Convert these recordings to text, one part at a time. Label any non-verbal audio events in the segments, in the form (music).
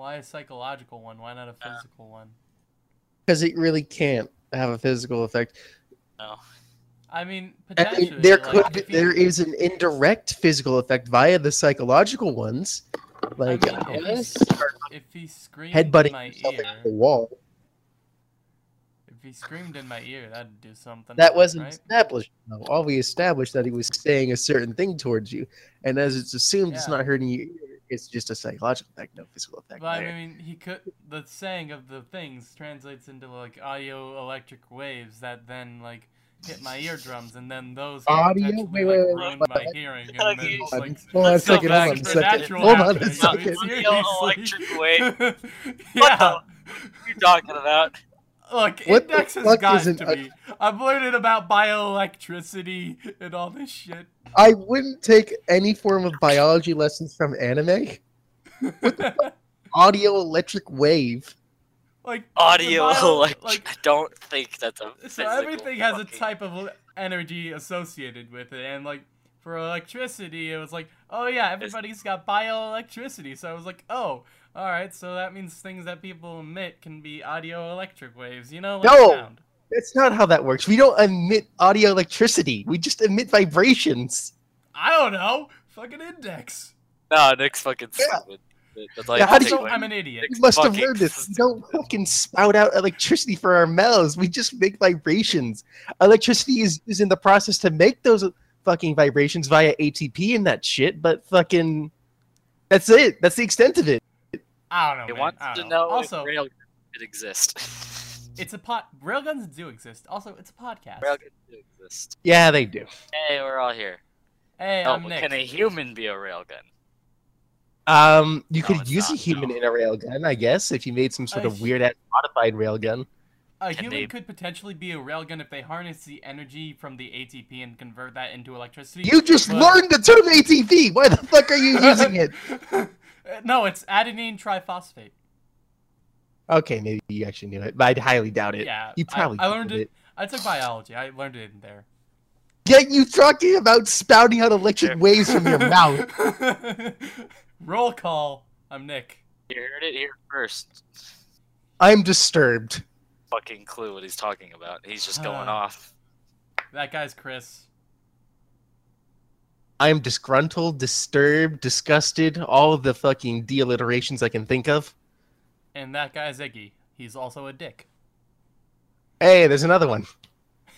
Why a psychological one? Why not a Uh, physical one? Because it really can't have a physical effect. No. I mean, I potentially. mean, there like, could be, there is an indirect physical effect via the psychological ones, like mean, if uh, if he screamed in headbutting my ear, the wall. if he screamed in my ear, that'd do something. That wasn't right? established. No, all we established that he was saying a certain thing towards you, and as it's assumed it's not hurting you, it's just a psychological effect, no physical effect. But I mean, he could. The saying of the things translates into like audio electric waves that then like hit my eardrums, and then those could Audio? potentially, Wait, like, wait, wait, wait, my wait. hearing. And Hold then on, it's, Hold like, on a second, hold on a second. Hold on a happening. I mean, second. Audio seriously. electric (laughs) wave. yeah. What are you talking about? Look, What Index has fuck got is an- to me. I'm learning about bioelectricity and all this shit. I wouldn't take any form of biology lessons from anime. Audio electric wave. like Audio the electric. like I don't think that's a. so physical everything has a type of energy associated with it and like for electricity it was like oh yeah everybody's got bioelectricity so i was like oh all right so that means things that people emit can be audio electric waves you know like No! sound. That's not how that works. We don't emit audio electricity. We just emit vibrations. i don't know fucking index No, Nick's fucking Yeah. stupid. That's like Yeah, how do so i'm an idiot You must have fucking learned this. We (laughs) don't fucking spout out electricity for our mouths. We just make vibrations. Electricity is, is in the process to make those fucking vibrations via ATP and that shit, but fucking... That's it. That's the extent of it. i don't know He man. wants to don't know also if railgun could exist. (laughs) it's a pot railguns do exist also it's a podcast Railguns do exist. Yeah, they do. Hey, we're all here. hey Oh, i'm nick can a human be a railgun? Um, you No, could it's use a human no. in a railgun, I guess, if you made some sort A of weird-ass modified railgun. A Can human they- could potentially be a railgun if they harness the energy from the ATP and convert that into electricity. You just but- learned the term ATP! Why the fuck are you using it? (laughs) no, it's adenine triphosphate. Okay, maybe you actually knew it, but I'd highly doubt it. Yeah, You probably I, learned Googled it. I took biology. I learned it in there. Get you talking about spouting out electric waves from your mouth. (laughs) Roll call. I'm Nick. You heard it here first. I'm disturbed. Fucking clue what he's talking about. He's just going Uh. off. That guy's Chris. I'm disgruntled, disturbed, disgusted, all of the fucking de-alliterations I can think of. And that guy's Iggy. He's also a dick. Hey, there's another one.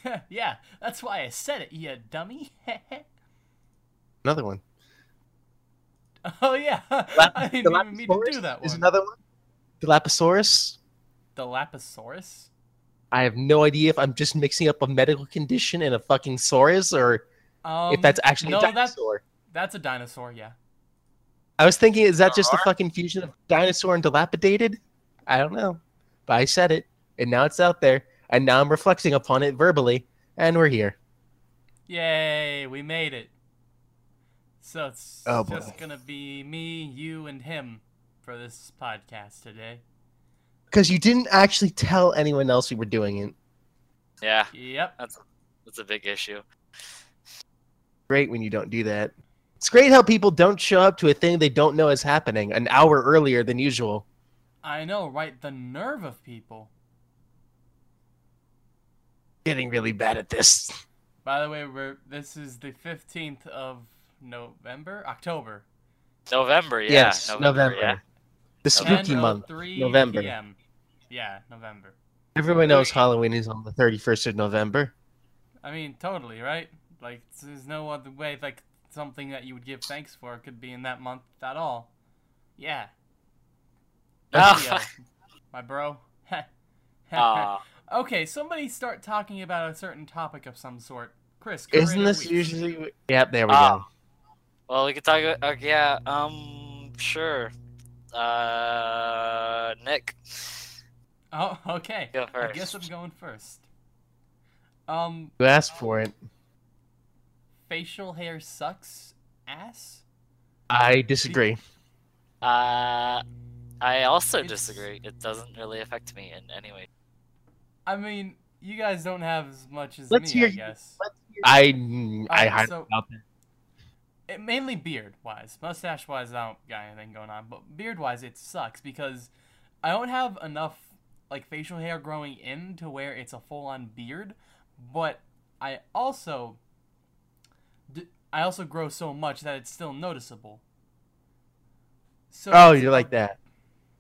(laughs) yeah, that's why I said it, you dummy. (laughs) Another one. oh yeah, (laughs) I didn't even mean to do that is one. another one. The Dilophosaurus? I have no idea if I'm just mixing up a medical condition and a fucking saurus, or Um, if that's actually no, a that's dinosaur. that's a dinosaur. Yeah. I was thinking, is that just a fucking fusion of dinosaur and dilapidated? I don't know. But I said it, and now it's out there, and now I'm reflecting upon it verbally, and we're here. Yay, we made it. So it's Oh, just gonna be me, you, and him for this podcast today. Because you didn't actually tell anyone else we were doing it. Yeah, Yep. that's that's a big issue. Great when you don't do that. It's great how people don't show up to a thing they don't know is happening an hour earlier than usual. I know, right? The nerve of people. Getting really bad at this. By the way, we're this is the fifteenth of November, October. November, yeah. yes, November. yeah. The spooky oh month. 10:03 November. PM. Yeah, November. Everyone knows Halloween is on the 31st of November. I mean, totally, right? Like, there's no other way. Like, something that you would give thanks for could be in that month at all. Yeah. Ah. Leo, my bro. (laughs) (laughs) Ah, okay, somebody start talking about a certain topic of some sort. Chris, Isn't this weeks. usually... Yep, there we Ah. go. well, we could talk about. Uh, yeah, um, sure. Uh, Nick, Oh, okay. go first. I guess I'm going first. Um, You asked for it. Facial hair sucks ass? I disagree. Uh, I also It's- disagree. It doesn't really affect me in any way. I mean, you guys don't have as much as Let's me, hear I you. guess. I, I Alright, highly so- doubt that. it, mainly beard wise. Mustache wise, I don't got anything going on, but beard wise, it sucks because I don't have enough like facial hair growing in to where it's a full on beard, but I also d- I also grow so much that it's still noticeable. So Oh, you're like that.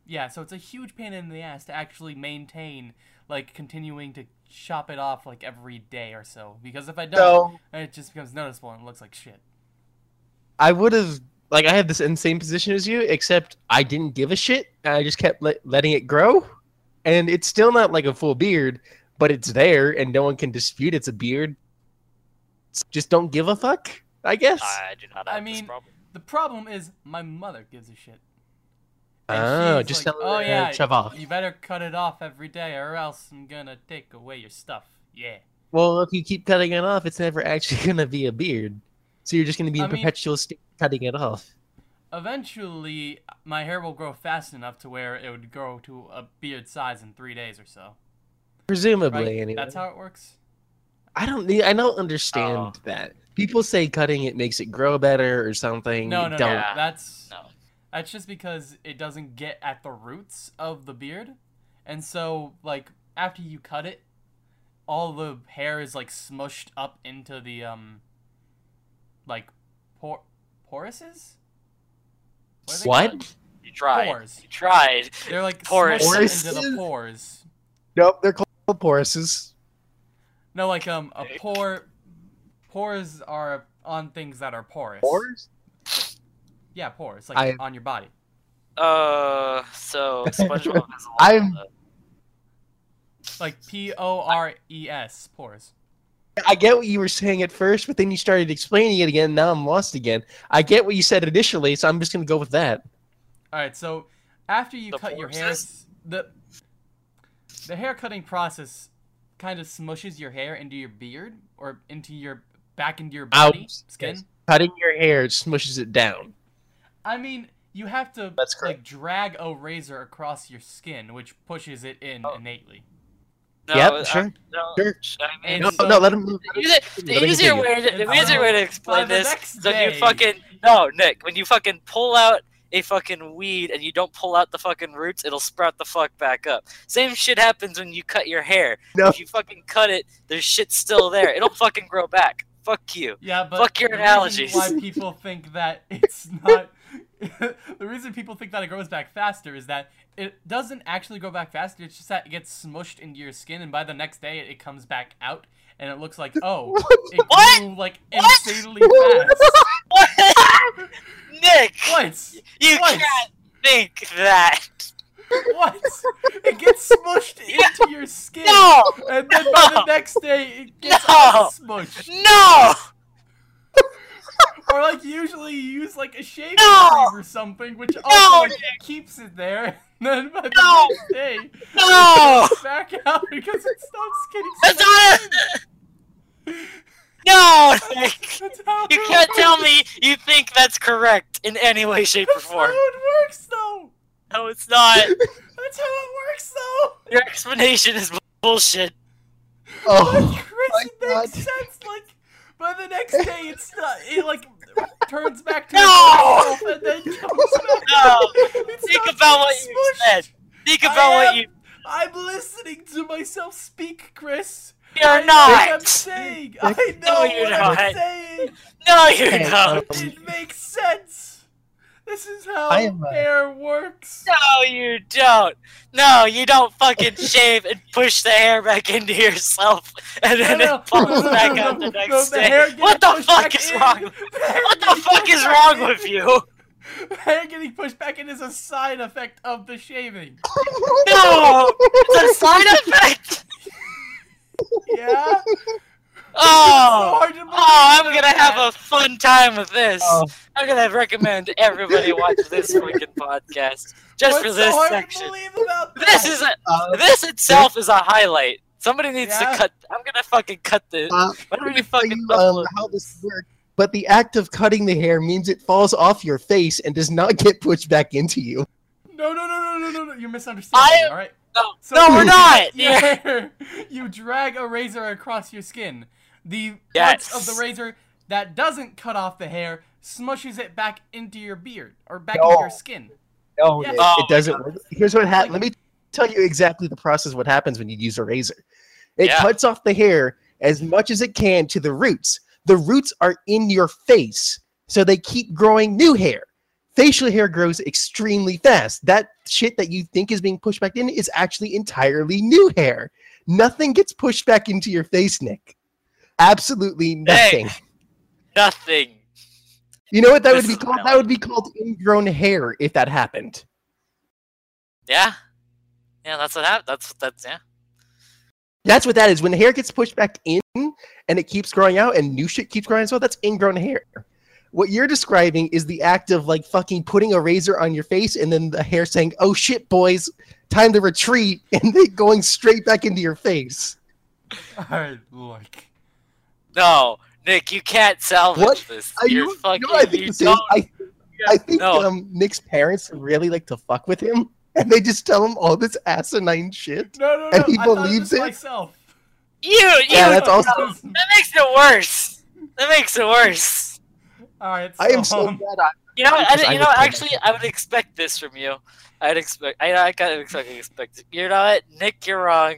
yeah, so it's a huge pain in the ass to actually maintain like continuing to chop it off like every day or so because if I don't, So it just becomes noticeable and it looks like shit. I would have like I had this insane position as you, except I didn't give a shit. and I just kept let, letting it grow, and it's still not like a full beard, but it's there, and no one can dispute it's a beard. Just don't give a fuck, I guess. I do not have I this mean, problem. The problem is my mother gives a shit. And oh, just like, tell her oh to yeah, shove off. you better cut it off every day or else I'm gonna take away your stuff. Yeah. Well, if you keep cutting it off, it's never (laughs) actually gonna be a beard. So you're just gonna be in I mean- perpetual state cutting it off. Eventually, my hair will grow fast enough to where it would grow to a beard size in three days or so. Presumably, Right? anyway. That's how it works. I don't need. I don't understand Oh. that. People say cutting it makes it grow better or something. No, no, don't. no. That's No. that's just because it doesn't get at the roots of the beard, and so like after you cut it, all the hair is like smushed up into the um, like por poruses. What? What? You tried. Pores. You tried. They're like Porous. smushed into the pores. Nope, they're called poruses. No, like um, a pore. Pores are on things that are porous. Pores? Yeah, pores, like I- on your body. Uh, so SpongeBob has a lot I'm- of Like P O R E S, pores. I get what you were saying at first, but then you started explaining it again. Now I'm lost again. I get what you said initially, so I'm just gonna go with that. All right, so after you The cut your hair, the the hair cutting process kind of smushes your hair into your beard or into your back into your body Ouch. skin. Yes. Cutting your hair smushes it down. I mean, you have to That's like drag a razor across your skin, which pushes it in Oh. innately. No, Yep, I- sure, no, sure. I mean, No, so- no, let him move. the, the easier way to, the easier way to explain this next is if you fucking no Nick when you fucking pull out a fucking weed and you don't pull out the fucking roots it'll sprout the fuck back up same shit happens when you cut your hair No. if you fucking cut it there's shit still there it'll fucking grow back fuck you Yeah, but Fuck your the analogies. Reason why people think that it's (laughs) not (laughs) the reason people think that it grows back faster is that it doesn't actually grow back faster. It's just that it gets smushed into your skin, and by the next day, it comes back out, and it looks like oh, (laughs) it What? grew like What? insanely fast. Nick What? you What? can't think that (laughs) What? It gets smushed (laughs) into your skin, no and then by the next day, it gets No. smushed. no Or like usually you use like a shaving No. cream or something, which also like, keeps it there. (laughs) And then by the No. next day, no it's back out because it stops getting that's not no That's You can't tell me you think that's correct in any way, shape, or That's how form. it works, though. No, it's not. (laughs) That's how it works, though. Your explanation is bullshit. Oh, Chris, it makes God. sense. Like by the next day, it's not. It like turns back to No! itself and then comes back. (laughs) No! It Think about what getting you said. Think I about what am- you. I'm listening to myself speak, Chris. You're know what I'm saying. I know No, you're what I'm not. saying. No, you're Hey, not. um, It makes sense. This is how I am, uh, hair works. No, you don't. No, you don't fucking (laughs) shave and push the hair back into yourself, and then No, no, it falls no, no, back out the (laughs) next the day. what the fuck is in. wrong? hair What the fuck is wrong in. with you? Hair getting pushed back in is a side effect of the shaving. No, it's a side effect. (laughs) Yeah. Oh, hard to oh, I'm gonna have a fun time with this. Oh. I'm gonna recommend everybody watch this (laughs) freaking podcast just What's for this so hard section. To believe about that? This is a, uh, this itself is a highlight. Somebody needs Yeah. to cut. I'm gonna fucking cut this. uh, Whenever you tell fucking you, um, how this works. But the act of cutting the hair means it falls off your face and does not get pushed back into you. No, no, no, no, no, no, no. You're misunderstanding. I all right. No, So no, we're (laughs) not. cut (laughs) you drag a razor across your skin. The Yes. parts of the razor that doesn't cut off the hair smushes it back into your beard or back No. into your skin. No, Yeah. it, Oh it doesn't my work. Here's what happens. Like- Let me tell you exactly the process. What happens when you use a razor? It Yeah. cuts off the hair as much as it can to the roots. The roots are in your face, so they keep growing new hair. Facial hair grows extremely fast. That shit that you think is being pushed back in is actually entirely new hair. Nothing gets pushed back into your face, Nick. Absolutely nothing. Nothing. You know what that This would be called? That would be called ingrown hair if that happened. Yeah. Yeah, that's what happened. That's that's yeah. That's what that is. When the hair gets pushed back in and it keeps growing out and new shit keeps growing as well, that's ingrown hair. What you're describing is the act of like fucking putting a razor on your face and then the hair saying, oh shit, boys, time to retreat, (laughs) and then going straight back into your face. (laughs) All right, look. No, Nick, you can't salvage What? this. Are You're you, fucking. you I think you don't. I, I think No. um, Nick's parents really like to fuck with him and they just tell him all this asinine shit. No, no, no. And he I thought believes it? myself. You, you. Yeah, that's also- That makes it worse. That makes it worse. All right. So, I am so um, glad I (laughs) You know, I, Because I you know, actually, I would expect this from you. I'd expect. I, I kind of expect. expect. You know what, Nick? You're wrong.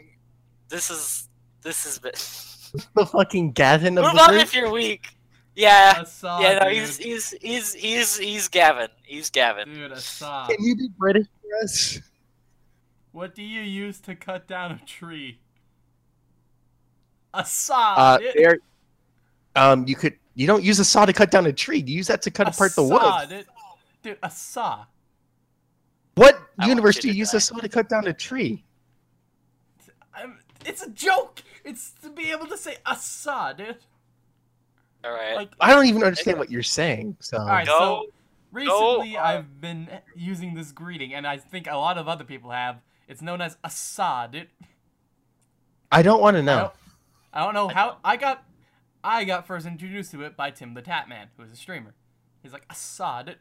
This is. This is. (laughs) the fucking Gavin of Move the on group. if you're weak. Yeah. Assad, Yeah. No, dude. he's he's he's he's he's Gavin. He's Gavin. Dude, Assad. Can you be British for us? What do you use to cut down a tree? A saw. Uh, there, um, you could. You don't use a saw to cut down a tree. You use that to cut A apart the wood. Dude. dude, a saw. What I want universe you do you to use a saw to cut down a tree? I'm, it's a joke. It's to be able to say a saw, dude. All right. Like, I don't even understand what you're saying. So all right. Go- So recently, uh, I've been using this greeting, and I think a lot of other people have. It's known as a saw, dude. I don't want to I know. don't, I don't know how I got. I got first introduced to it by Tim the Tatman, who is a streamer. He's like Assad,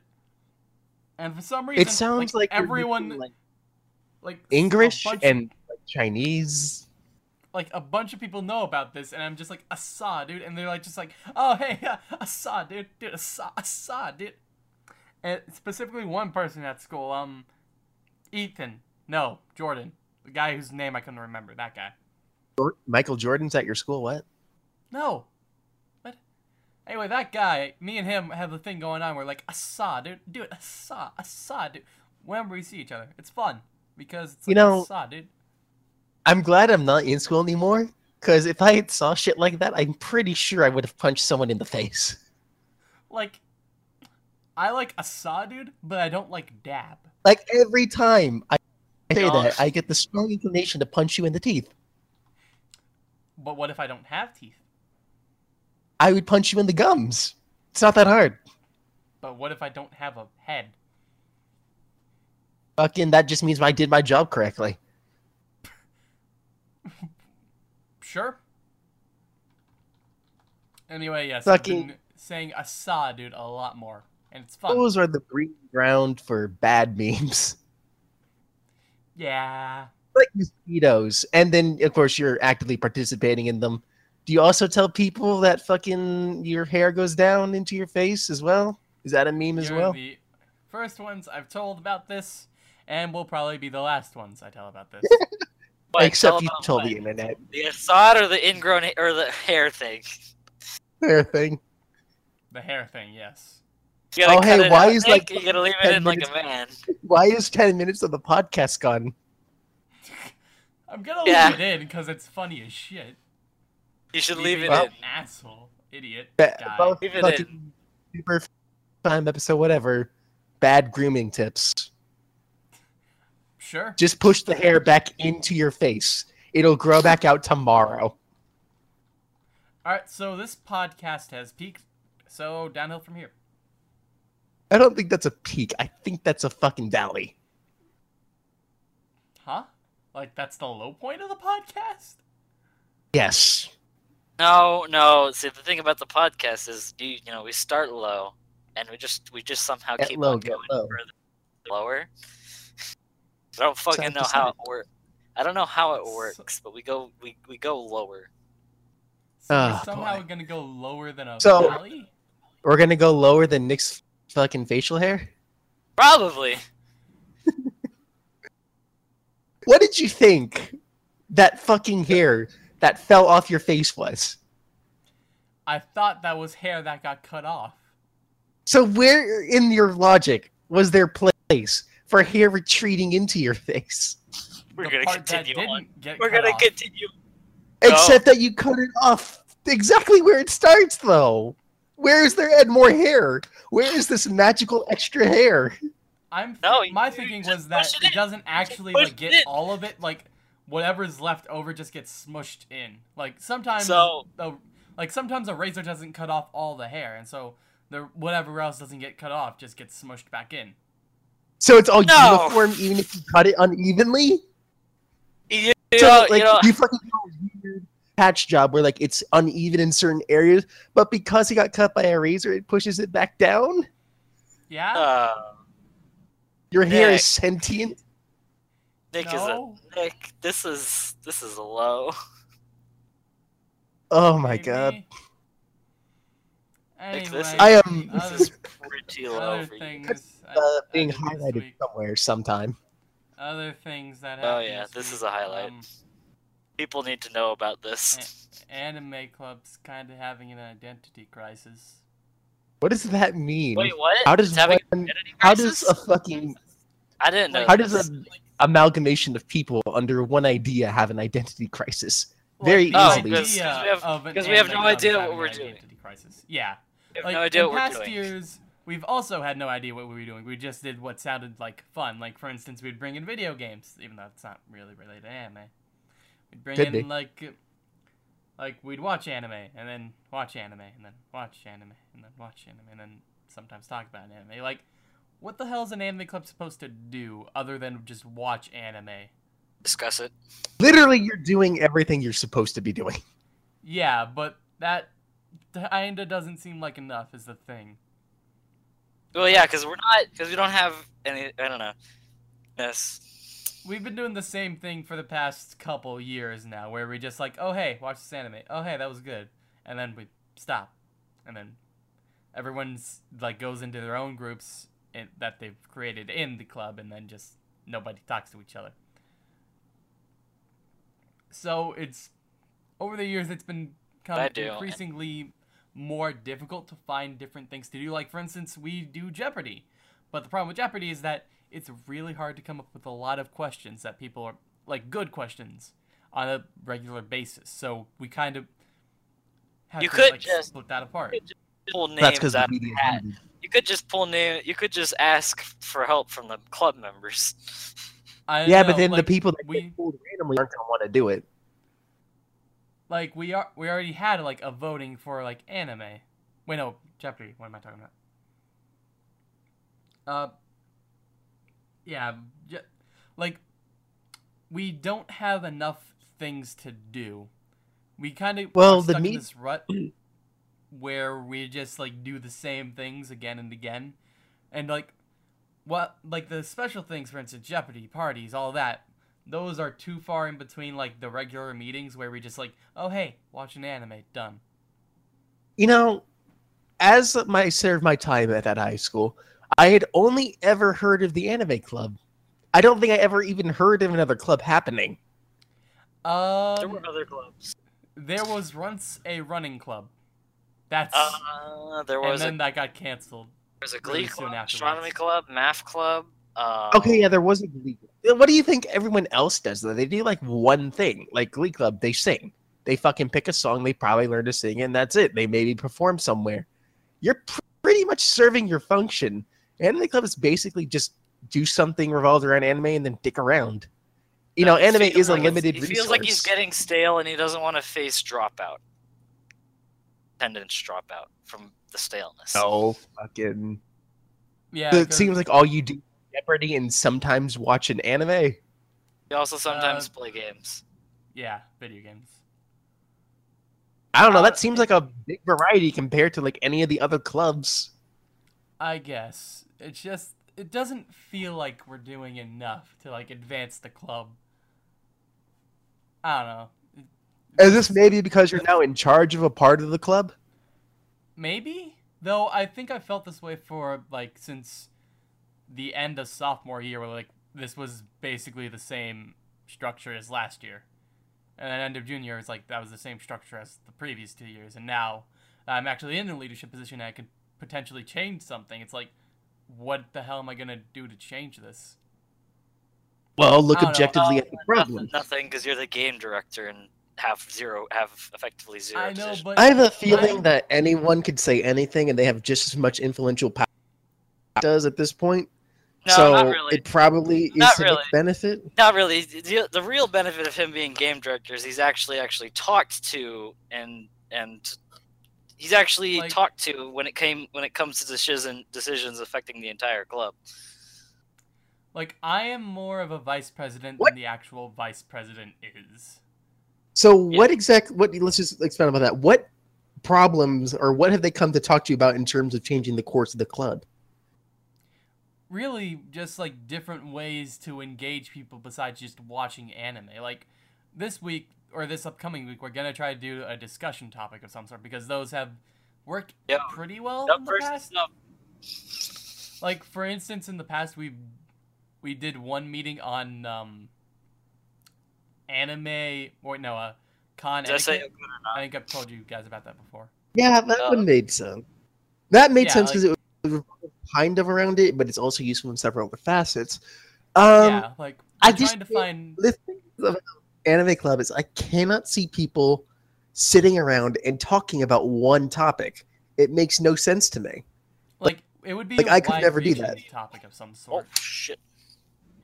and for some reason, It sounds like, you're everyone like like English a bunch, and like, Chinese. Like a bunch of people know about this, and I'm just like Assad, dude, and they're like just like, oh hey, uh, Assad, dude, dude, Assad, Assad, dude. And specifically one person at school, um, Ethan, no, Jordan, the guy whose name I couldn't remember, that guy. Michael Jordan's at your school. What? No. What? Anyway, that guy, me and him have a thing going on. We're like, Assad, dude. Dude, Assad, Assad, dude. Whenever we see each other. It's fun. Because it's You like, know- Assad, dude. I'm glad I'm not in school anymore. Because if I had saw shit like that, I'm pretty sure I would have punched someone in the face. Like, I like Assad, dude, but I don't like Dab. Like every time I say No. that, I get the strong inclination to punch you in the teeth. But what if I don't have teeth? I would punch you in the gums. It's not that hard. But what if I don't have a head? Fucking, that just means I did my job correctly. Sure. Anyway, yes, Fucking- I've been saying Assad, dude, a lot more. And it's fun. Those are the breeding ground for bad memes. Yeah. like mosquitoes. And then, of course, you're actively participating in them. Do you also tell people that fucking your hair goes down into your face as well? Is that a meme as You're well? the first ones I've told about this, and will probably be the last ones I tell about this. (laughs) What, Except you about told what? the internet. The Assad or the ingrown or the hair thing. Hair thing. the hair thing, yes. You Oh, hey, why is, Nick, like, you gotta leave it 10 in like a minutes- man. Why is 10 minutes of the podcast gone? (laughs) I'm gonna Yeah. leave it in because it's funny as shit. You should Me leave it Well- in. asshole, idiot Ba- guy. both Leave it fucking super time episode, whatever. Bad grooming tips. Sure. Just push the hair back into your face. It'll grow back out tomorrow. All right, so this podcast has peaked. So downhill from here. I don't think that's a peak. I think that's a fucking valley. Huh? Like that's the low point of the podcast? Yes. No, no. See, the thing about the podcast is, you, you know, we start low, and we just we just somehow Get keep low, on get going low. further, lower. I don't fucking Sounds know how it works. I don't know how it works, but we go we, we go lower. So we're somehow boy. gonna go lower than a So- valley? We're gonna go lower than Nick's fucking facial hair. Probably. (laughs) What did you think that fucking hair that fell off your face was? I thought that was hair that got cut off. So where in your logic was there place for hair retreating into your face? We're gonna continue on. We're gonna off. continue. No. Except that you cut it off exactly where it starts, though. Where is there Ed more hair? Where is this magical extra hair? I'm No, my thinking was that it it, doesn't actually like get it in. all of it. Like whatever's left over just gets smushed in. Like sometimes, So- the, like sometimes a razor doesn't cut off all the hair, and so the whatever else doesn't get cut off just gets smushed back in. So it's all No. uniform, even if you cut it unevenly. You, you So know, like you know, you fucking do a weird patch job where like it's uneven in certain areas, but because it got cut by a razor, it pushes it back down. Yeah. uh, Your hair Nick. is sentient. Nick is a. Nick. This is this is a low. Oh my maybe. god. Like, Anyway, this is- I am This is pretty low other for you. things. I- Uh, being did highlighted week. somewhere sometime. Other things that Oh, yeah, this week, is a highlight. um, People need to know about this. anime clubs kind of having an identity crisis. What does that mean? Wait, what? How does having one- an identity How does a fucking I didn't know. how does this. an amalgamation of people under one idea have an identity crisis? Very the Oh, easily. because- because we have- of an because we have no idea what we're doing. identity Crisis. Yeah. I have Like, no idea in what we're past doing. years, we've also had no idea what we were doing. We just did what sounded like fun. Like, for instance, we'd bring in video games, even though it's not really related to anime. We'd bring Could in, be. like, like, we'd watch anime, and then watch anime, and then watch anime, and then watch anime, and then sometimes talk about anime. Like, what the hell is an anime club supposed to do other than just watch anime? Discuss it. Literally, you're doing everything you're supposed to be doing. Yeah, but that kinda doesn't seem like enough, is the thing. Well, yeah, because we're not because we don't have any. I don't know. Yes. We've been doing the same thing for the past couple years now, where we just like, oh hey, watch this anime. Oh hey, that was good, and then we stop, and then everyone's like goes into their own groups in, that they've created in the club, and then just nobody talks to each other. So it's over the years, it's been become do. increasingly more difficult to find different things to do. Like for instance, we do Jeopardy, but the problem with Jeopardy is that it's really hard to come up with a lot of questions that people are like good questions on a regular basis. So we kind of have You to could like just- split that apart. Pull names That's because out of the media. hat. You could just pull name. You could just ask for help from the club members. I Yeah, know, but then the people that we- pulled randomly aren't gonna want to do it. Like we are we already had like a voting for like anime. Wait, no, Jeopardy. What am I talking about? Uh, yeah, je- like we don't have enough things to do. We kind of Well, the in me- this rut (clears throat) where we just like do the same things again and again, and like what like the special things, for instance, Jeopardy parties, all that. Those are too far in between like the regular meetings where we just like, oh hey, watch an anime, done. You know, as my served my time at that high school, I had only ever heard of the anime club. I don't think I ever even heard of another club happening. Um, there were other clubs. there was once a running club. That's Uh, there and was a then that got canceled. there was a glee soon club, astronomy club, math club. Um, Okay, yeah, there was a Glee Club. What do you think everyone else does, though? They do, like, one thing. Like, Glee Club, they sing. They fucking pick a song, they probably learn to sing, and that's it. They maybe perform somewhere. You're pr pretty much serving your function. Anime Club is basically just do something revolved around anime and then dick around. You know, anime is a like it's- limited He resource. feels like he's getting stale and he doesn't want to face dropout. Attendance dropout from the staleness. Oh, fucking... Yeah, it seems like all you do is Jeopardy and sometimes watch an anime. He also sometimes Uh, play games. yeah, video games. I don't know. Uh, That seems like a big variety compared to like any of the other clubs. I guess it's just it doesn't feel like we're doing enough to like advance the club. I don't know. Is this maybe because you're now in charge of a part of the club? Maybe Though I think I felt this way for like since the end of sophomore year, where like this was basically the same structure as last year, and then end of junior, it's like that was the same structure as the previous two years, and now I'm actually in a leadership position and I could potentially change something. It's like, what the hell am I gonna do to change this? Well, look I don't know. objectively Uh, at the problem. Nothing, because you're the game director and have zero, have effectively zero. I know, decision. but I have a feeling I'm- that anyone could say anything and they have just as much influential power as does at this point. No, so not really. it probably is Not to really. benefit. Not really. The, the real benefit of him being game director is he's actually actually talked to and and he's actually Like- talked to when it came when it comes to decision decisions affecting the entire club. like I am more of a vice president What? than the actual vice president is. So Yeah. what exact what let's just expand about that. What problems or what have they come to talk to you about in terms of changing the course of the club? Really just like different ways to engage people besides just watching anime. Like this week or this upcoming week, we're gonna try to do a discussion topic of some sort because those have worked Yeah. pretty well No in the person- past. no, Like for instance, in the past we we did one meeting on um anime or no, uh, con did I say etiquette. I think I've told you guys about that before. Yeah, that Uh, one made sense. That made Yeah, sense because it was kind of around it, but it's also useful in several other facets. Um, yeah, like I I'm just to find the thing about anime club is I cannot see people sitting around and talking about one topic. It makes no sense to me. like it would be like, a I could never do that. topic of some sort. Oh sort. shit!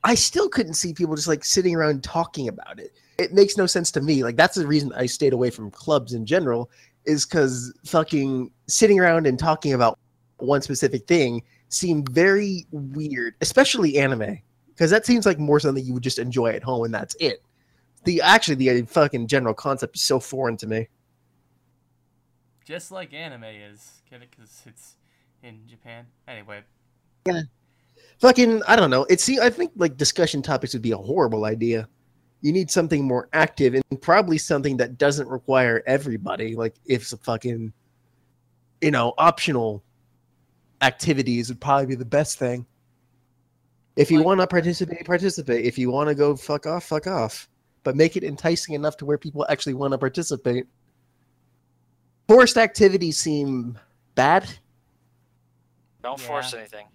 I still couldn't see people just like sitting around talking about it. It makes no sense to me. Like that's the reason I stayed away from clubs in general is because fucking sitting around and talking about one specific thing seemed very weird, especially anime, because that seems like more something you would just enjoy at home and that's it. The actually the uh, fucking general concept is so foreign to me. Just like anime is, get it? Because it's in Japan. Anyway, Yeah, fucking I don't know. It see I think like discussion topics would be a horrible idea. You need something more active and probably something that doesn't require everybody. Like if it's a fucking you know, optional activities would probably be the best thing. If you Like- want to participate, participate. If you want to go fuck off, fuck off. But make it enticing enough to where people actually want to participate. Forced activities seem bad. Don't force anything.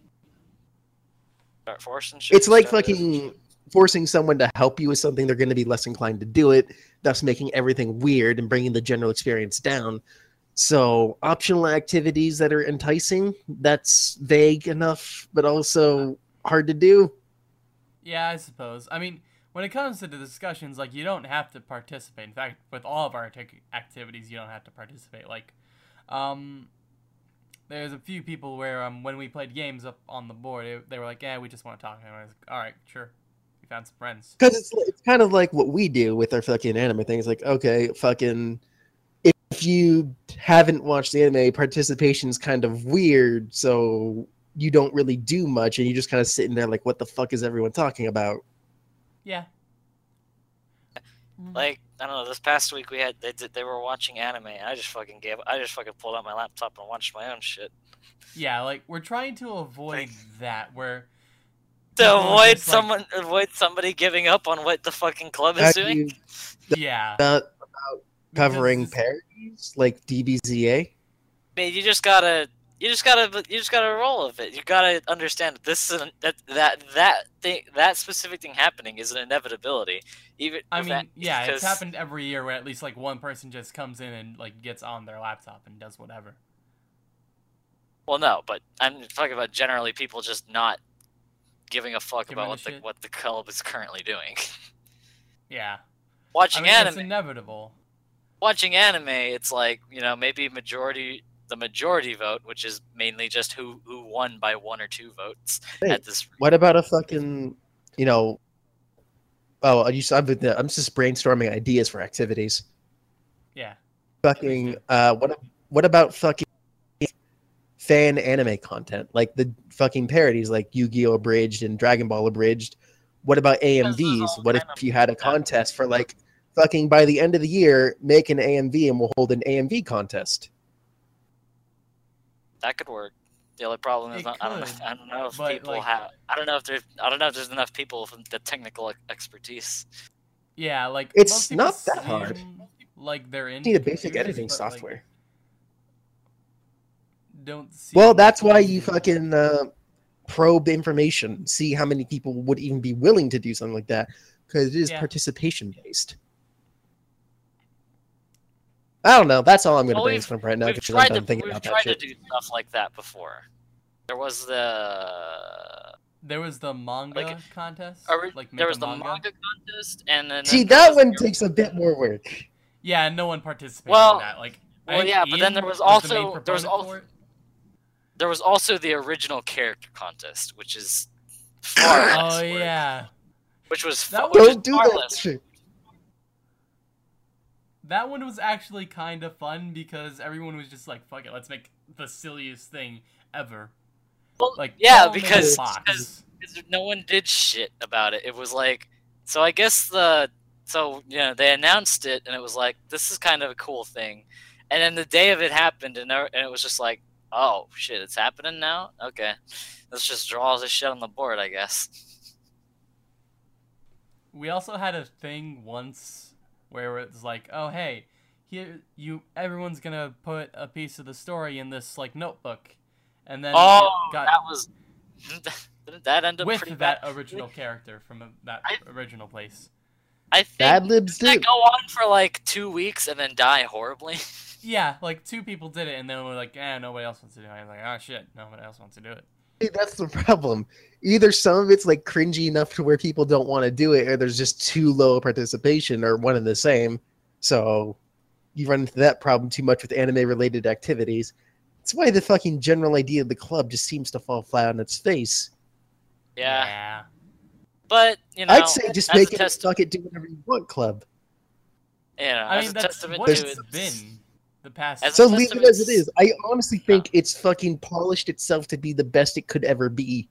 Start forcing shit. It's like fucking forcing someone to help you with something, they're going to be less inclined to do it, thus making everything weird and bringing the general experience down. So optional activities that are enticing, that's vague enough, but also hard to do. yeah, I suppose. I mean, when it comes to the discussions, like you don't have to participate. In fact, with all of our activities, you don't have to participate. Like, um, there's a few people where um when we played games up on the board, it, they were like, "Yeah, we just want to talk." And I was like, "All right, sure." We found some friends. Because it's, it's kind of like what we do with our fucking anime things. Like, okay, fucking, if you haven't watched the anime, participation is kind of weird, so you don't really do much, and you just kind of sitting there like, what the fuck is everyone talking about? Yeah. Like I don't know. This past week we had they did, they were watching anime, and I just fucking gave. I just fucking pulled out my laptop and watched my own shit Yeah, like we're trying to avoid Like- that where to avoid just, like- someone avoid somebody giving up on what the fucking club is doing. you yeah, not covering because- parodies like DBZA? I mean, you just gotta, you just gotta, you just gotta roll with it. You gotta understand that this is an, that that that thing, that specific thing happening is an inevitability. Even I mean, that- yeah, it's happened every year where at least like one person just comes in and like gets on their laptop and does whatever. Well, no, but I'm talking about generally people just not giving a fuck Giving about a what the shit. what the club is currently doing. (laughs) Yeah, I Watching mean, it's inevitable. Watching anime, it's like you know maybe majority the majority vote, which is mainly just who who won by one or two votes Hey, at this. What about a fucking, you know, oh, I used I'm, I'm just brainstorming ideas for activities. Yeah, Fucking, uh, what what about fucking fan anime content like the fucking parodies like Yu-Gi-Oh abridged and Dragon Ball abridged? What about AMVs? What if you had a contest for like fucking by the end of the year make an AMV and we'll hold an AMV contest? that could work. The only problem is It not, I don't know. could, I don't know if but, people like- have. I don't know if there's. I don't know if there's enough people with the technical expertise. Yeah, like It's most not that hard. Like they're in. You need a basic computers, editing but, like, software. don't. See Well, that's why you fucking uh, probe information, see how many people would even be willing to do something like that, because it is Yeah. participation based. I don't know. That's all I'm going to Well, brainstorm right now we've because tried I'm to done thinking we've about tried to do stuff like that before. There was the There was the manga Like, contest. ori- like there was the manga. manga contest, and then See, that one takes a bit more work. Yeah, no one participated Well- in that. Like, well, think yeah, but then there was the also- main there was proponent al- there was also the original character contest, which is far oh, less Oh work, yeah, which was That fu- was- which Don't do far that less shit. That one was actually kind of fun because everyone was just like, "Fuck it, let's make the silliest thing ever." Well, Like, yeah, fall in a because- because- because no one did shit about it. It was like, so I guess the, so you know, they announced it, and it was like, this is kind of a cool thing, and then the day of it happened, and, there- and it was just like, oh shit, it's happening now. Okay, let's just draw all this shit on the board, I guess. we also had a thing once where it's like, "Oh hey, here you everyone's gonna put a piece of the story in this like notebook," and then oh, got that was, didn't that end up with pretty that bad? original character from a, that I- original place. I think Bad libs did do. that go on for like two weeks and then die horribly. (laughs) Yeah, like two people did it, and then we're like, "Eh, nobody else wants to do it." I'm like, "Oh shit, nobody else wants to do it." See, that's the problem. Either some of it's like cringy enough to where people don't want to do it, or there's just too low participation, or one and the same. So you run into that problem too much with anime-related activities. That's why the fucking general idea of the club just seems to fall flat on its face. Yeah, yeah. but you know, I'd say just as a make it a test- fuck it, do whatever you want club. Yeah, I as mean, a that's testament what to it's it. been the past. As So leave it as it is. I honestly think it's fucking polished itself to be the best it could ever be.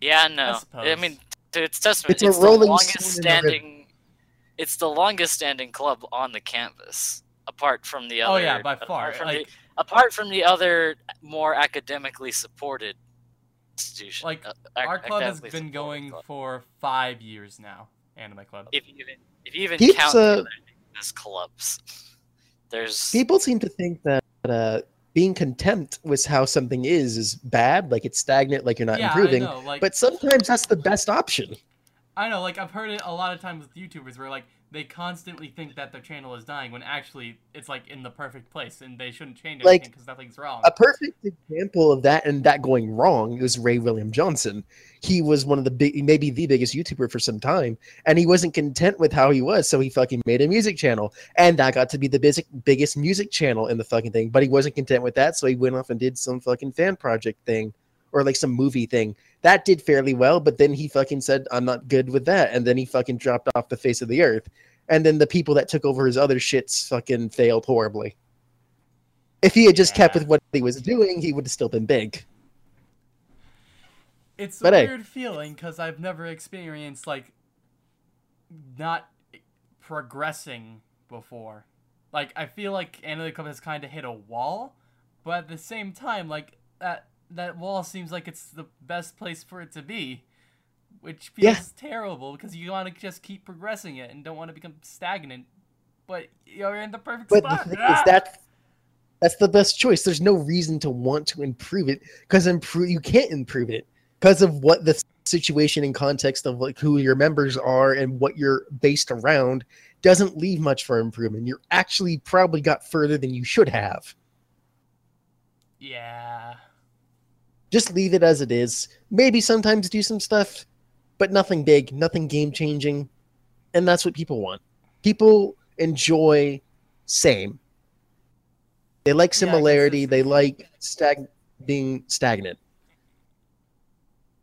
Yeah, no. I, suppose. mean, to its testament, It's it's, a the rolling longest stone the standing. It's the longest standing club on the campus, apart from the other. oh yeah, by apart far. From Like, the, apart from the other more academically supported institution. Like, uh, our club has been going club. for five years now. Anime club. If you even if you even Keeps, count the other as clubs, there's People seem to think that uh, being content with how something is is bad, like it's stagnant, like you're not yeah, improving. Like, But sometimes that's the best option. I know. Like, I've heard it a lot of times with YouTubers where like they constantly think that their channel is dying when actually it's like in the perfect place and they shouldn't change anything because nothing's wrong. A perfect example of that and that going wrong is Ray William Johnson. He was one of the big, maybe the biggest YouTuber for some time, and he wasn't content with how he was, so he fucking made a music channel, and that got to be the biggest, biggest music channel in the fucking thing. But he wasn't content with that, so he went off and did some fucking fan project thing, or like some movie thing. That did fairly well, but then he fucking said, "I'm not good with that," and then he fucking dropped off the face of the earth. And then the people that took over his other shits fucking failed horribly. If he had just kept with what he was doing, he would have still been big. It's a hey. weird feeling because I've never experienced like not progressing before. Like I feel like Club has kind of hit a wall, but at the same time, like that that wall seems like it's the best place for it to be, which feels Yeah. terrible because you want to just keep progressing it and don't want to become stagnant. But you're in the perfect But the spot. thing is, Ah! that that's the best choice. There's no reason to want to improve it because improve you can't improve it because of what the situation and context of like who your members are and what you're based around doesn't leave much for improvement. You're actually probably got further than you should have. yeah. Just leave it as it is. Maybe sometimes do some stuff, but nothing big, nothing game changing, and that's what people want. People enjoy same. They like Yeah, similarity. they like stag being stagnant.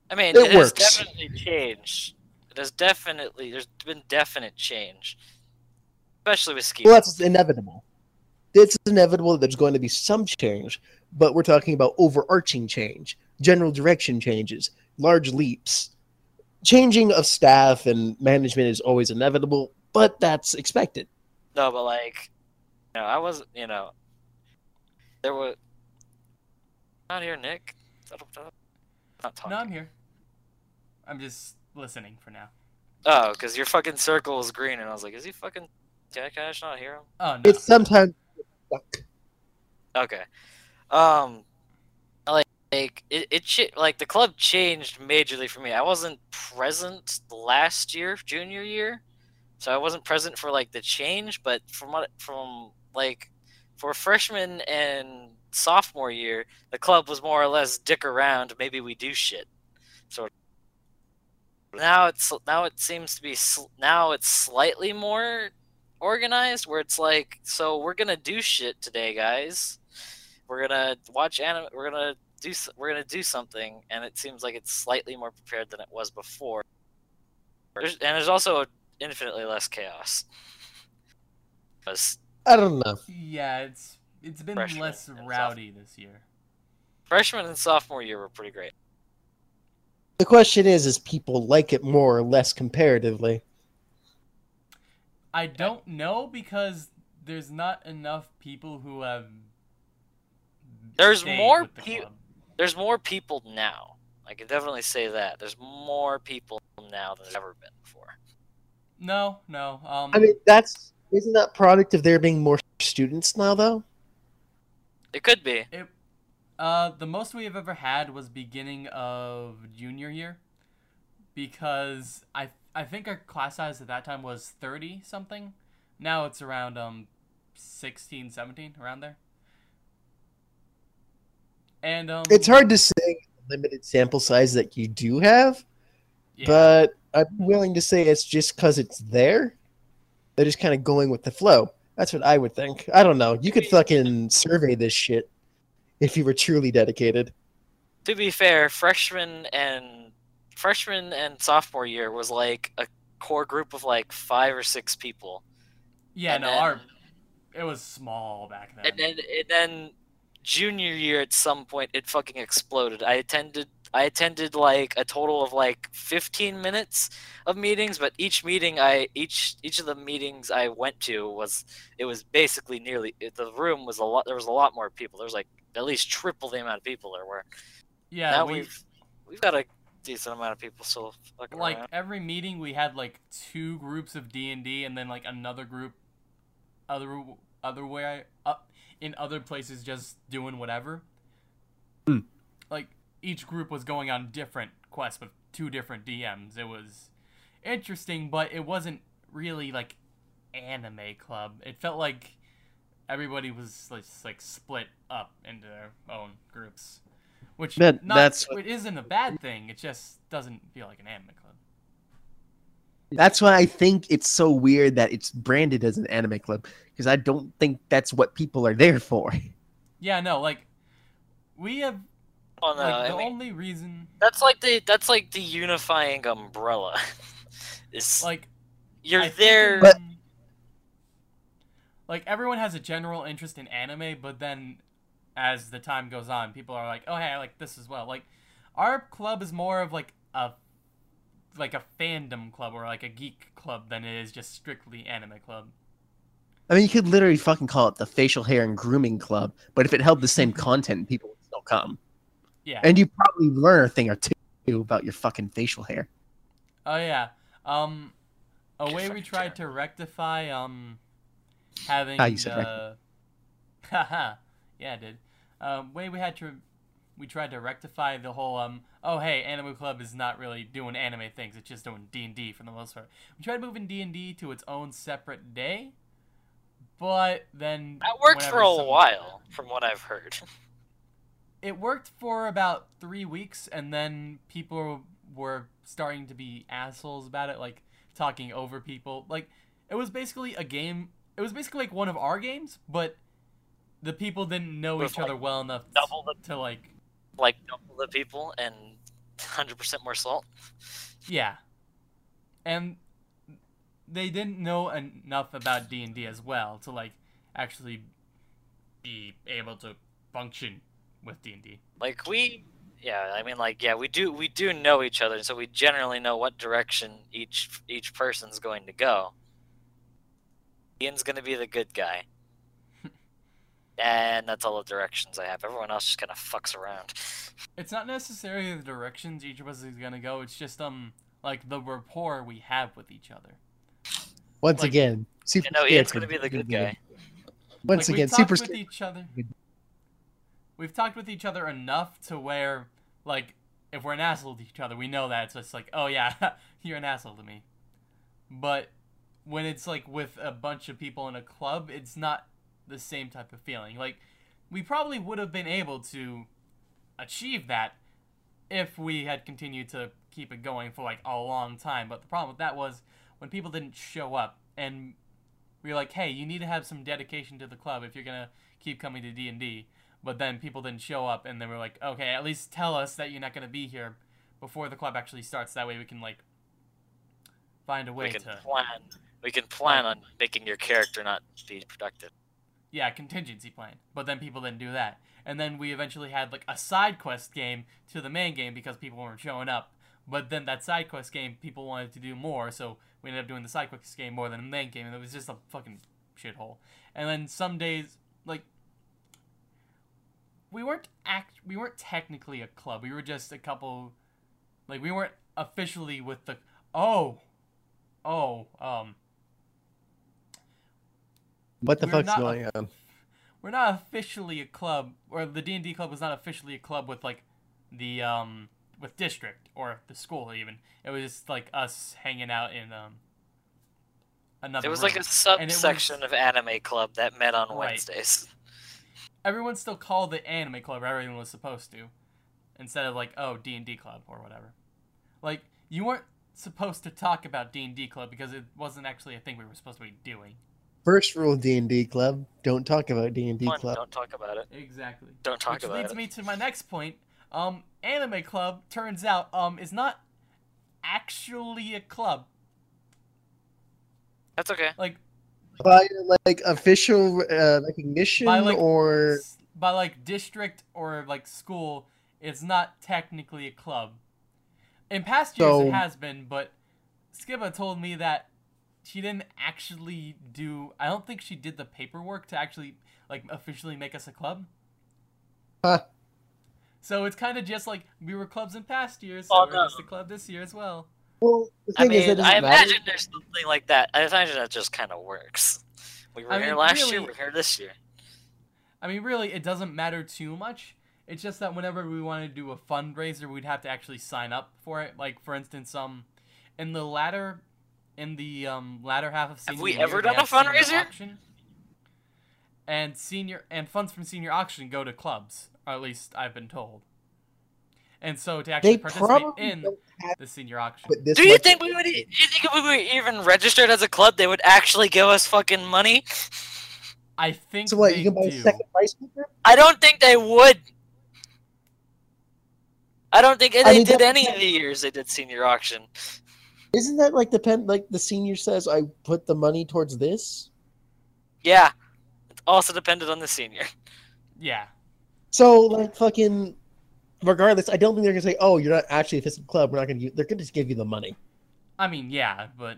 I mean, It it, has definitely changed. It has definitely there's been definite change, especially with ski. Well, that's inevitable. It's inevitable that there's going to be some change, but we're talking about overarching change, general direction changes, large leaps. Changing of staff and management is always inevitable, but that's expected. No, but like, no, I wasn't. You know, there was Not here, Nick. Not talking. No, I'm here. I'm just listening for now. Oh, because your fucking circle was green, and I was like, is he fucking... Can I just not hear him? Oh no. It's sometimes. Okay. Um, like, like it, it like the club changed majorly for me. I wasn't present last year, junior year, so I wasn't present for like the change. But from what from like for freshman and sophomore year, the club was more or less dick around. Maybe we do shit. So now it's now it seems to be now it's slightly more organized where it's like so we're gonna do shit today guys we're gonna watch anime we're gonna do we're gonna do something and it seems like it's slightly more prepared than it was before there's, and there's also infinitely less chaos 'Cause I don't know. Yeah, it's it's been Freshman less rowdy this year. freshman and sophomore year were pretty great The question is, is people like it more or less comparatively? I don't know because there's not enough people who have. There's more with the peo- there's more people now i can definitely say that there's more people now than there's ever been before No, no. Um, I mean, that's isn't that product of there being more students now, though? it could be It, uh, the most we have ever had was beginning of junior year, because I I think our class size at that time was thirty something. Now it's around um, 16, 17, around there. And um, It's hard to say limited sample size that you do have, yeah. but I'm willing to say it's just because it's there. They're just kind of going with the flow. That's what I would think. I don't know. You could fucking survey this shit if you were truly dedicated. to be fair, freshman and freshman and sophomore year was like a core group of like five or six people. yeah, and no, then- our it was small back then. And then and then junior year at some point it fucking exploded. I attended I attended like a total of like 15 minutes of meetings, but each meeting I each each of the meetings I went to was it was basically nearly the room was a lot there was a lot more people. There was like at least triple the amount of people there were. yeah, now we, we've we've got a decent amount of people so like around. every meeting we had like two groups of D and D, and then like another group, other other way up in other places just doing whatever. Hmm. Like each group was going on different quests with two different DMs. It was interesting, but it wasn't really like anime club. It felt like everybody was like, like split up into their own groups. Which Man, not, that's- it isn't a bad thing. It just doesn't feel like an anime club. That's why I think it's so weird that it's branded as an anime club because I don't think that's what people are there for. Yeah, no, like we have Oh no, like the mean, only reason that's like the that's like the unifying umbrella. (laughs) It's like you're I there. in- But- like everyone has a general interest in anime, but then as the time goes on, people are like, "Oh, hey, I like this as well." Like our club is more of like a like a fandom club or like a geek club than it is just strictly anime club. I mean, you could literally fucking call it the facial hair and grooming club, but if it held the same content, people would still come. Yeah. And you probably learn a thing or two about your fucking facial hair. Oh yeah. Um, a way we tried to rectify um having Ah, you said the (laughs) haha yeah I did um way we had to we tried to rectify the whole um oh hey Anime Club is not really doing anime things it's just doing D and D for the most part we tried moving D and D to its own separate day but then that worked for a while, from what I've heard. (laughs) it worked for about three weeks and then people were starting to be assholes about it like talking over people like it was basically a game it was basically like one of our games but the people didn't know each other well enough double the- to like Like double the people and (laughs) 100% more salt. yeah and they didn't know enough about d&d as well to like actually be able to function with d&d Like we, yeah, I mean, like yeah, we do we do know each other, so we generally know what direction each each person's going to go. Ian's gonna be the good guy. And that's all the directions I have. Everyone else just kind of fucks around. It's not necessarily the directions each of us is gonna go. It's just um like the rapport we have with each other. Once Like- again, super You know, Ian's gonna be the good guy. Once like, again, we've talked super with each other. We've talked with each other enough to where, like, if we're an asshole to each other, we know that So it's like, oh yeah, (laughs) you're an asshole to me. But when it's like with a bunch of people in a club, it's not the same type of feeling. Like, we probably would have been able to achieve that if we had continued to keep it going for like a long time. But the problem with that was when people didn't show up and we were like, hey, you need to have some dedication to the club if you're gonna keep coming to D and D. But then people didn't show up, and they were like, okay, at least tell us that you're not gonna be here before the club actually starts. That way we can like find a way We can to plan. We can plan on making your character not be productive. Yeah contingency plan. But then people didn't do that, and then we eventually had like a side quest game to the main game because people weren't showing up. But then that side quest game, people wanted to do more, so we ended up doing the side quest game more than the main game, and it was just a fucking shithole. And then some days, like, we weren't act, we weren't technically a club. We were just a couple, like, we weren't officially with the. Oh, oh, um, What the we're fuck's not- going on? we're not officially a club, or the D and D club was not officially a club with like the um with district or the school even. It was just like us hanging out in um another. It was room. like a subsection was- of anime club that met on Right. Wednesdays. everyone still called it anime club. or Everyone was supposed to, instead of like oh D and D club or whatever. Like you weren't supposed to talk about D and D club because it wasn't actually a thing we were supposed to be doing. First rule D and D club: don't talk about D and D One, club. don't talk about it. Exactly. Don't talk Which about it. Which leads me to my next point. Um, anime club turns out um is not actually a club. That's okay. Like By like official uh, recognition by like or by like district or like school, it's not technically a club. In past years, So- it has been, but Skiba told me that she didn't actually do. I don't think she did the paperwork to actually like officially make us a club. Huh. So it's kind of just like we were clubs in past years, so Oh, we're no. just a club this year as well. well, the I is, mean, doesn't I matter. imagine there's something like that. I imagine that just kind of works. We were I here mean, last year. We're here this year. I mean, really, it doesn't matter too much. It's just that whenever we wanted to do a fundraiser, we'd have to actually sign up for it. Like, for instance, um, in the latter, in the um latter half of senior Have we year, ever done a fundraiser? Auction, and senior and funds from senior auction go to clubs, or at least I've been told. And so to actually They participate in the senior auction, Do you think we would? e- Do you think if we were even registered as a club, they would actually give us fucking money? I think So what? they You can buy do. a second price cooker? I don't think they would. I don't think they I mean, did any of the years they did senior auction. Isn't that like depend? Like the senior says, I put the money towards this. Yeah, it also depended on the senior. Yeah, So like fucking, regardless, I don't think they're gonna say, "Oh, you're not actually a physical club. We're not gonna." Give, they're gonna just give you the money. I mean, yeah, but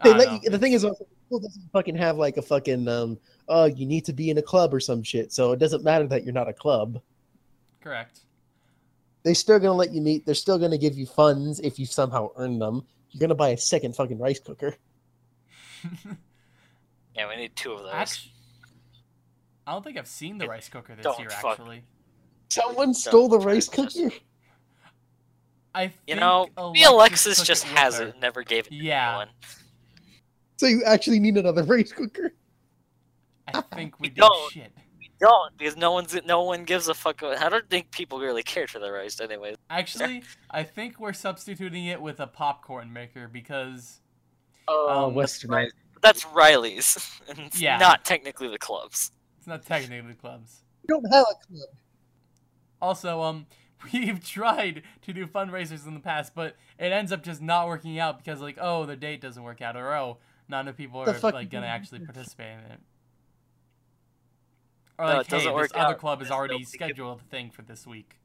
I They don't let know. you, the thing is, also, school doesn't fucking have like a fucking um. Oh, you need to be in a club or some shit. So it doesn't matter that you're not a club. correct. They're still gonna let you meet. They're still gonna give you funds if you somehow earn them. You're gonna buy a second fucking rice cooker. (laughs) Yeah, we need two of those. Actu- I don't think I've seen the It- rice cooker this year. fuck. Actually, Someone stole the rice cooker. I think you know, me Alexis Alexis just it has her. it, never gave it to Yeah. anyone. So you actually need another (laughs) rice cooker. I think we We (laughs) did don't. shit. We don't because no one's no one gives a fuck. about- I don't think people really cared for the rice, anyways. Actually, I think we're substituting it with a popcorn maker because Oh, Um, Western. Right. That's Riley's, (laughs) it's Yeah. not technically the club's. it's not technically the clubs. We don't have a club. Also, um, (laughs) we've tried to do fundraisers in the past, but it ends up just not working out because like, oh, the date doesn't work out, or oh, not enough people The are like gonna actually participate in it. Or No, like, it doesn't hey, work this other out club has already scheduled a thing for this week,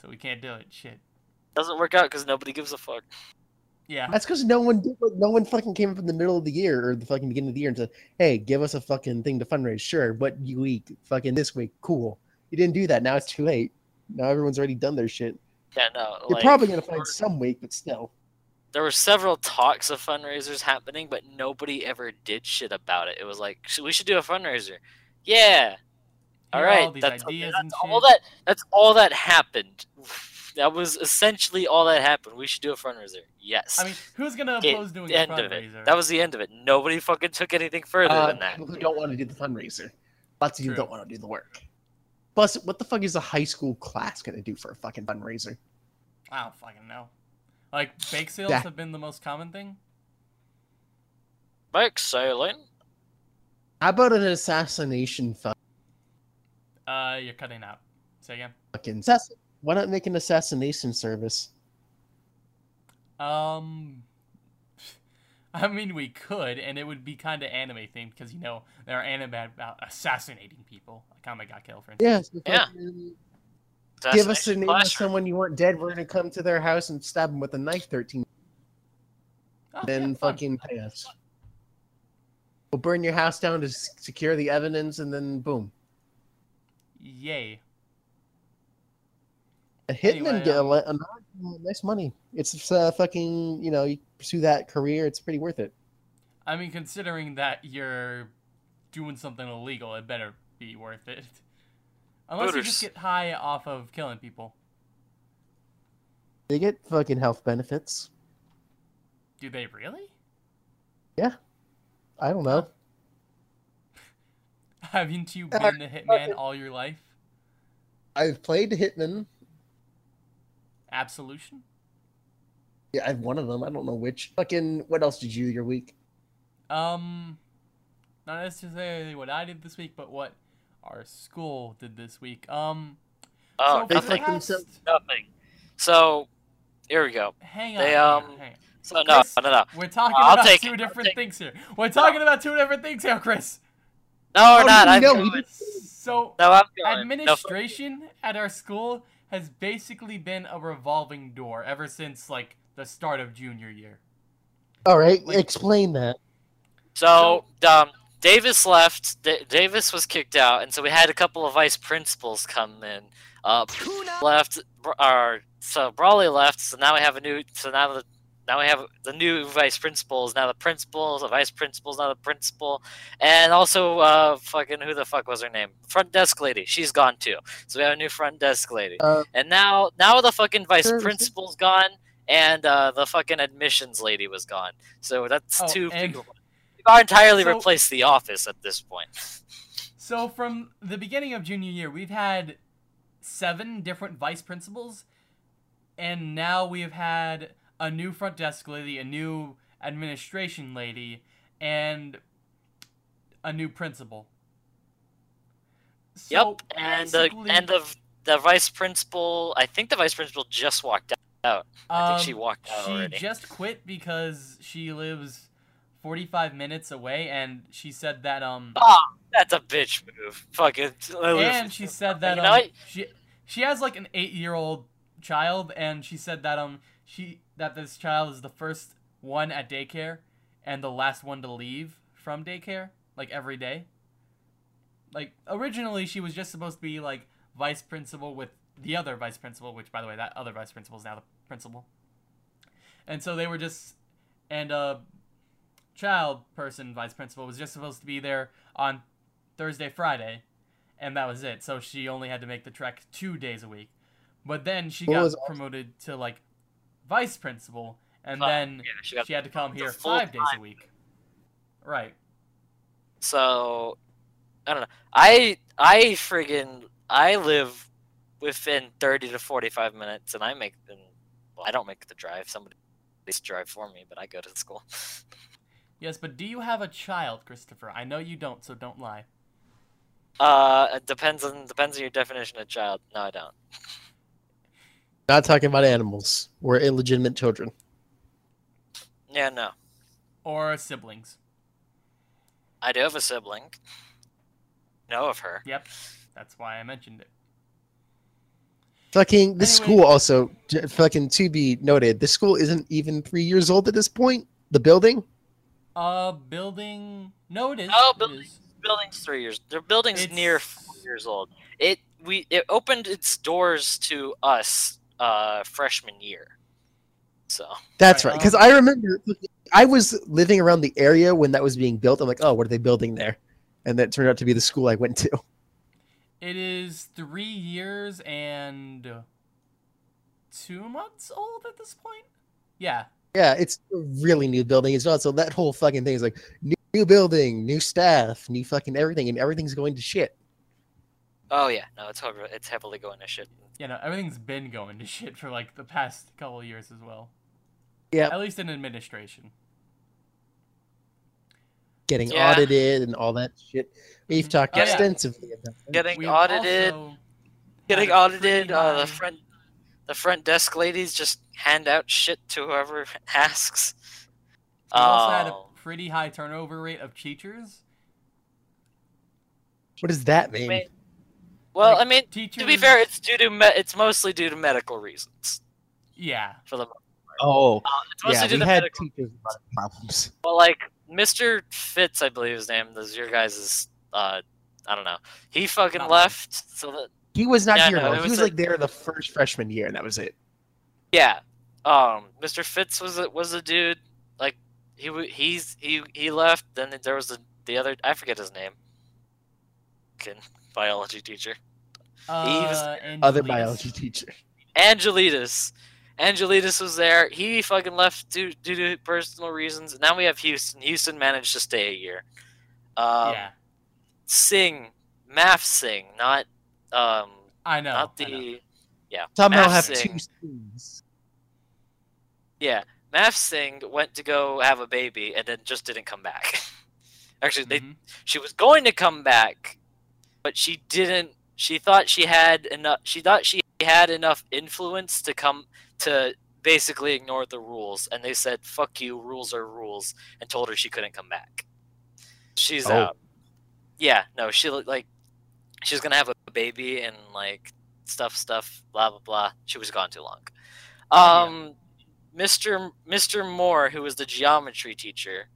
so we can't do it. Shit. Doesn't work out because nobody gives a fuck. Yeah. That's because no one did, no one fucking came up in the middle of the year or the fucking beginning of the year and said, "Hey, give us a fucking thing to fundraise." Sure, what you week? Fucking this week, cool. You didn't do that. Now it's too late. Now everyone's already done their shit. Yeah, no. You're like, probably gonna find some week, but still. There were several talks of fundraisers happening, but nobody ever did shit about it. It was like, we should do a fundraiser. Yeah. All all right. these That's, ideas that's and all shit. that. That's all that happened. That was essentially all that happened. We should do a fundraiser. Yes. I mean, who's gonna It- doing the a end of it. That was the end of it. Nobody fucking took anything further Uh, than that. people who don't want to do the fundraiser. Lots of you don't want to do the work. Plus, what the fuck is a high school class gonna do for a fucking fundraiser? I don't fucking know. Like bake sales Yeah. have been the most common thing. Bike sailing. How about an assassination fu- Uh, you're cutting out. Say again. fucking? Assass- Why not make an assassination service? Um, (laughs) I mean, we could, and it would be kind of anime themed because you know there are anime about assassinating people, like Akame ga Kill, for instance. Yes. Yeah. Give us the Assassination name of someone you want dead. We're gonna come to their house and stab them with a knife. Thirteen. Oh, then yeah, fun. fucking pay us. We'll burn your house down to secure the evidence, and then boom. Yay. A hitman Anyway, get a, um, le- a lot- nice money. It's uh, fucking you know you pursue that career. It's pretty worth it. I mean, considering that you're doing something illegal, it better be worth it. (laughs) Unless you just get high off of killing people. They get fucking health benefits. Do they really? Yeah. I don't know. (laughs) Haven't you Uh, been the hitman all your life? I've played Hitman. Absolution? Yeah, I've one of them. I don't know which. Fucking. What else did you do your week? Um, not necessarily what I did this week, but what our school did this week. Um, Oh, so they for nothing. themselves- past- Nothing. So, here we go. Hang on. They, hang on, um, hang on. So no, Chris, no, no, We're talking I'll about two it, different take things here. We're talking about two different things here, Chris. No, we're Oh, not. I'm no, going. So No, I'm going. No, administration at our school has basically been a revolving door ever since like the start of junior year. All right, Like- explain that. So, um, Davis left. D- Davis was kicked out, and so we had a couple of vice principals come in. Uh, left, Br- or so Brawley left. So now we have a new. So now the now we have the new vice principal is now the principal. The vice principal is now the principal, and also uh, fucking who the fuck was her name? Front desk lady. She's gone too. So we have a new front desk lady, Uh, and now now the fucking vice principal's gone. And uh, the fucking admissions lady was gone. So that's Oh, two people. We've entirely So- replaced the office at this point. So from the beginning of junior year, we've had seven different vice principals, and now we've had a new front desk lady, a new administration lady, and a new principal. So yep, and the and the the vice principal. I think the vice principal just walked out. I think she um, walked out she already. just quit because she lives 45 minutes away, and she said that um. Oh, that's a bitch move. Fucking. and she said that You know um, she she has like an eight year old child, and she said that um she that this child is the first one at daycare and the last one to leave from daycare, like every day. Like originally, she was just supposed to be like vice principal with the other vice principal, which by the way, that other vice principal is now the principal. And so they were just, and a child person vice principal was just supposed to be there on Thursday, Friday, and that was it. So she only had to make the trek two days a week. But then she What got was awesome- promoted to like vice principal, and then yeah, she got she had to come here five days a week. Right. So, I don't know. I I friggin' I live within thirty to forty five minutes, and I make the. Well, I don't make the drive. Somebody needs to drive for me, but I go to the school. (laughs) Yes, but do you have a child, Christopher? I know you don't, so don't lie. Uh, it depends on depends on your definition of child. No, I don't. (laughs) Not talking about animals. We're illegitimate children. Yeah, no. Or siblings. I do have a sibling. Know of her. Yep. That's why I mentioned it. Fucking this Anyway. school also, fucking to be noted, this school isn't even three years old at this point. The building. Uh, building. No, it is. Oh, building. is. building's three years. Their building's near four years old. It we it opened its doors to us uh freshman year. So That's Right, right. Because um, I remember I was living around the area when that was being built. I'm like, oh, what are they building there? And that turned out to be the school I went to. It is three years and two months old at this point. Yeah. Yeah, it's a really new building as well. So that whole fucking thing is like new, new building, new staff, new fucking everything, and everything's going to shit. Oh yeah, no, it's heavily, it's heavily going to shit. You know, everything's been going to shit for like the past couple of years as well. Yeah, At least in administration. Getting Yeah. audited and all that shit. We've talked Oh, yeah. extensively about that. Getting We've audited, getting audited. Uh, the front the front desk ladies just hand out shit to whoever (laughs) asks. We've also had a Oh. pretty high turnover rate of teachers. What does that mean? Wait, Well, Like, I mean, Teachers. to be fair, it's due to me- it's mostly due to medical reasons yeah. for the Oh, it's mostly yeah, due we to had medical teachers with a lot of problems. Well, like Mr. Fitz, I believe his name. This is your guys' uh, I don't know. He fucking Not left. So that He was not Yeah, here no, though. He was was a- like there the first freshman year, and that was it. yeah, um, Mr. Fitz was a, was a dude. Like he he's he he left. Then there was the the other I forget his name. Fucking biology teacher. was Uh, Other Angelitas. biology teacher. Angelitas. Angelitas was there. He fucking left due, due to personal reasons. And now we have Houston. Houston managed to stay a year. Um, yeah. Singh, math Singh, not um, I know. not I know. the yeah. Somehow math have sing. two students. Yeah, math Singh went to go have a baby and then just didn't come back. (laughs) Actually, they Mhm. she was going to come back, but she didn't. She thought she had enough. She thought she had enough influence to come to basically ignore the rules, and they said "fuck you, rules are rules," and told her she couldn't come back. She's Oh. out. Yeah, no, she looked like she's gonna have a baby and like stuff, stuff, blah blah blah. She was gone too long. Um, Mr. Mr. Moore, who was the geometry teacher,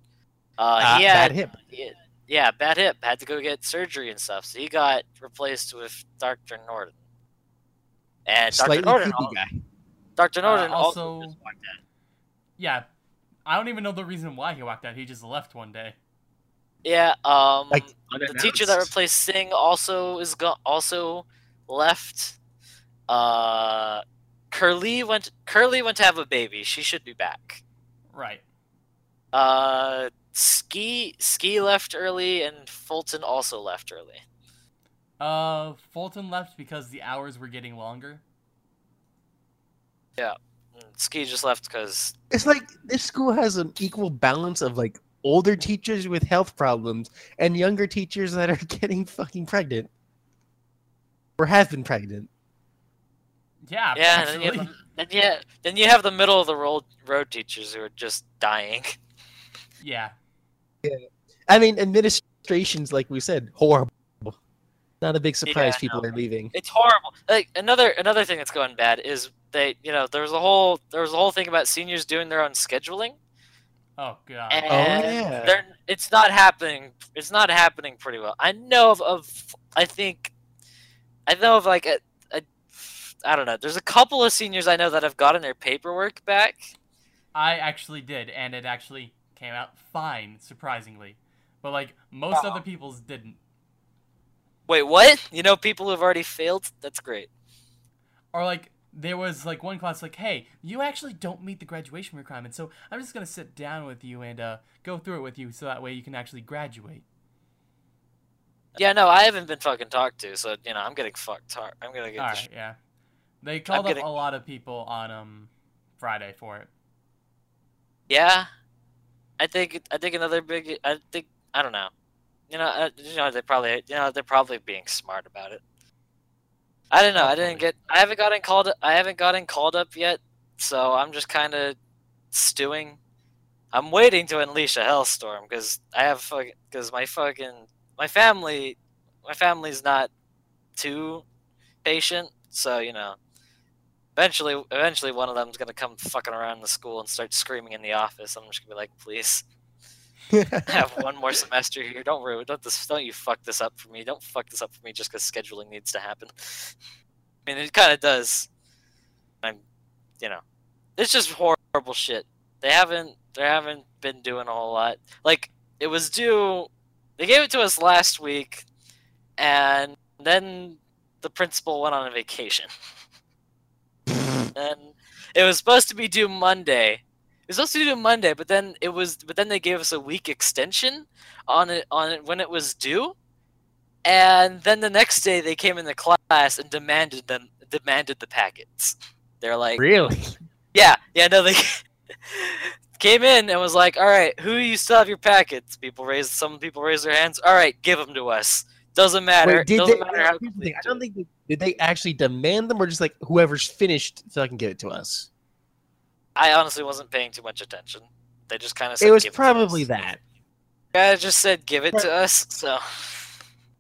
uh, Ah, he had bad hip. yeah, yeah, bad hip. Had to go get surgery and stuff. So he got replaced with Dr. Norton. And Dr. Slightly Norton, creepy al- guy. Dr. Uh, Norton also- also, just. Yeah. I don't even know the reason why he walked out. He just left one day. Yeah, um, Like, the teacher that replaced Singh also is also left. Uh, Curly went. Curly went to have a baby. She should be back. Right. Uh, Ski Ski left early, and Fulton also left early. Uh, Fulton left because the hours were getting longer. Yeah, Ski just left because It's like this school has an equal balance of like older teachers with health problems and younger teachers that are (laughs) getting fucking pregnant or have been pregnant. Yeah. Yeah, and then you, have the, then, yeah, then you have the middle of the road road teachers who are just dying. Yeah. I mean, administrations, like we said, horrible. Not a big surprise Yeah, people no. are leaving. It's horrible. Like another another thing that's going bad is they, you know, there was a whole there was a whole thing about seniors doing their own scheduling, Oh god. and oh, yeah. they're it's not happening. It's not happening pretty well. I know of, of I think I know of like a, a I don't know. There's a couple of seniors I know that have gotten their paperwork back. I actually did, and it actually came out fine, surprisingly. But like most Oh. other people's didn't. Wait, what? You know people who've already failed? That's great. Or like there was like one class like, hey, you actually don't meet the graduation requirement, so I'm just gonna sit down with you and uh, go through it with you, so that way you can actually graduate. Yeah, no, I haven't been fucking talked to, so you know I'm getting fucked hard. I'm gonna get. All dis- yeah. They called up getting- a lot of people on um Friday for it. Yeah, I think I think another big. I think I don't know. You know, uh, you know they probably you know they're probably being smart about it. I don't know. I didn't get. I haven't gotten called. I haven't gotten called up yet, so I'm just kind of stewing. I'm waiting to unleash a hellstorm because I have fucking because my fucking my family my family's not too patient, so you know Eventually, eventually, one of them's gonna come fucking around the school and start screaming in the office. I'm just gonna be like, please, (laughs) (laughs) have one more semester here. Don't ruin. Don't this. Don't you fuck this up for me. Don't fuck this up for me just because scheduling needs to happen. I mean, it kind of does. I'm, you know, it's just horrible shit. They haven't. They haven't been doing a whole lot. Like it was due. They gave it to us last week, and then the principal went on a vacation. (laughs) and it was supposed to be due Monday. It was supposed to be due Monday, but then it was. But then they gave us a week extension on it on it when it was due. And then the next day they came in the class and demanded them demanded the packets. They're like, really? yeah, yeah, no, they (laughs) came in and was like, "All right, who you still have your packets?" People raised, some people raised their hands. All right, give them to us. Doesn't matter. Wait, Doesn't they, matter how here's the thing, I don't think they, did they actually demand them or just like whoever's finished so I can give it to us. I honestly wasn't paying too much attention. They just kind of said It was "Give to probably us." that. Guy just said give it to us. So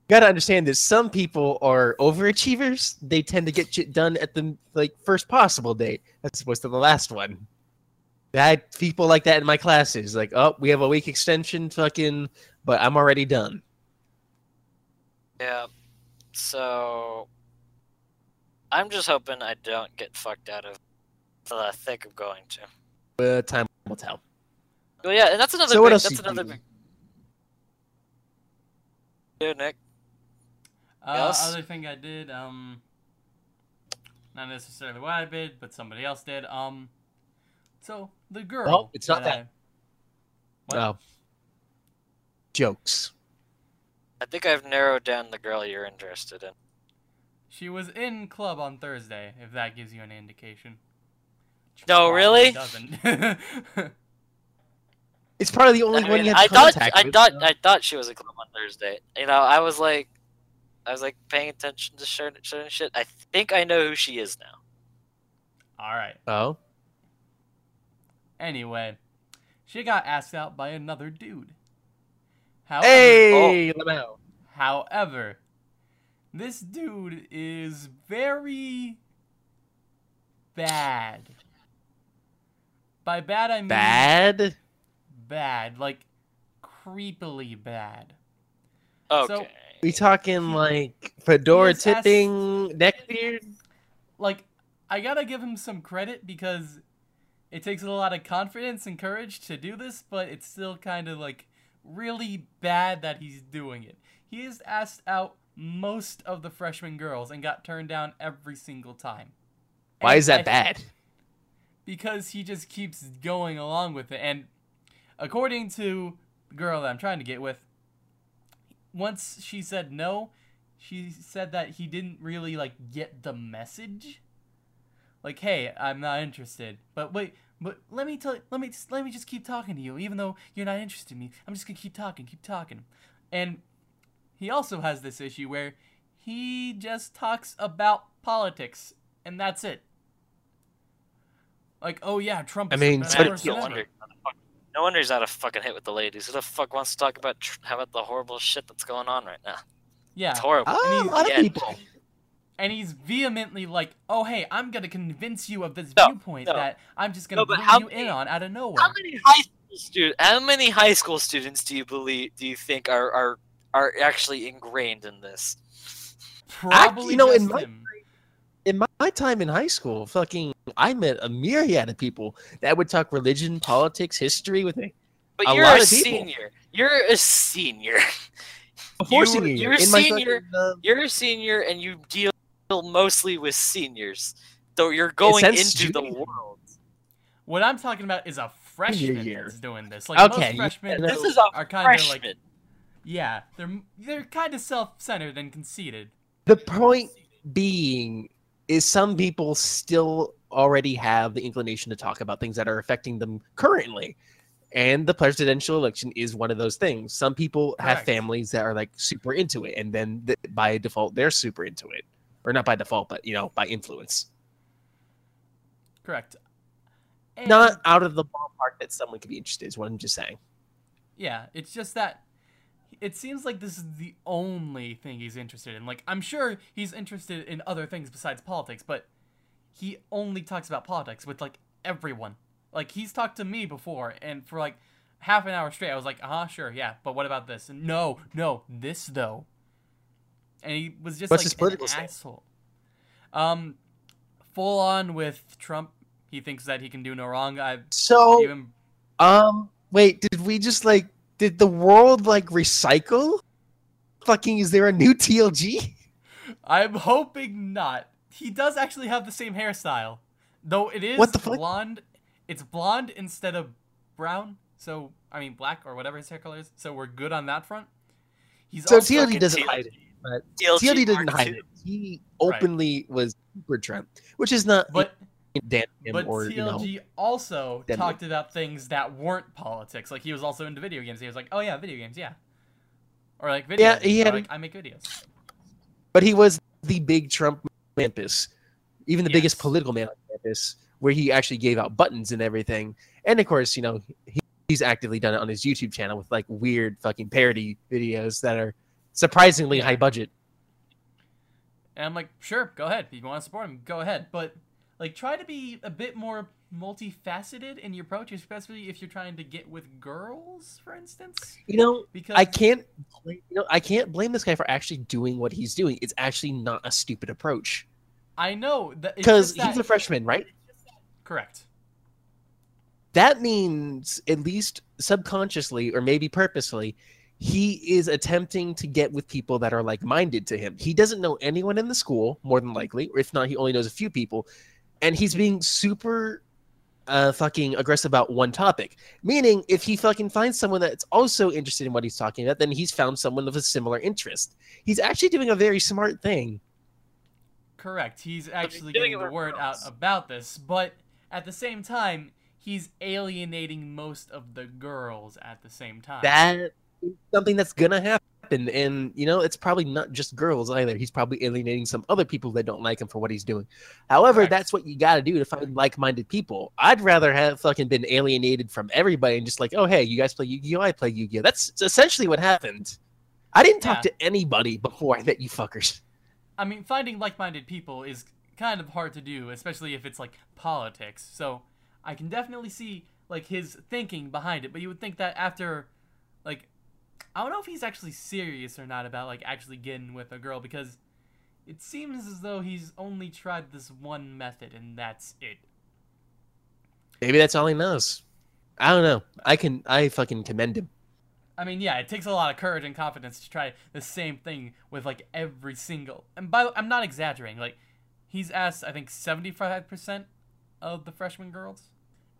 gotta understand that Some people are overachievers. They tend to get shit done at the like first possible date, as opposed to the last one. I had people like that in my classes. Like, oh, we have a week extension, fucking, but I'm already done. Yeah, so I'm just hoping I don't get fucked out of the thick of going to. But time will tell. Well, yeah, and that's another. So what else That's you another do? big. Dude, Nick. Uh, Yes? Other thing I did, um, not necessarily what I did, but somebody else did. Um, so the girl. Oh, it's not that. I- What? Oh. Jokes. I think I've narrowed down the girl you're interested in. She was in club on Thursday, if that gives you an indication. Which No, really? Doesn't. (laughs) It's probably the only I, one mean, you I thought contact I with. thought I thought she was a club on Thursday. You know, I was like, I was like paying attention to certain, certain shit. I think I know who she is now. All right. Oh. Anyway, she got asked out by another dude. However, Hey, Lamau. However, this dude is very bad. By bad, I mean Bad? bad, like creepily bad. Okay. We talking like fedora tipping is asked- tipping neckbeard? Like, I gotta give him some credit because it takes a lot of confidence and courage to do this, but it's still kind of like really bad that he's doing it. He has asked out most of the freshman girls and got turned down every single time. Why And is that I- bad? because he just keeps going along with it. And according to the girl that I'm trying to get with, once she said no, she said that he didn't really like get the message. Like, hey, I'm not interested. But wait, but let me tell let me let me just keep talking to you, even though you're not interested in me. I'm just gonna keep talking, keep talking. And he also has this issue where he just talks about politics, and that's it. Like, oh yeah, Trump. I is the mean, so- no wonder. No wonder he's not a fucking hit with the ladies. Who the fuck wants to talk about how about the horrible shit that's going on right now? Yeah, It's horrible. Oh, a he's- lot of people. And he's vehemently like, "Oh hey, I'm gonna convince you of this No, viewpoint no. that I'm just gonna No, bring how you in on out of nowhere." How many high school students? How many high school students do you believe? Do you think are are are actually ingrained in this? Probably you know, in my- him. In my, my time in high school, fucking, I met a myriad of people that would talk religion, politics, history with me. But A you're lot a of senior. You're a senior. Before you, senior. You're in my senior- fucking, uh, You're a senior, and you deal mostly with seniors. So you're going since into the world. What I'm talking about is a freshman year. that's doing this. Like Okay, most freshmen yeah, This is a are kind of like freshman. yeah, they're they're kind of self-centered and conceited. the point being is some people still already have the inclination to talk about things that are affecting them currently. And the presidential election is one of those things. Some people have families that are like super into it, and then th- by default, they're super into it. Or not by default, but you know, by influence. Correct. And, Not out of the ballpark that someone could be interested, is what I'm just saying. Yeah, it's just that it seems like this is the only thing he's interested in. Like, I'm sure he's interested in other things besides politics, but he only talks about politics with like everyone. Like he's talked to me before, and for like half an hour straight, I was like, "Uh huh, sure, yeah, but what about this?" And no, no, this though. And he was just What's like his political an asshole. Um, full on with Trump. He thinks that he can do no wrong. I So, even um, wait, did we just like, did the world like recycle? Fucking, is there a new TLG? I'm hoping not. He does actually have the same hairstyle, though it is What the fuck? blonde. It's blonde instead of brown. So I mean black or whatever his hair color is. So we're good on that front. He's So TLG doesn't TLG. hide it. But TLG TLD didn't hide it. He openly was super Trump, which is not but Dan him but or, you know. TLG also Damn talked about things that weren't politics. Like he was also into video games. He was like, "Oh yeah, video games, yeah." Or like video Yeah, games. he had- like I make videos. But he was the big Trump campus, even the biggest political man on campus, where he actually gave out buttons and everything. And of course, you know, he, he's actively done it on his YouTube channel with like weird fucking parody videos that are surprisingly Yeah. high budget. And I'm like, sure, go ahead. If you want to support him, go ahead. But like, try to be a bit more multifaceted in your approach, especially if you're trying to get with girls, for instance. You know, Because I can't, blame- you know, I can't blame this guy for actually doing what he's doing. It's actually not a stupid approach I know that because he's a freshman, right? correct. that means at least subconsciously or maybe purposely he is attempting to get with people that are like-minded to him. He doesn't know anyone in the school more than likely or if not he only knows a few people. And he's being super uh fucking aggressive about one topic. Meaning if he fucking finds someone that's also interested in what he's talking about then he's found someone of a similar interest. He's actually doing a very smart thing. Correct. He's actually getting the word out about this, but at the same time, he's alienating most of the girls at the same time. that is something that's gonna happen. And you know it's probably not just girls either. He's probably alienating some other people that don't like him for what he's doing. However Correct. that's what you got to do to find like-minded people. I'd rather have fucking been alienated from everybody and just like oh hey you guys play yu-gi-oh i play yu-gi-oh. That's essentially what happened. I didn't talk Yeah. to anybody before i met you fuckers. I mean, finding like-minded people is kind of hard to do, especially if it's like politics. So I can definitely see like his thinking behind it, but you would think that after, like, I don't know if he's actually serious or not about like actually getting with a girl because it seems as though he's only tried this one method and that's it. maybe that's all he knows i don't know i can i fucking commend him I mean, yeah, it takes a lot of courage and confidence to try the same thing with like every single. And by the I'm not exaggerating. Like, he's asked I think 75 percent of the freshman girls,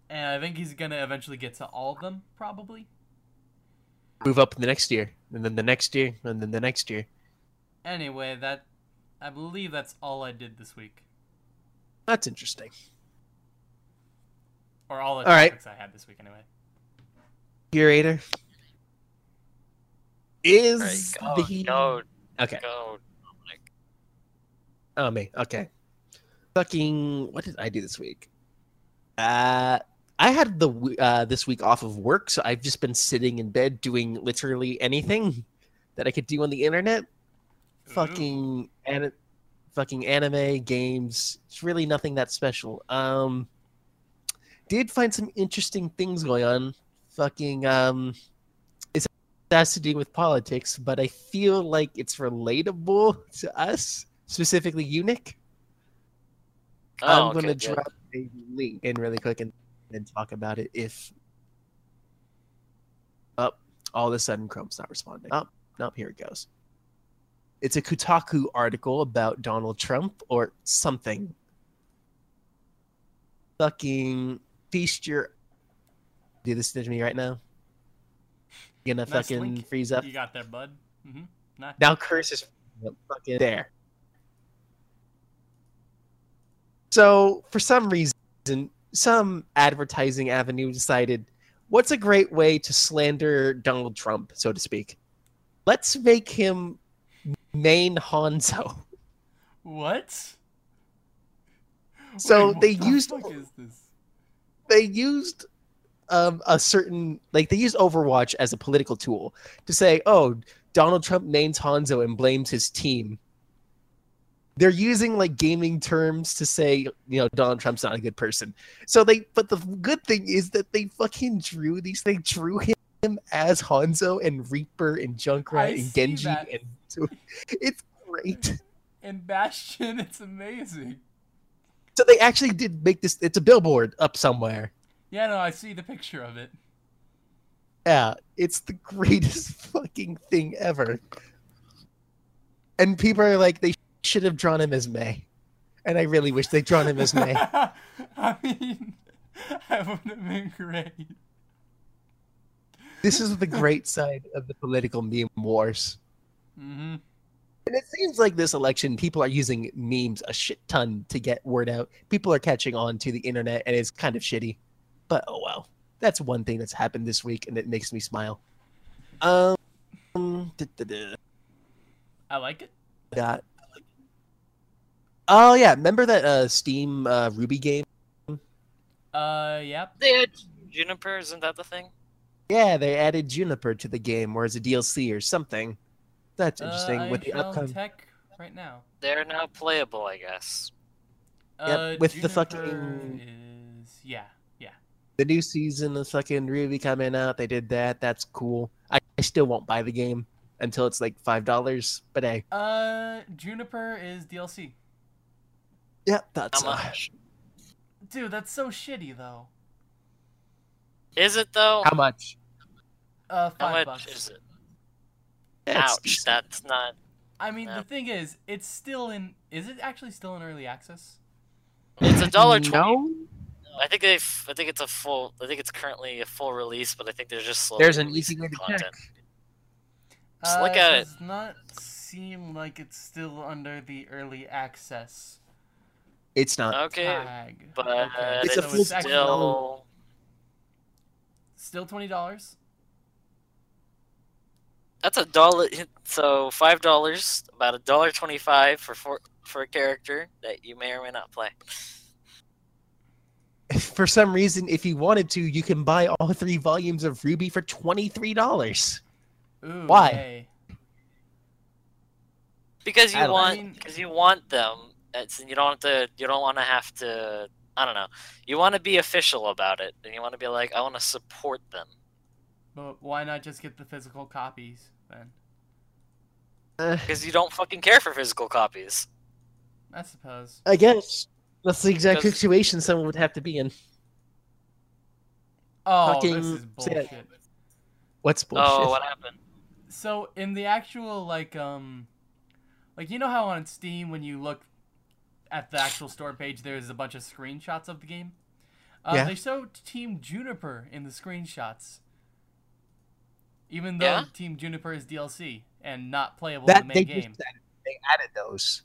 and I think he's gonna eventually get to all of them probably. Move up the next year and then the next year and then the next year. Anyway, that I believe that's all I did this week, that's interesting. Or all the All right. topics I had this week anyway. curator is All right, the go, okay. Go, go. oh me. Okay. Fucking what did i do this week? Uh i had the uh this week off of work so i've just been sitting in bed doing literally anything that i could do on the internet. Fucking and fucking anime games it's really nothing that special. Um did find some interesting things going on. Fucking um it's it has to do with politics but i feel like it's relatable to us specifically eunuch Oh, i'm okay, gonna good. drop a link in really quick and, and talk about it if up all of a sudden chrome's not responding up nope here it goes it's a Kotaku article about Donald Trump or something. Fucking feast your. Do this to me right now. You gonna Nice fucking link. freeze up? You got there, bud. Mm-hmm. Nah. Now curse is fucking there. So for some reason, some advertising avenue decided, what's a great way to slander Donald Trump, so to speak? Let's make him main Hanzo. What? So Wait, what they the used- fuck is this? they used um, a certain like they used Overwatch as a political tool to say, "Oh, Donald Trump mains Hanzo and blames his team." They're using like gaming terms to say, you know, Donald Trump's not a good person. So they, but the good thing is that they fucking drew these. They drew him as Hanzo and Reaper and I Junkrat and Genji, that. and it's great. And Bastion, it's amazing. So they actually did make this. It's a billboard up somewhere. Yeah, no, I see the picture of it. Yeah, it's the (laughs) greatest fucking thing ever. And people are like, they should have drawn him as May. And I really wish they'd drawn him as May. (laughs) I mean, (laughs) that would have been great. This is the great side of the political meme wars. Mm-hmm. And it seems like this election, people are using memes a shit ton to get word out. People are catching on to the internet, and it's kind of shitty. But oh well. That's one thing that's happened this week, and it makes me smile. Um, duh, duh, duh. I like it. got. Oh yeah, remember that uh, Steam uh, RWBY game? Uh, yep. They had Juniper, isn't that the thing? Yeah, they added Juniper to the game, or as a DLC or something. That's interesting. Uh, I with the upcoming, tech right now. They're now playable, I guess. Uh, with the fucking- is yeah, yeah. the new season of fucking RWBY coming out, they did that. That's cool. I, I still won't buy the game until it's like five dollars. But hey, Uh, Juniper is DLC. Yeah, that's How uh, much? Dude, that's so shitty though. Is it though? how much? Uh, How five much bucks. is it? Yeah, it's Ouch, decent. that's not. I mean, Yeah. the thing is, it's still in. Is it actually still in early access? It's a dollar twenty. No, I think they. I think it's a full. I think it's currently a full release, but I think they're just. slowly there's an easy releasing way to content. check. Just look Uh, at it. Does not seem like it's still under the early access It's not. Okay, tag. but Okay, It's a full it's still. still twenty dollars. That's a dollar. So five dollars, about a dollar twenty-five for for for a character that you may or may not play. (laughs) For some reason, if you wanted to, you can buy all three volumes of RWBY for twenty three dollars. Ooh, Why? yay. Because you want, because you want them. It's you don't want to. You don't want to have to. I don't know. You want to be official about it, and you want to be like, I want to support them. But why not just get the physical copies then? Because you don't fucking care for physical copies. I suppose. I guess that's the exact 'Cause- situation someone would have to be in. Oh, Fucking this is bullshit. What's bullshit? Oh, what happened? So in the actual like um, like you know how on Steam when you look at the actual store page, there's a bunch of screenshots of the game. Uh, Yeah. They show Team Juniper in the screenshots, even though Yeah? Team Juniper is DLC and not playable that in the they main just game. added, they added those.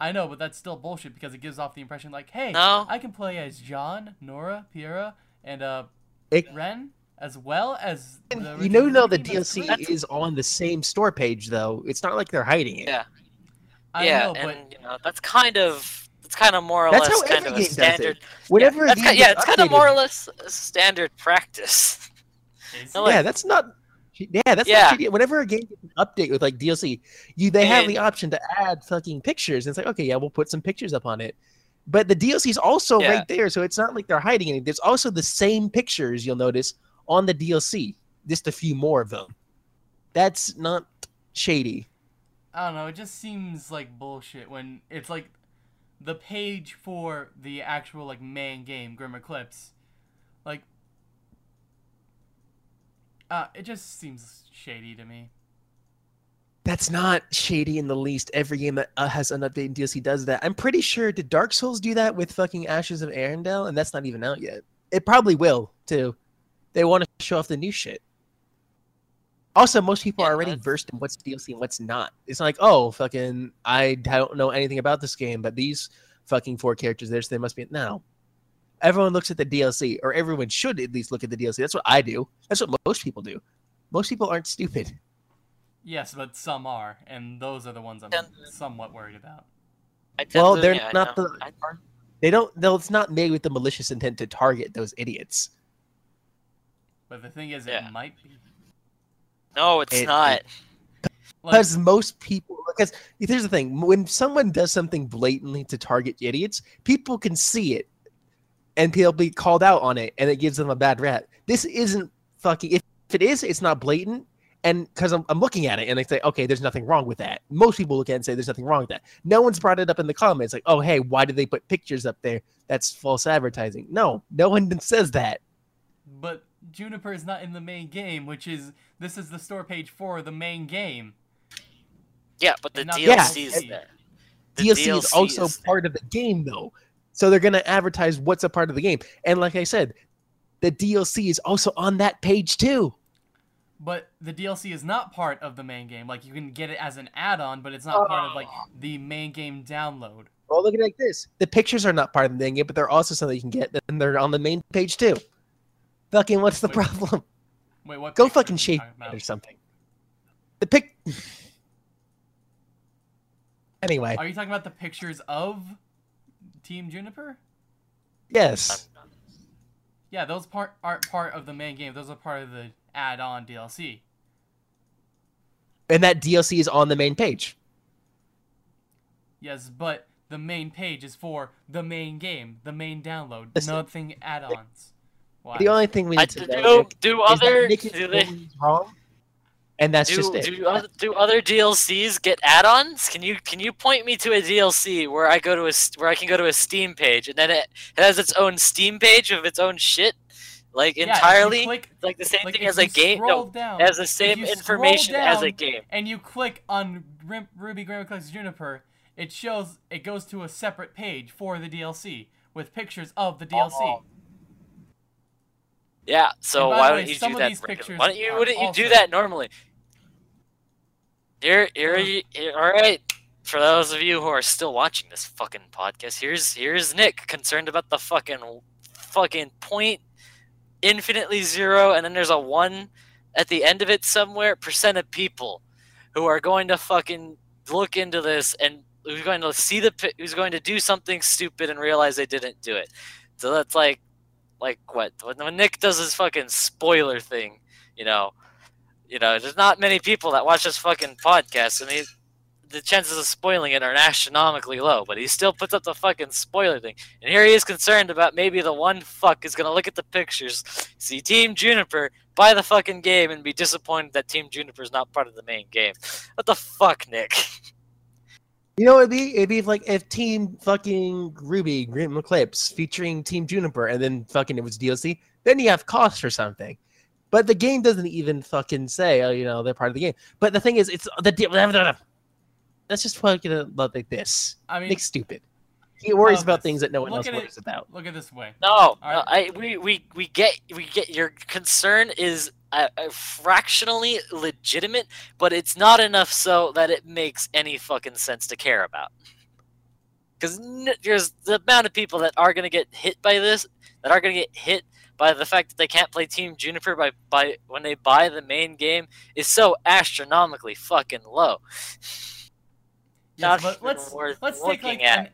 I know, but that's still bullshit because it gives off the impression like, hey, No. I can play as Jaune, Nora, Pyrrha, and uh, It- Ren, as well as the you know, original no, the game. That's DLC is on the same store page though. It's not like they're hiding it. Yeah. I yeah, know, but and you know that's kind of that's kind of more or That's less how kind of a game standard. it. Whenever yeah, a that's game ki- yeah, it's kind of updated- more or less standard practice. (laughs) is No, like- yeah, that's not. Yeah, that's Yeah. not. Whenever a game gets an update with like DLC, you they have the option to add fucking pictures. And it's like, okay, yeah, we'll put some pictures up on it. But the DLC is also Yeah. right there, so it's not like they're hiding anything. There's also the same pictures you'll notice on the DLC, just a few more of them. That's not shady. I don't know. It just seems like bullshit when it's like the page for the actual like main game, Grimm Eclipse. Like, uh, it just seems shady to me. That's not shady in the least. Every game that uh, has an update in DLC does that. I'm pretty sure did Dark Souls do that with fucking Ashes of Ariandel, and that's not even out yet. It probably will too. They want to show off the new shit. Also, most people Yeah, are already that's- versed in what's DLC and what's not. It's like, oh, fucking, I don't know anything about this game, but these fucking four characters there, so they must be no. Everyone looks at the DLC, or everyone should at least look at the DLC. That's what I do. That's what most people do. Most people aren't stupid. Yes, but some are, and those are the ones I'm somewhat worried about. I Well, they're yeah, not know. the. They don't. They'll, it's not made with the malicious intent to target those idiots. But the thing is, Yeah. it might be. No, it's It- not. Like, Because most people, because here's the thing: when someone does something blatantly to target idiots, people can see it, and people be called out on it, and it gives them a bad rap. This isn't fucking. If, if it is, it's not blatant, and because I'm, I'm looking at it, and they say, okay, there's nothing wrong with that. Most people look at it and say, there's nothing wrong with that. No one's brought it up in the comments, like, oh, hey, why did they put pictures up there? That's false advertising. No, no one (laughs) says that. but Juniper is not in the main game, which is this is the store page for the main game. Yeah, but the And Yeah, DLC is there. The DLC, is also is there. part of the game, though. So they're going to advertise what's a part of the game. And like I said, the DLC is also on that page, too. But the DLC is not part of the main game. Like you can get it as an add-on, but it's not part of like the main game download. Well, look at it like this. The pictures are not part of the main game, but they're also something you can get, and they're on the main page, too. Fucking, what's the Wait. problem? Wait, what? Go fucking shave talking your head about? or something. The pic... anyway, Are you talking about the pictures of Team Juniper? yes. Yeah, those part aren't part of the main game. Those are part of the add-on DLC. And that DLC is on the main page. Yes, but the main page is for the main game, the main download, Listen. nothing add-ons. Why? The only thing we I, need to do, know do is other Nick do they wrong, and that's do, just it. do, other, do other DLCs get add-ons? Can you can you point me to a DLC where I go to a s- where I can go to a Steam page and then it, it has its own Steam page of its own shit, like Yeah, entirely click- like the same like, thing as a game. scroll No, down, it has the same information as a game. and you click on Rim- RWBY Grimm Eclipse Juniper, it shows it goes to a separate page for the DLC with pictures of the DLC. Oh. Yeah. So why way, don't you do that? these Brendan? pictures Why don't you wouldn't you do that normally? Here, here, Uh. you, here, all right. For those of you who are still watching this fucking podcast, here's here's Nick concerned about the fucking fucking point infinitely zero, and then there's a one at the end of it somewhere. Percent of people who are going to fucking look into this and who's going to see the who's going to do something stupid and realize they didn't do it. So that's like like what when, Nick does his fucking spoiler thing, you know, you know, there's not many people that watch this fucking podcast, and he, the chances of spoiling it are astronomically low. But he still puts up the fucking spoiler thing, and here he is concerned about maybe the one fuck is gonna look at the pictures, see Team Juniper, buy the fucking game, and be disappointed that Team Juniper is not part of the main game. What the fuck, Nick? (laughs) You know, it'd be it'd be like if Team fucking RWBY Grimm Eclipse featuring Team Juniper, and then fucking it was DLC. Then you have cost or something. But the game doesn't even fucking say, oh, you know, they're part of the game. But the thing is, it's the deal. That's just fucking uh, like this. I mean, Nick's stupid. He worries Love about things that no one else at it. worries about. look at this way. No, no. I we, we we get we get your concern is uh, uh, fractionally legitimate, but it's not enough so that it makes any fucking sense to care about. Because there's the amount of people that are gonna get hit by this, that are gonna get hit by the fact that they can't play Team Juniper by by when they buy the main game is so astronomically fucking low. Yes, Not but let's worth let's take looking like at. an,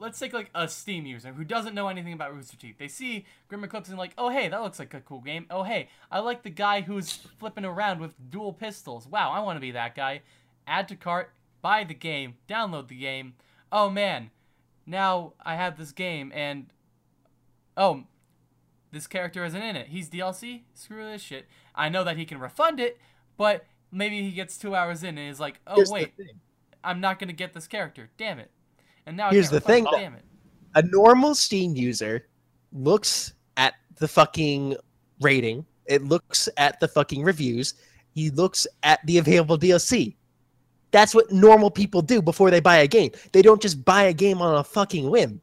let's take like a Steam user who doesn't know anything about Rooster Teeth. They see Grimm Eclipse and like, oh hey, that looks like a cool game. Oh hey, I like the guy who's flipping around with dual pistols. Wow, I want to be that guy. Add to cart, buy the game, download the game. Oh man, now I have this game and oh, this character isn't in it. He's DLC. Screw this shit. I know that he can refund it, but maybe he gets two hours in and is like, oh Here's wait. I'm not gonna get this character. Damn it. And now Here's the thing, refund Damn it. a normal Steam user looks at the fucking rating. It looks at the fucking reviews. He looks at the available DLC. That's what normal people do before they buy a game. They don't just buy a game on a fucking whim.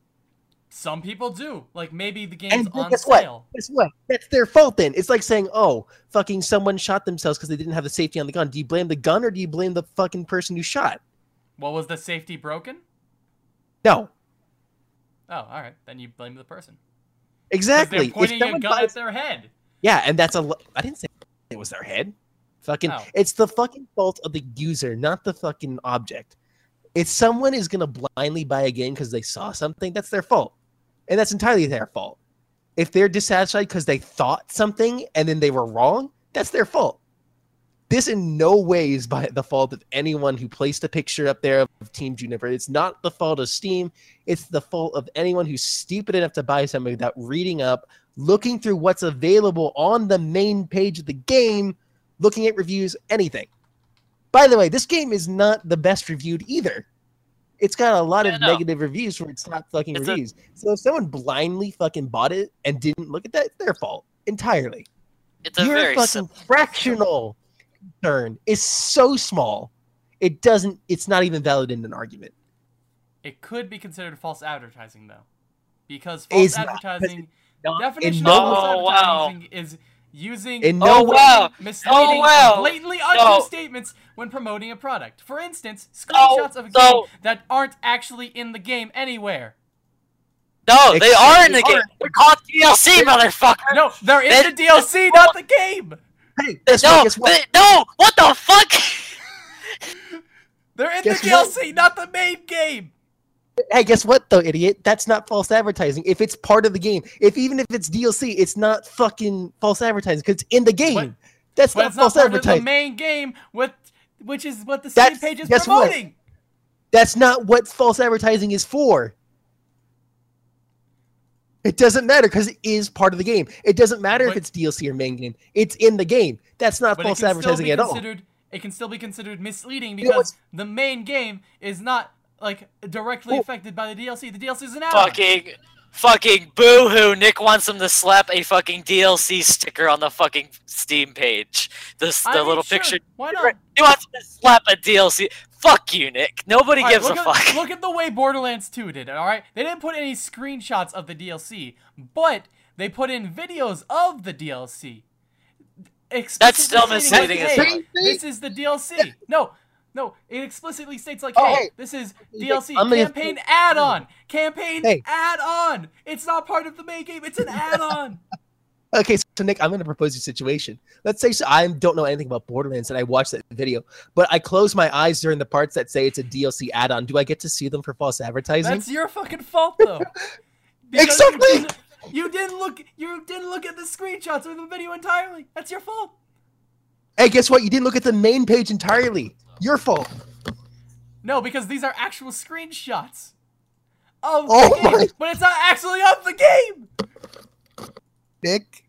Some people do. Like maybe the game's And on guess sale. what? Guess what? That's their fault then. It's like saying, oh, fucking someone shot themselves because they didn't have the safety on the gun. Do you blame the gun or do you blame the fucking person who shot? Well, was the safety broken? No. Oh, all right. Then you blame the person. Exactly. They're pointing a gun buys- at their head. Yeah, and that's a. I didn't say it was their head. Fucking, Oh. it's the fucking fault of the user, not the fucking object. If someone is gonna blindly buy a game because they saw something, that's their fault, and that's entirely their fault. If they're dissatisfied because they thought something and then they were wrong, that's their fault. This in no way is by the fault of anyone who placed a picture up there of Team Juniper. It's not the fault of Steam. It's the fault of anyone who's stupid enough to buy something without reading up, looking through what's available on the main page of the game, looking at reviews, anything. By the way, this game is not the best reviewed either. It's got a lot Yeah, of no. negative reviews for its top fucking It's reviews. so if someone blindly fucking bought it and didn't look at that, it's their fault entirely. It's a Your very fucking fractional concern is so small. It doesn't. It's not even valid in an argument. It could be considered false advertising though, because false not, advertising Not definition no- of false Oh, wow. advertising is using In Oh, no way. wow. misleading, Oh, wow. blatantly untrue No. statements when promoting a product. For instance, So- screenshots of a game so- that aren't actually in the game anywhere. No, they Except are in the game. aren't. They're called DLC, motherfucker. No, they're in They- the DLC, not the game. Hey, guess no, what? Guess what? they- no. What the fuck? They're in Guess the what? DLC, not the main game. Hey, guess what though, idiot? That's not false advertising. If it's part of the game, if even if it's DLC, it's not fucking false advertising because it's in the game. But- That's But not it's not false part of the advertising. main game, with which is what the Steam page is guess what? promoting. That's not what false advertising is for. It doesn't matter because it is part of the game. It doesn't matter But- if it's DLC or main game. It's in the game. That's not false advertising at all. It can still be considered misleading You know because the main game is not like directly Oh. affected by the DLC. The DLC is an add-on. fucking, fucking boo-hoo. Nick wants him to slap a fucking DLC sticker on the fucking Steam page. This I the mean, little sure, picture. Why not? He wants him to slap a DLC. Fuck you, Nick. Nobody All right, gives look a at, fuck. (laughs) Look at the way Borderlands 2 did it, alright? They didn't put any screenshots of the DLC, but they put in videos of the DLC. That's still misleading as hey. This is the DLC. No, no, it explicitly states like, Oh, hey, hey. this is DLC, I'm gonna- campaign add-on, campaign Hey. add-on. It's not part of the main game, it's an add-on. (laughs) Okay, so Nick, I'm going to propose a situation. Let's say so I don't know anything about Borderlands and I watched that video, but I close my eyes during the parts that say it's a DLC add-on. Do I get to see them for false advertising? That's your fucking fault, though. (laughs) Exactly. You didn't, you didn't look. You didn't look at the screenshots of the video entirely. That's your fault. Hey, guess what? You didn't look at the main page entirely. Your fault. No, because these are actual screenshots of Oh the game, my- but it's not actually of the game. Nick,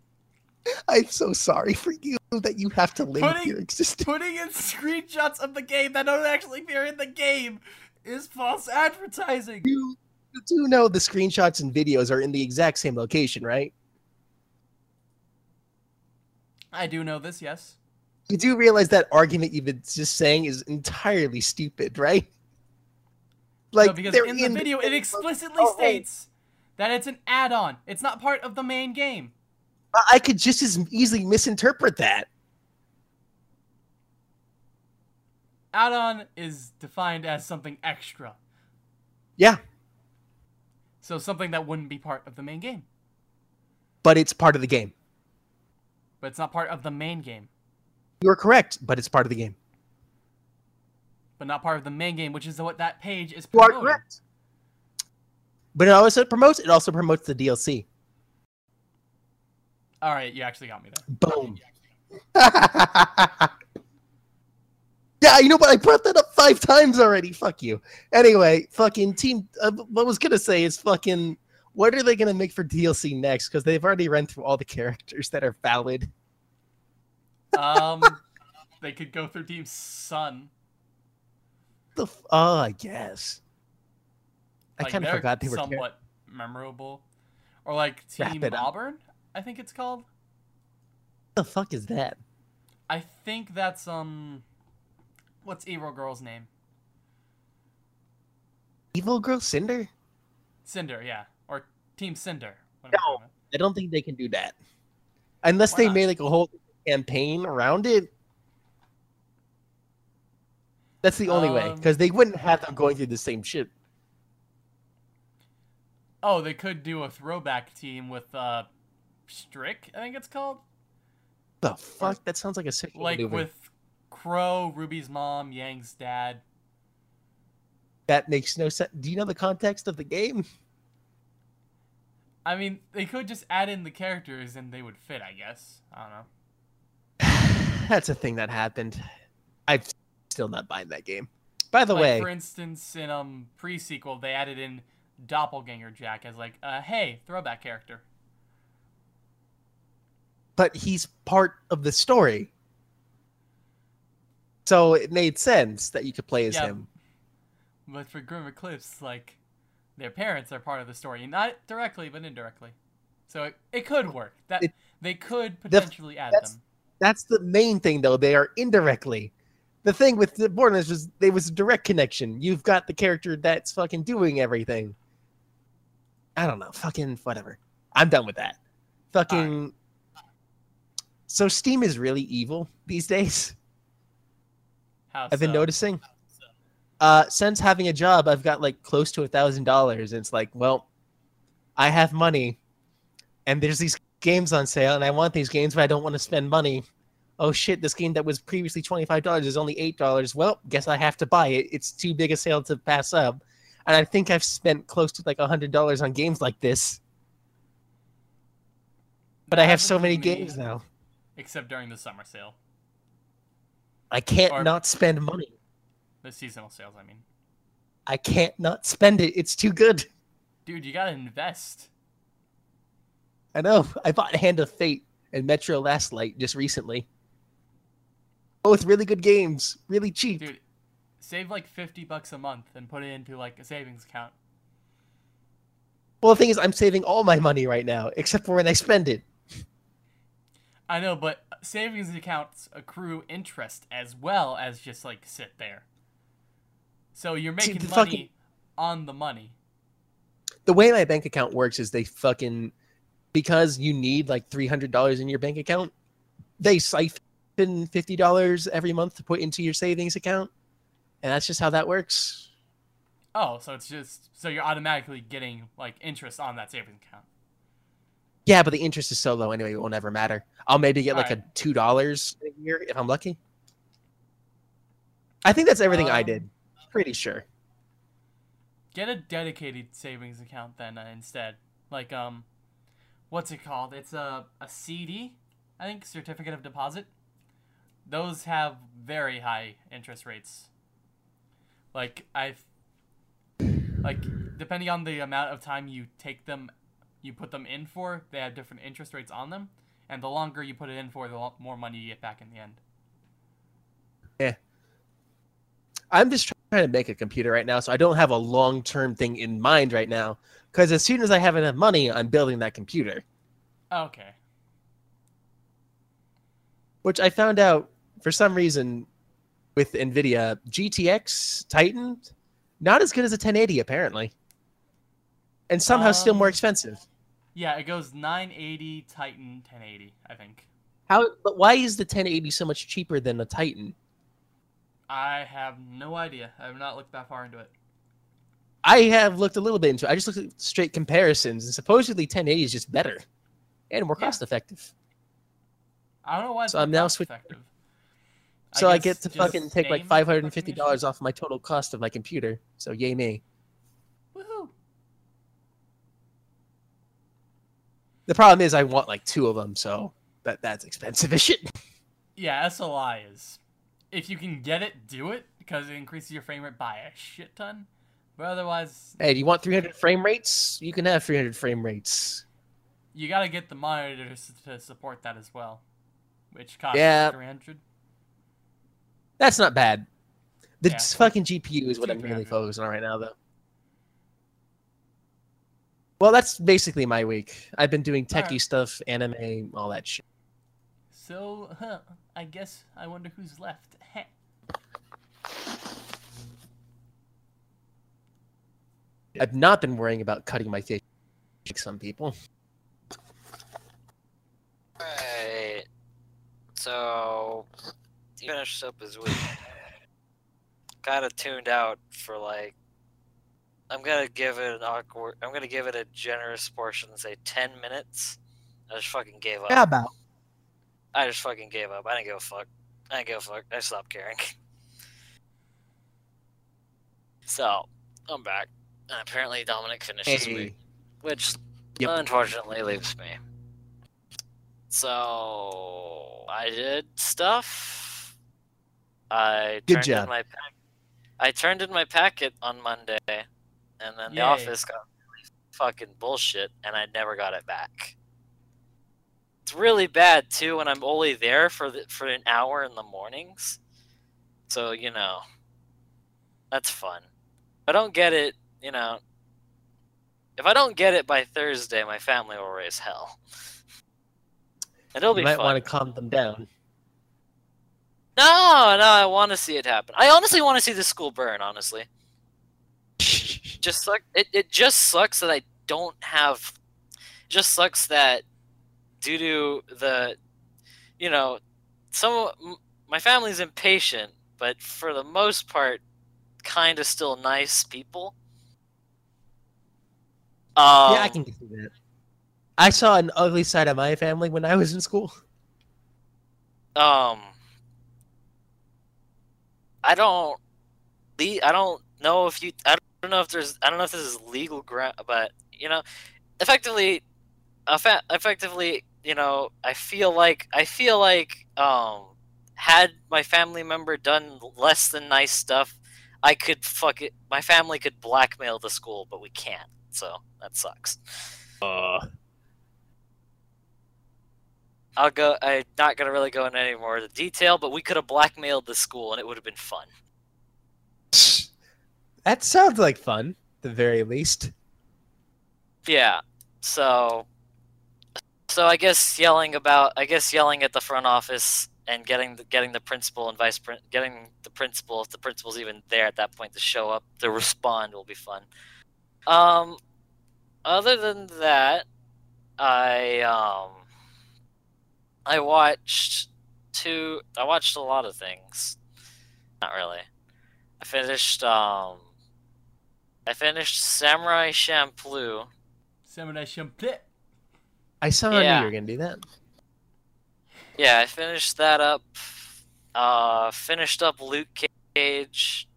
I'm so sorry for you that you have to live Putting- your existence. Putting in screenshots of the game that don't actually appear in the game is false advertising. You, you do know the screenshots and videos are in the exact same location, right? I do know this, yes. You do realize that argument you've been just saying is entirely stupid, right? Like no, because they're in the video it explicitly Oh, states that it's an add-on. It's not part of the main game. I- I could just as easily misinterpret that. Add-on is defined as something extra. Yeah, So something that wouldn't be part of the main game. but it's part of the game. But it's not part of the main game. You're correct, but it's part of the game. But not part of the main game, which is what that page is You are promoting. correct. But it also promotes it also promotes the DLC. Alright, you actually got me there. Boom. (laughs) yeah, you know what? I brought that up five times already. Fuck you. Anyway, fucking team. Uh, what I was gonna say is fucking. What are they gonna make for DLC next? Because they've already run through all the characters that are valid. Um, (laughs) they could go through Team Sun. The f- oh, I guess. I Like, kind of forgot they were. somewhat memorable. Or like Team. Auburn, I think it's called. What the fuck is that? I think that's um, what's Evil Girl's name? Evil Girl Cinder? Cinder, yeah, or Team Cinder. I No. I don't think they can do that. Unless Why they not? made like a whole campaign around it. That's the only way. Um, Because they wouldn't have them going through the same shit. Oh, they could do a throwback team with uh, Strick, I think it's called. The fuck? That sounds like a sick Like maneuver. with Qrow, Ruby's mom, Yang's dad. That makes no sense. Do you know the context of the game? I mean, they could just add in the characters and they would fit, I guess. I don't know. (sighs) that's a thing that happened. I'm still not buying that game. By the like, way, for instance, in um pre-sequel, they added in Doppelganger Jack as like, uh, hey, throwback character. But he's part of the story. So it made sense that you could play as Yeah. him. But for Grimm Eclipse, like, their parents are part of the story, not directly but indirectly. So it, it could work. That It- they could The- potentially add that's- them. That's the main thing, though. They are indirectly. The thing with the Borderlands was there was a direct connection. You've got the character that's fucking doing everything. I don't know. Fucking whatever. I'm done with that. Fucking. So Steam is really evil these days. How I've been so? noticing. Uh, since having a job, I've got like close to a thousand dollars. It's like, well, I have money, and there's these games on sale, and I want these games, but I don't want to spend money. Oh shit! This game that was previously twenty five dollars is only eight dollars. Well, guess I have to buy it. It's too big a sale to pass up, and I think I've spent close to like a hundred dollars on games like this. But That I have so many games now. Except during the summer sale. I can't Or- not spend money. The seasonal sales, I mean. I can't not spend it. It's too good. Dude, you gotta invest. I know. I bought Hand of Fate and Metro Last Light just recently. Both really good games, really cheap. Dude, save like 50 bucks a month and put it into like a savings account. Well, the thing is, I'm saving all my money right now, except for when I spend it. I know, but savings accounts accrue interest as well as just like sit there. So you're making money fucking- on the money. The way my bank account works is they fucking because you need like three hundred dollars in your bank account, they siphon fifty dollars every month to put into your savings account, and that's just how that works. Oh, so it's just so you're automatically getting like interest on that savings account. Yeah, but the interest is so low anyway; it will never matter. I'll maybe get like Alright. a two dollars a year if I'm lucky. I think that's everything I Um, did. Pretty sure. Get a dedicated savings account then uh, instead. Like um what's it called? It's a a CD, I think certificate of deposit. Those have very high interest rates. Like I've like depending on the amount of time you take them you put them in for, they have different interest rates on them. And the longer you put it in for, the more money you get back in the end. Yeah. I'm just trying to make a computer right now, so I don't have a long-term thing in mind right now. Because as soon as I have enough money, I'm building that computer. Okay. Which I found out, for some reason, with NVIDIA, GTX Titan, not as good as a 1080, apparently. And somehow still more Um, expensive. Yeah, it goes 980 Titan 1080, I think. How? But why is the 1080 so much cheaper than the Titan? I have no idea. I have not looked that far into it. I have looked a little bit into it. I just looked at straight comparisons, and supposedly 1080 is just better and more Yeah. cost-effective. I don't know why it's So I'm now cost switch- effective. So I, guess get to fucking take like $550 off my total cost of my computer. So yay me. The problem is I want like two of them, so that that's expensive as shit. Yeah, SLI is. If you can get it, do it because it increases your frame rate by a shit ton. But otherwise, Hey, do you want 300 frame rates? You can have 300 frame rates. you gotta get the monitors to support that as well, which costs Yeah. 300. That's not bad. The Yeah. fucking GPU is what I'm really 300. focusing on right now, though. Well, that's basically my week. I've been doing techie Alright. stuff, anime, all that shit. So, huh, I guess I wonder who's left. Heh. (laughs) I've not been worrying about cutting my face like some people. Right. So, he finished up his week. (sighs) kind of tuned out for like. I'm gonna give it an awkward. I'm gonna give it a generous portion and say 10 minutes. I just fucking gave up. How about? I just fucking gave up. I didn't give a fuck. I didn't give a fuck. I stopped caring. (laughs) so, I'm back. And apparently Dominic finishes Hey. week, which Yep. unfortunately leaves me. So I did stuff. I Good turned job. in my pack. I turned in my packet on Monday, and then the office got really fucking bullshit, and I never got it back. It's really bad too when I'm only there for the, for an hour in the mornings. So you know, that's fun. If I don't get it, you know, if I don't get it by Thursday, my family will raise hell. And (laughs) it'll You be might fun. want to calm them down. No, no, I want to see it happen. I honestly want to see the school burn. Honestly, just suck. It it just sucks that I don't have. Just sucks that due to the, you know, some my family's impatient, but for the most part, kind of still nice people. Um, yeah, I can see that. I saw an ugly side of my family when I was in school. um I don't I don't know if you I don't know if there's I don't know if this is legal ground but you know effectively effectively you know I feel like I feel like um had my family member done less than nice stuff I could fuck it my family could blackmail the school but we can't so that sucks Uh, I'll go. I'm not gonna really go into any more of the detail, but we could have blackmailed the school, and it would have been fun. That sounds like fun, the very least. Yeah. So, so I guess yelling about, I guess yelling at the front office and getting the, getting the principal and vice getting the principal, if the principal's even there at that point to show up to respond, will be fun. Um, other than that, I um, I watched two. I watched a lot of things. Not really. I finished um. I finished Samurai Champloo. Samurai Champloo. I saw Yeah. knew you were going to do that. Yeah, I finished that up. Uh, finished up Luke Cage,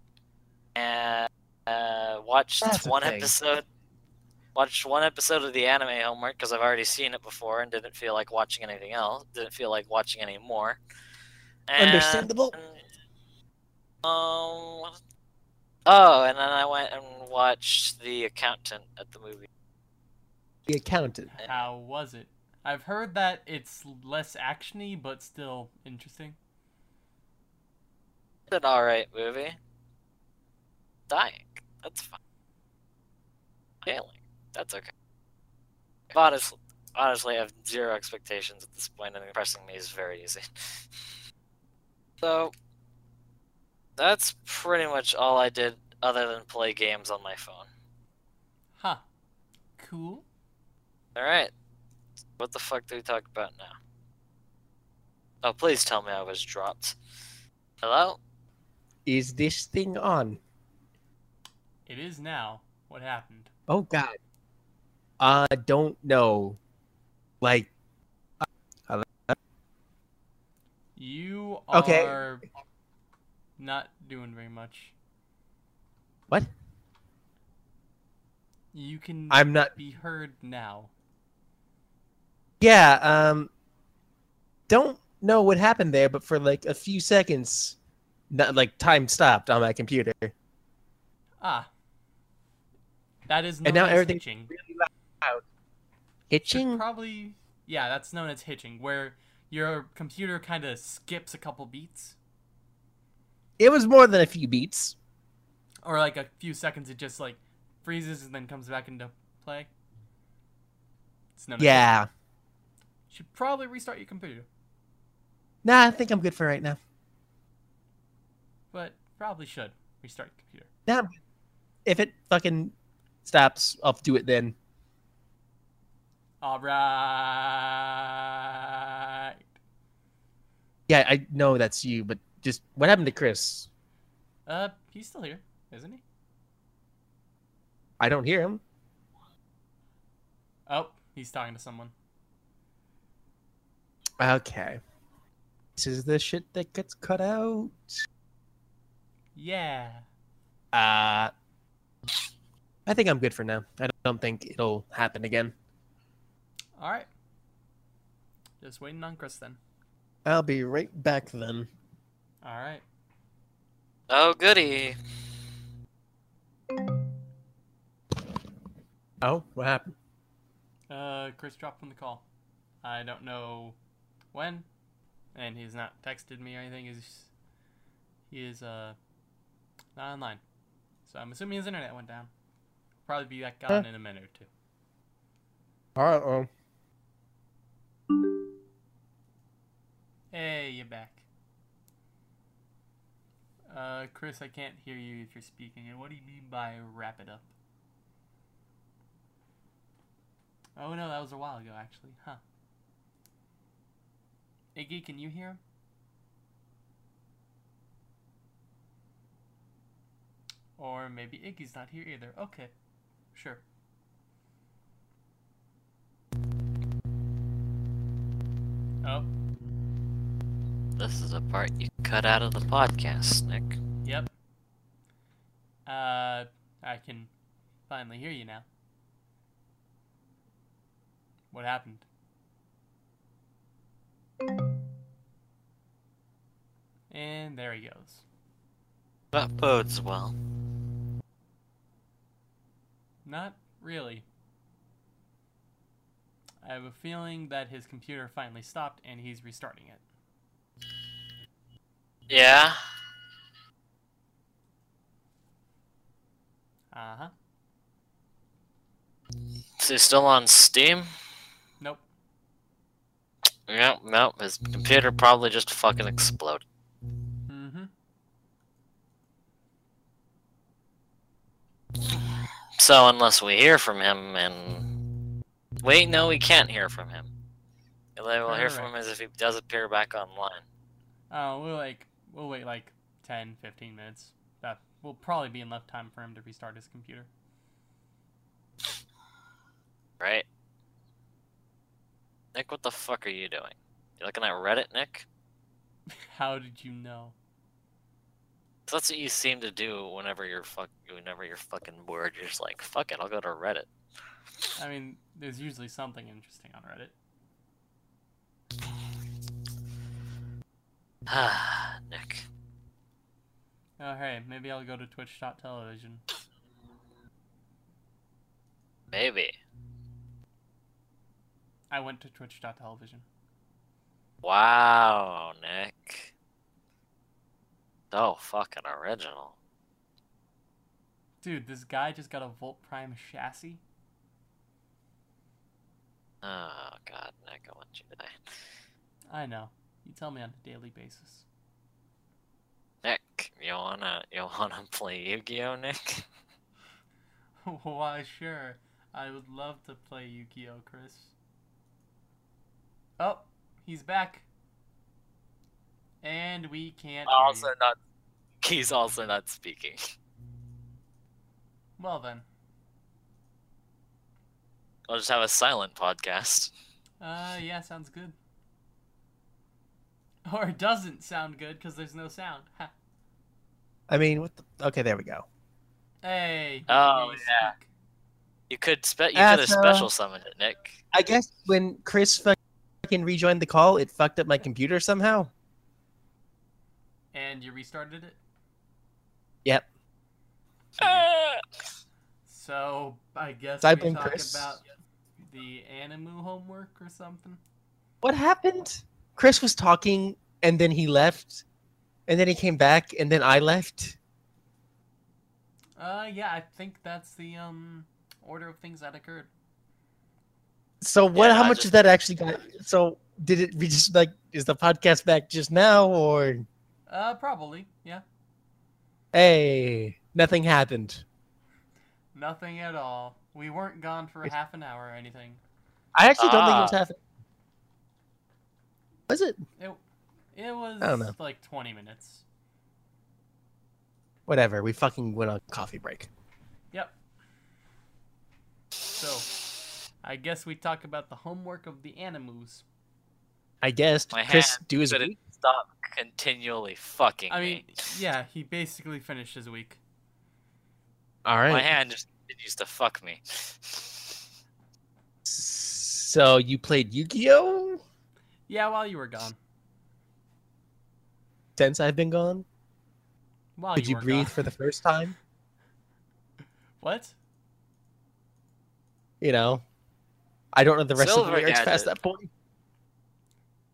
and uh, watched That's one episode. Watched one episode of the anime homework because I've already seen it before and didn't feel like watching anything else. Didn't feel like watching any more. And, Understandable. Um. What- Oh, and then I went and watched The Accountant at the movie. The accountant. How was it? I've heard that it's less actiony, but still interesting. It's an alright movie. Dying. That's fine. Failing. That's okay. Honestly, honestly, I have zero expectations at this point, and impressing me is very easy. (laughs) so, that's pretty much all I did other than play games on my phone. Huh. Cool. Alright. What the fuck do we talk about now? Oh, please tell me I was dropped. Hello? Is this thing on? It is now. What happened? Oh, God. I don't know. Like, uh, You are Okay. Not doing very much. What? You can I'm not... be heard now. Yeah, um... Don't know what happened there, but for, like, a few seconds... Not, like, time stopped on my computer. Ah. That is And now as everything's hitching. really loud. Hitching? Probably, yeah, that's known as hitching, where your computer kind of skips a couple beats, It was more than a few beats. or like a few seconds. It just like freezes and then comes back into play. It's hitching. Yeah. Should probably restart your computer, Nah, I think I'm good for right now. but probably should restart your computer. Nah, if it fucking stops, I'll do it then. All right. Yeah, I know that's you, but just what happened to Chris? Uh, he's still here, isn't he? I don't hear him. Oh, he's talking to someone. Okay. This is the shit that gets cut out. Yeah. Uh, I think I'm good for now. I don't think it'll happen again. All right. Just waiting on Chris then. I'll be right back then. All right. Oh, goody. Oh, what happened? Uh, Chris dropped from the call. I don't know when, and he's not texted me or anything. He's he is uh not online, so I'm assuming his internet went down. Probably be back on in a minute or two. All right. Um. Hey, you're back. Uh, Chris, I can't hear you if you're speaking. And what do you mean by wrap it up? Oh no, that was a while ago, actually. Huh. Iggy, can you hear him? Or maybe Iggy's not here either. Okay, sure. Oh, This is a part you cut out of the podcast, Nick. yep. Uh, I can finally hear you now. What happened? And there he goes. That bodes well. Not really. I have a feeling that his computer finally stopped and he's restarting it. Yeah. Uh huh. Is he still on Steam? Nope. Yeah, nope. his computer probably just fucking exploded. Mm hmm. So unless we hear from him and wait, no, we can't hear from him. The only way we'll hear from him is if he does appear back online. Oh, we'll like we'll wait like 10, 15 minutes. That will probably be enough time for him to restart his computer. Right? Nick, what the fuck are you doing? You looking at Reddit, Nick? (laughs) How did you know? that's what you seem to do whenever you're fuck whenever you're fucking bored. You're just like, fuck it, I'll go to Reddit. I mean, there's usually something interesting on Reddit. Ah, Nick. Oh, hey, maybe I'll go to Twitch.television. Maybe. I went to Twitch.television. Wow, Nick. So fucking original. Dude, this guy just got a Volt Prime chassis. Oh god, Nick, I want you to die. I know. You tell me on a daily basis. Nick, you wanna you wanna play Yu-Gi-Oh, Nick? (laughs) Why, sure. I would love to play Yu-Gi-Oh, Chris. Oh, he's back. And we can't Also not. He's also not speaking. Well then. I'll just have a silent podcast. Uh, yeah, sounds good. (laughs) Or it doesn't sound good because there's no sound. Ha. I mean, what the? Okay, there we go. Hey. Oh, you yeah. speak. You could spe- you could That's, have special uh, summoned it, Nick. I guess when Chris fucking rejoined the call, it fucked up my computer somehow. And you restarted it? Yep. (laughs) So, I guess So I we blame talk Chris. about the Animu homework or something? What happened? Chris was talking, and then he left, and then he came back, and then I left. Uh, yeah, I think that's the, um, order of things that occurred. So what? Yeah, how I much just- is that actually got? So did it? We just like is the podcast back just now, or Uh, probably, yeah. hey, nothing happened? Nothing at all. We weren't gone for half an hour or anything. I actually don't think it was Ah. Happening. Was it? It, it was I don't know. like 20 minutes. Whatever. We fucking went on coffee break. Yep. So, I guess we talk about the homework of the Animus. I guess. My Chris, hand do his week. stop continually fucking I mean, me. yeah, he basically finished his week. All right. My hand just continues to fuck me. So you played Yu-Gi-Oh? Yeah, while you were gone. Since I've been gone, While did you were breathe gone. for the first time? (laughs) What? You know, I don't know the rest of Silver the lyrics past that point.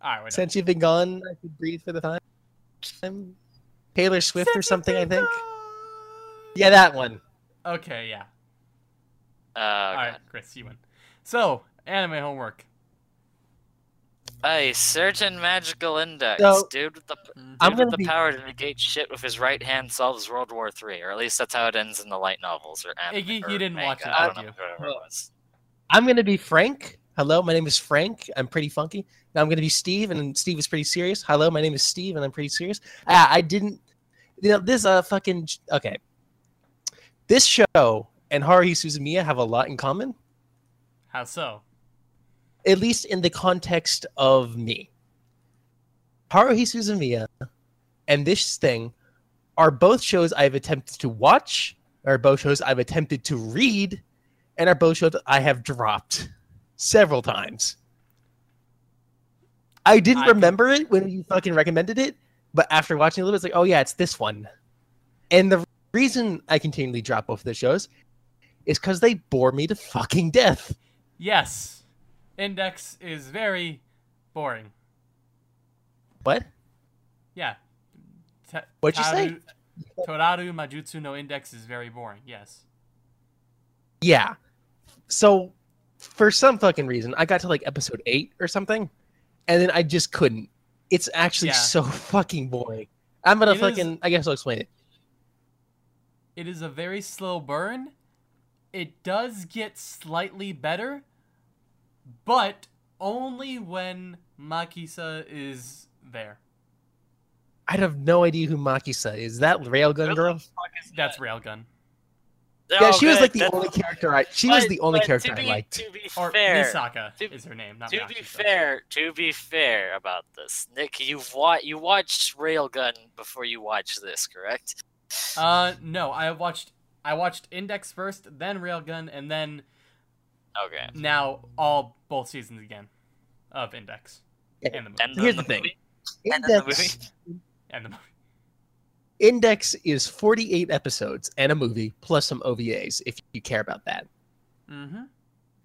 All right, wait. Since you've been gone, I could breathe for the time. Taylor Swift or something, I think. Yeah, that one. Okay, yeah. Uh, All right, Chris, you win. So, anime homework. A certain magical index, So, dude with the Mhm. I'm with the be- power to negate shit with his right hand solves World War Three, or at least that's how it ends in the light novels or anime. Iggy, or you didn't watch it, I did don't know, you? whatever it was. I'm gonna be Frank. Hello, my name is Frank. I'm pretty funky. Now I'm gonna be Steve, and Steve is pretty serious. Hello, my name is Steve, and I'm pretty serious. Ah, I didn't. You know this. Uh, fucking okay. This show and Haruhi Suzumiya have a lot in common, How so? At least in the context of me. Haruhi Suzumiya and this thing are both shows I've attempted to watch, are both shows I've attempted to read, and are both shows I have dropped several times. I didn't I remember it when you fucking recommended it, but after watching a little bit, it's like, oh yeah, it's this one. And the reason I continually drop both of the shows is because they bore me to fucking death. Yes. Index is very boring. What? Yeah. What'd you say? Toaru Majutsu no Index is very boring. Yes. Yeah. So for some fucking reason, I got to like episode eight or something, and then I just couldn't. It's actually Yeah. so fucking boring. I'm gonna It is- fucking. I guess I'll explain it. It is a very slow burn. It does get slightly better, but only when Makisa is there. I have no idea who Makisa is. That railgun girl? That's Railgun. Yeah, all she was like the that's- only character I. She was the only character to I liked. To be Or fair, Misaka to- is her name, not to be fair, to be fair about this, Nick, you've wa- you watched Railgun before you watched this, correct? Uh, no, I watched I watched Index first, then Railgun, and then Okay. now all both seasons again of Index and the movie. And Here's then the thing. movie? and the Index, And the movie. Index is 48 episodes and a movie plus some OVAs if you care about that. Mm-hmm.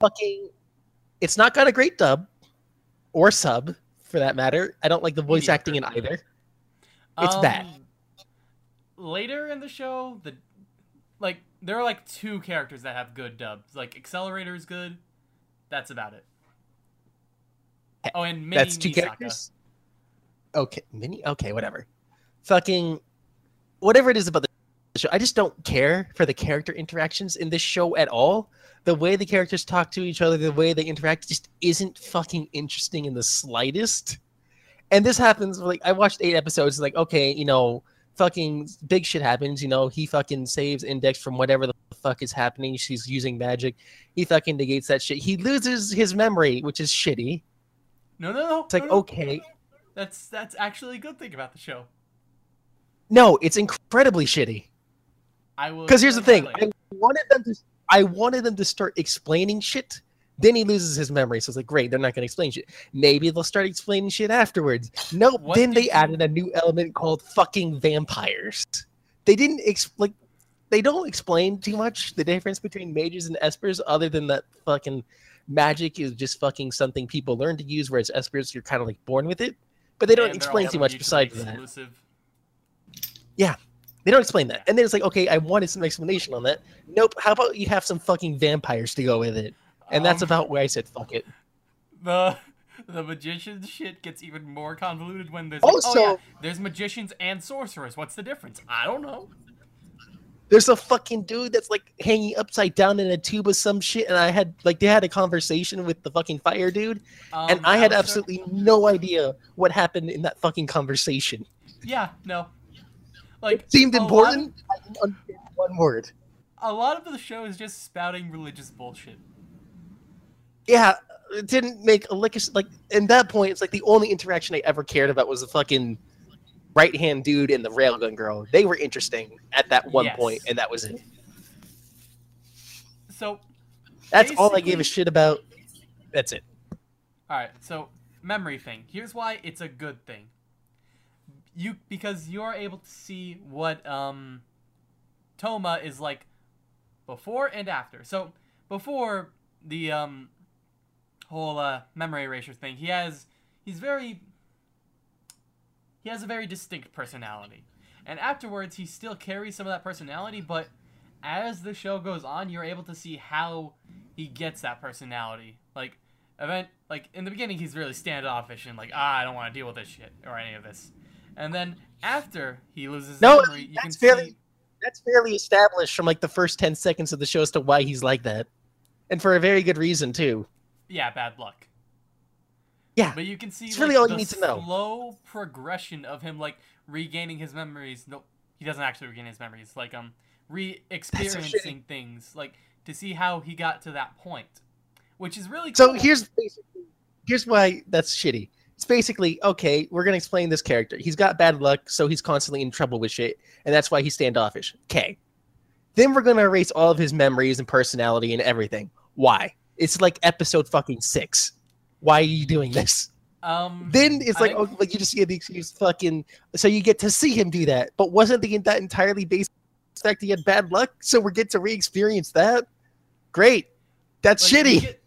Fucking, it's not got a great dub or sub for that matter. I don't like the voice Mediocre. acting in either. It's bad. Um, Later in the show, the like there are like two characters that have good dubs. Like Accelerator is good. That's about it. Oh, and Mini That's two Misaka. characters. Okay, mini. Okay, whatever. Fucking, whatever it is about the show, I just don't care for the character interactions in this show at all. The way the characters talk to each other, the way they interact, just isn't fucking interesting in the slightest. And this happens. Like I watched eight episodes. Like okay, you know, fucking big shit happens. You know, he fucking saves Index from whatever the fuck is happening. She's using magic. He fucking negates that shit. He loses his memory, which is shitty. No, no, no. It's like no, no. okay. That's that's actually a good thing about the show. No, it's incredibly shitty. I will. Because here's the thing, I wanted them to, I wanted them to start explaining shit. Then he loses his memory, so it's like, great, they're not going to explain shit. Maybe they'll start explaining shit afterwards. Nope. What then they added a new element called fucking vampires. They didn't like, they don't explain too much the difference between mages and espers, other than that fucking magic is just fucking something people learn to use, whereas espers you're kind of like born with it. But they don't they're explain too much besides that. exclusive. They don't explain that. And then it's like, okay, I wanted some explanation on that. Nope. How about you have some fucking vampires to go with it? And that's Um, about where I said, fuck it. the the magician shit gets even more convoluted when there's like, oh yeah, there's magicians and sorcerers. What's the difference? I don't know. There's a fucking dude that's like hanging upside down in a tube of some shit. And I had, like, they had a conversation with the fucking fire dude. Um, and I had Aleister- absolutely no idea what happened in that fucking conversation. yeah no. Like It seemed a lot of- important. I didn't understand one word. A lot of the show is just spouting religious bullshit. Yeah, it didn't make a lick of, like, in that point, it's like the only interaction I ever cared about was the fucking right-hand dude and the railgun girl. They were interesting at that one Yes. point, and that was it. So That's all I gave a shit about. That's it. All right, so memory thing. Here's why it's a good thing. You because you're able to see what um Toma is like before and after. So before the um whole uh, memory erasure thing, he has he's very he has a very distinct personality. And afterwards he still carries some of that personality, but as the show goes on, you're able to see how he gets that personality. Like event like in the beginning he's really standoffish and like ah I don't want to deal with this shit or any of this. And then after he loses No, memory, you can that's fairly- see That's fairly established from like the first 10 seconds of the show as to why he's like that. And for a very good reason, too. Yeah, bad luck. Yeah. But you can see It's like, really all you need to know. slow progression of him like regaining his memories. No, he doesn't actually regain his memories. Like um re-experiencing things like to see how he got to that point, which is really So cool. here's basically here's why that's shitty. It's basically okay. We're gonna explain this character. He's got bad luck, so he's constantly in trouble with shit, and that's why he's standoffish. Okay. Then we're gonna erase all of his memories and personality and everything. Why? It's like episode fucking six. Why are you doing this? um Then it's like, think- oh, like you just get the excuse, fucking. So you get to see him do that, but wasn't the that entirely based on the fact he had bad luck? So we get to re-experience that. Great. That's Like, shitty. get-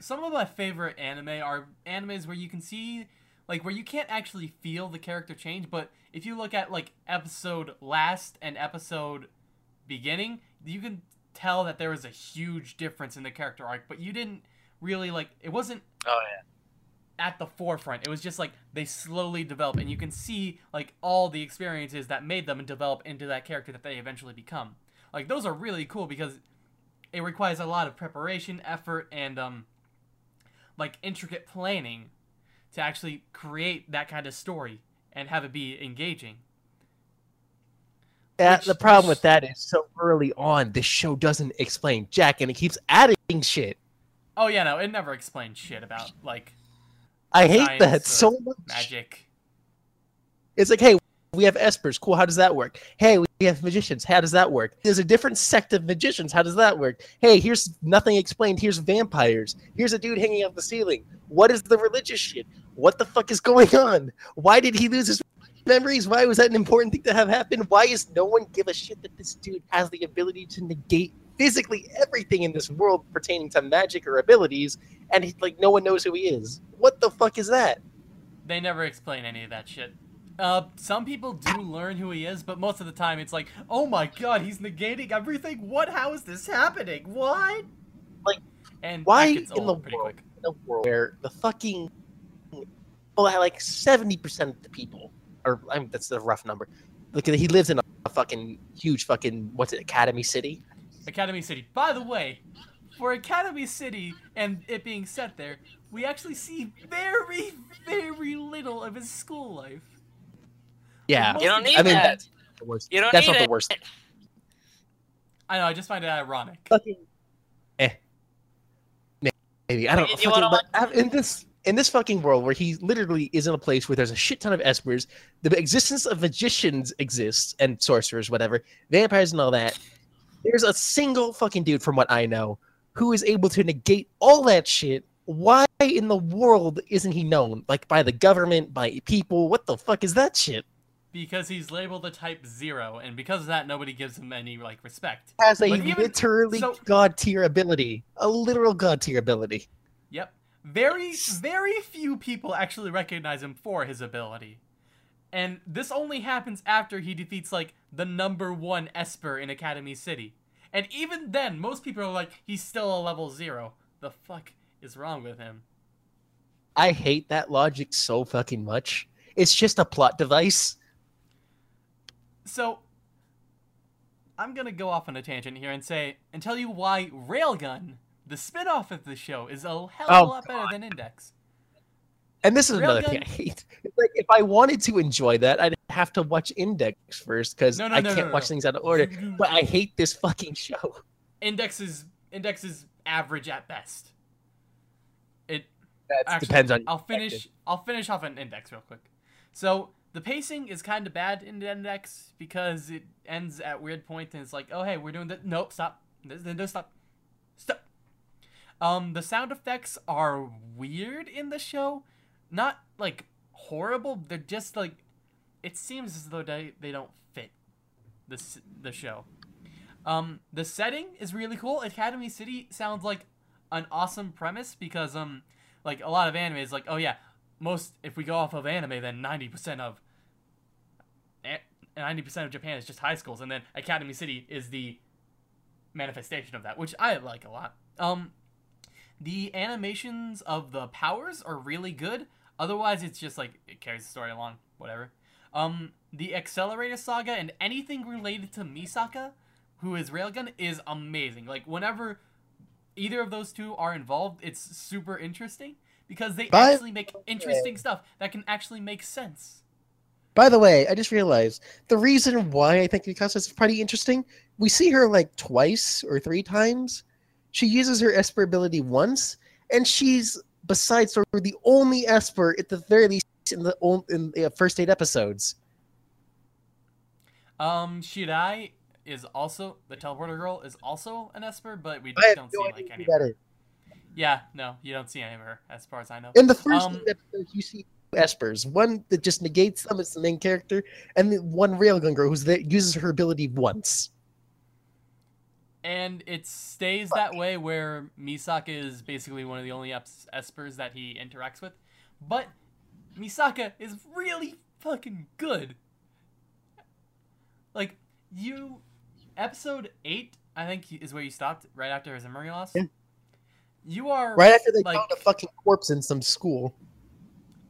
some of my favorite anime are animes where you can see, like, where you can't actually feel the character change, but if you look at, like, episode last and episode beginning, you can tell that there was a huge difference in the character arc, but you didn't really, like, it wasn't Oh yeah. at the forefront. It was just like they slowly develop, and you can see like all the experiences that made them develop into that character that they eventually become. Like those are really cool because it requires a lot of preparation, effort, and um, like intricate planning to actually create that kind of story and have it be engaging. Yeah, Which- the problem with that is so early on, this show doesn't explain Jack, and it keeps adding shit. Oh yeah, no, it never explains shit about like I hate that so much. magic. It's like, hey, we have espers. Cool. How does that work? Hey, we have magicians. How does that work? There's a different sect of magicians. How does that work? Hey, here's nothing explained. Here's vampires. Here's a dude hanging off the ceiling. What is the religious shit? What the fuck is going on? Why did he lose his memories? Why was that an important thing to have happen? Why is no one give a shit that this dude has the ability to negate physically everything in this world pertaining to magic or abilities, and he, like no one knows who he is? What the fuck is that? They never explain any of that shit. Uh, some people do learn who he is, but most of the time it's like, oh my god, he's negating everything. What? How is this happening? What? Like, and why in the world? quick. in a world where the fucking well, like seventy percent of the people, or I mean, that's a rough number. Look, he lives in a, a fucking huge fucking what's it, Academy City. Academy City. By the way, for Academy City and it being set there, we actually see very, very little of his school life. Yeah, Most You don't need I mean that. that's the worst. You don't that's need not the worst. I know. I just find it ironic. Fucking eh, maybe I don't know. You- you fucking- wanna in this in this fucking world where he literally is in a place where there's a shit ton of espers, the existence of magicians exists and sorcerers, whatever, vampires and all that. There's a single fucking dude, from what I know, who is able to negate all that shit. Why in the world isn't he known? Like by the government, by people? What the fuck is that shit? Because he's labeled a type zero, and because of that, nobody gives him any like respect. Has a even- literally so- god tier ability, a literal god tier ability. Very, very few people actually recognize him for his ability. And this only happens after he defeats, like, the number one Esper in Academy City. And even then, most people are like, he's still a level zero. The fuck is wrong with him? I hate that logic so fucking much. It's just a plot device. So, I'm gonna go off on a tangent here and say, and tell you why Railgun, the spin off of the show, is a hell of a Oh, lot better than Index. And this is another thing I hate. Like if I wanted to enjoy that, I'd have to watch Index first because No, no, I no, can't watch things out of order. But I hate this fucking show. Index is Index is average at best. It That Actually, depends on. I'll finish. I'll finish off an index real quick. So the pacing is kind of bad in index because it ends at weird point and it's like, oh hey, we're doing that. Nope, stop. No, no, stop. Um, the sound effects are weird in the show. not like horrible. They're just like it seems as though they they don't fit this the show. Um, the setting is really cool. Academy City sounds like an awesome premise because um, like a lot of anime is like, oh yeah, most if we go off of anime, then ninety percent of ninety percent of Japan is just high schools, and then Academy City is the manifestation of that, which I like a lot. Um, the animations of the powers are really good. Otherwise, it's just like it carries the story along, whatever. Um, the Accelerator Saga and anything related to Misaka, who is Railgun, is amazing. Like whenever either of those two are involved, it's super interesting because they By- actually make interesting stuff that can actually make sense. By the way, I just realized the reason why I think Mikasa is pretty interesting, we see her like twice or three times. She uses her Esper ability once, and she's, besides her, the only Esper at the very least in the ol- in the first eight episodes. Um, Shirai is also the teleporter girl is also an Esper, but we have don't no see like any. Of her. Yeah, no, you don't see any of her as far as I know. In the first Um, episodes, you see two Espers. One that just negates them, it's the main character, and the one Railgun girl who's that uses her ability once. And it stays that way where Misaka is basically one of the only es- Espers that he interacts with. But Misaka is really fucking good. Like, you. Episode 8, I think, is where you stopped, right after his memory loss. Yeah. You are. Right after they like, found a fucking corpse in some school.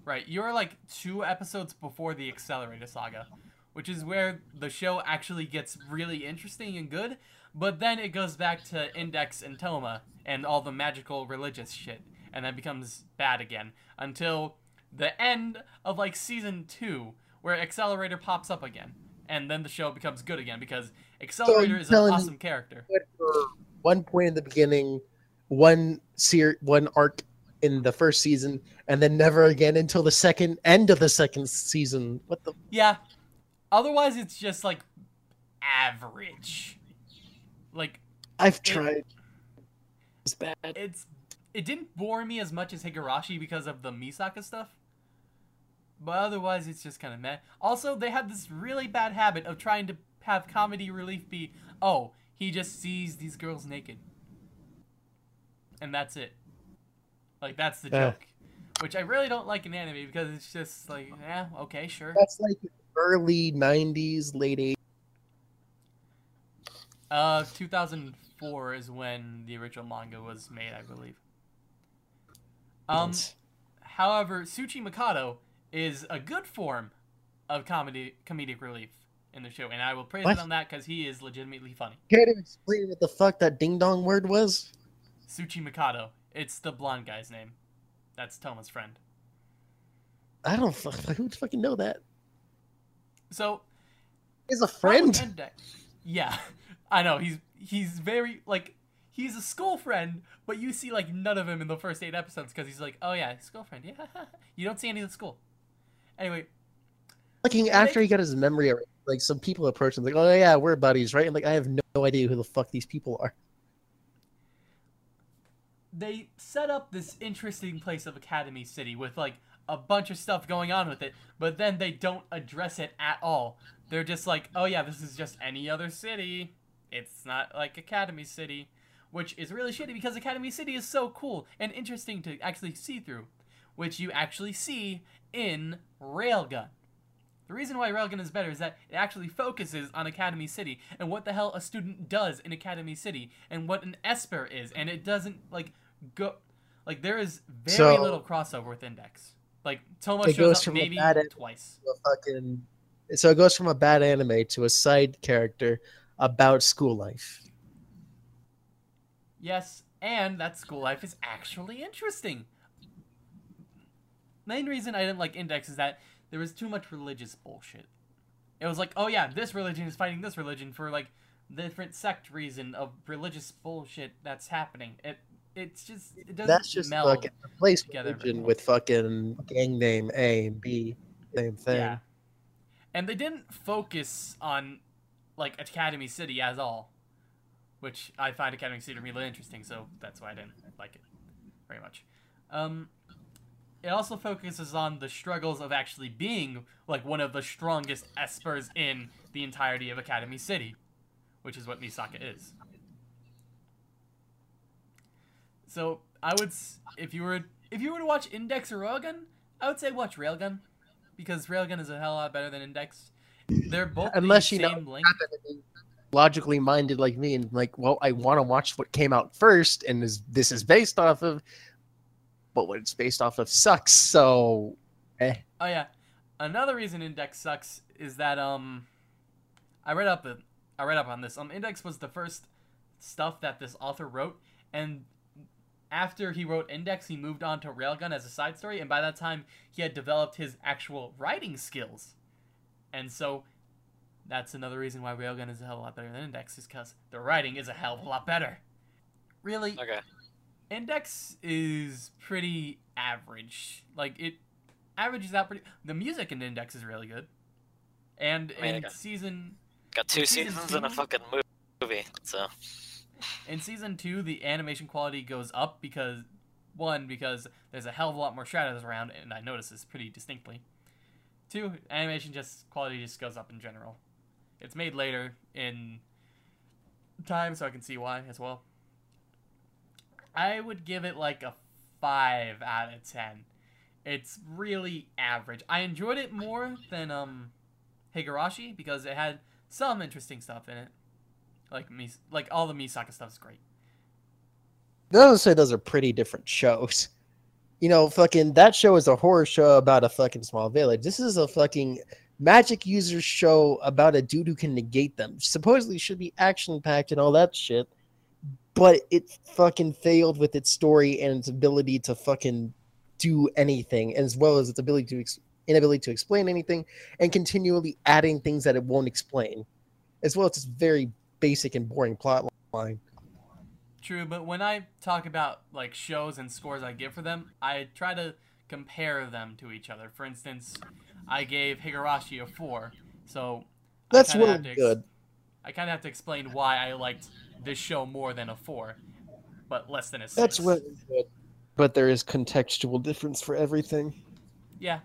Right, you're like two episodes before the Accelerator Saga, which is where the show actually gets really interesting and good, but then it goes back to Index and Toma and all the magical religious shit, and then becomes bad again until the end of like season two, where Accelerator pops up again, and then the show becomes good again because Accelerator is an awesome character. one point in the beginning, one ser- one arc in the first season, and then never again until the second end of the second season. What the? Yeah. Otherwise, it's just like average. Like I've tried. It's bad. it's it didn't bore me as much as Higurashi because of the Misaka stuff. But otherwise, it's just kind of meh. Also, they have this really bad habit of trying to have comedy relief be, oh, he just sees these girls naked, and that's it. Like that's the Yeah. joke, which I really don't like in anime because it's just like, yeah, okay, sure. That's like early '90s, late '80s. Uh, 2004 is when the original manga was made, I believe. Um, however, Tsuchimikado is a good form of comedy comedic relief in the show, and I will praise What? it on that because he is legitimately funny. Care to explain what the fuck that ding dong word was? Tsuchimikado. It's the blonde guy's name. That's Toma's friend. I don't fuck. Who would fucking know that? So He's a friend. Yeah, I know. He's he's very like he's a school friend, but you see like none of him in the first eight episodes because he's like, oh yeah, school friend. Yeah, (laughs) you don't see any of the school. Anyway, Looking after he got his memory, like some people approach him like, "Oh yeah, we're buddies, right?" And like, I have no idea who the fuck these people are. they set up this interesting place of Academy City with like a bunch of stuff going on with it, but then they don't address it at all. They're just like, oh yeah, this is just any other city. It's not like Academy City, which is really shitty because Academy City is so cool and interesting to actually see through, which you actually see in Railgun. The reason why Railgun is better is that it actually focuses on Academy City and what the hell a student does in Academy City and what an Esper is, and it doesn't like go like there is very So- little crossover with Index. Like Toma shows goes up maybe twice. Fucking. So it goes from a bad anime to a side character about school life. Yes, and that school life is actually interesting. Main reason I didn't like Index is that there was too much religious bullshit. It was like, oh yeah, this religion is fighting this religion for like different sect reason of religious bullshit that's happening. It it's just it doesn't That's just meld. fucking replace together religion with fucking gang name A and B, same thing. Yeah. And they didn't focus on like Academy City as all, which I find Academy City really interesting, so that's why I didn't like it very much. Um it also focuses on the struggles of actually being like one of the strongest espers in the entirety of Academy City, which is what Misaka is. So I would, if you were if you were to watch Index or Railgun, I would say watch Railgun, because Railgun is a hell of a lot better than Index. They're both Unless the you know same length. happen to be logically minded like me and like, well, I want to watch what came out first and is this is based off of, but what it's based off of sucks. So, eh. Oh yeah, another reason Index sucks is that um, I read up the, I read up on this. Um, Index was the first stuff that this author wrote, and after he wrote Index, he moved on to Railgun as a side story, and by that time he had developed his actual writing skills, and so that's another reason why Railgun is a hell of a lot better than Index, is because the writing is a hell of a lot better. Really, Okay. Index is pretty average. Like it averages out pretty. The music in Index is really good, and I mean, in okay. season Got two Season seasons and a fucking movie, so in season two, the animation quality goes up because one because there's a hell of a lot more shadows around, and I notice this pretty distinctly. Two, animation just quality just goes up in general. It's made later in time, so I can see why as well. I would give it like a five out of ten. It's really average. I enjoyed it more than um Higurashi because it had some interesting stuff in it. Like me, like all the Misaka stuff is great. Those say those are pretty different shows. You know, fucking that show is a horror show about a fucking small village. This is a fucking magic user show about a dude who can negate them. Supposedly should be action packed and all that shit, but it fucking failed with its story and its ability to fucking do anything, as well as its ability to inability to explain anything, and continually adding things that it won't explain, as well as its very basic and boring plot line. True, but when I talk about like shows and scores I give for them, I try to compare them to each other. For instance, I gave Higurashi a four, so That's kinda really ex- good. I kind of have to explain why I liked this show more than a four, but less than a six. That's really good. But there is contextual difference for everything. Yeah,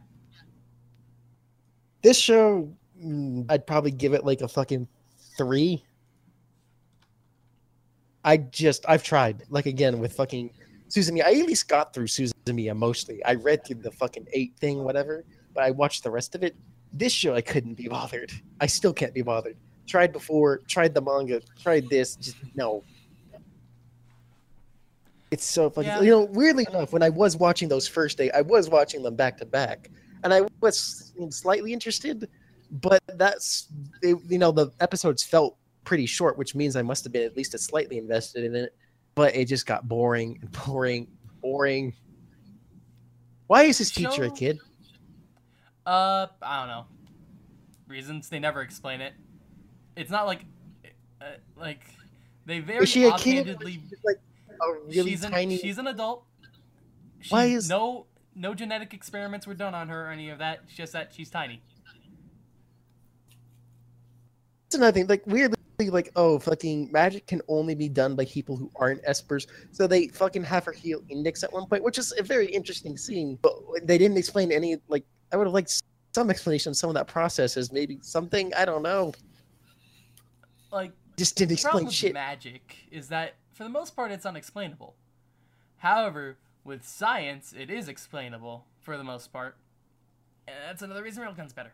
This show, mm, I'd probably give it like a fucking three. I just, I've tried. Like again with fucking Suzumiya. I at least got through Suzumiya mostly. I read through the fucking eight thing, whatever, but I watched the rest of it. This show, I couldn't be bothered. I still can't be bothered. Tried before, tried the manga, tried this, just no. It's so fucking, Yeah. you know, weirdly enough, when I was watching those first day, I was watching them back to back, and I was slightly interested, but that's, it, you know, the episodes felt pretty short, which means I must have been at least a slightly invested in it, but it just got boring and boring, boring. Why is this teacher a kid? uh, I don't know. Reasons they never explain it. It's not like, uh, like they very Is she a kid? She's like a really she's an, tiny. she's an adult. She, Why is- no no genetic experiments were done on her or any of that. It's just that she's tiny. That's another thing. Like weirdly, like oh, fucking magic can only be done by people who aren't espers. So they fucking have her heal index at one point, which is a very interesting scene. But they didn't explain any. Like I would have liked some explanation of some of that process as maybe something I don't know. Like Just didn't explain with shit. magic is that for the most part it's unexplainable. However, with science, it is explainable for the most part. And that's another reason Railgun's better.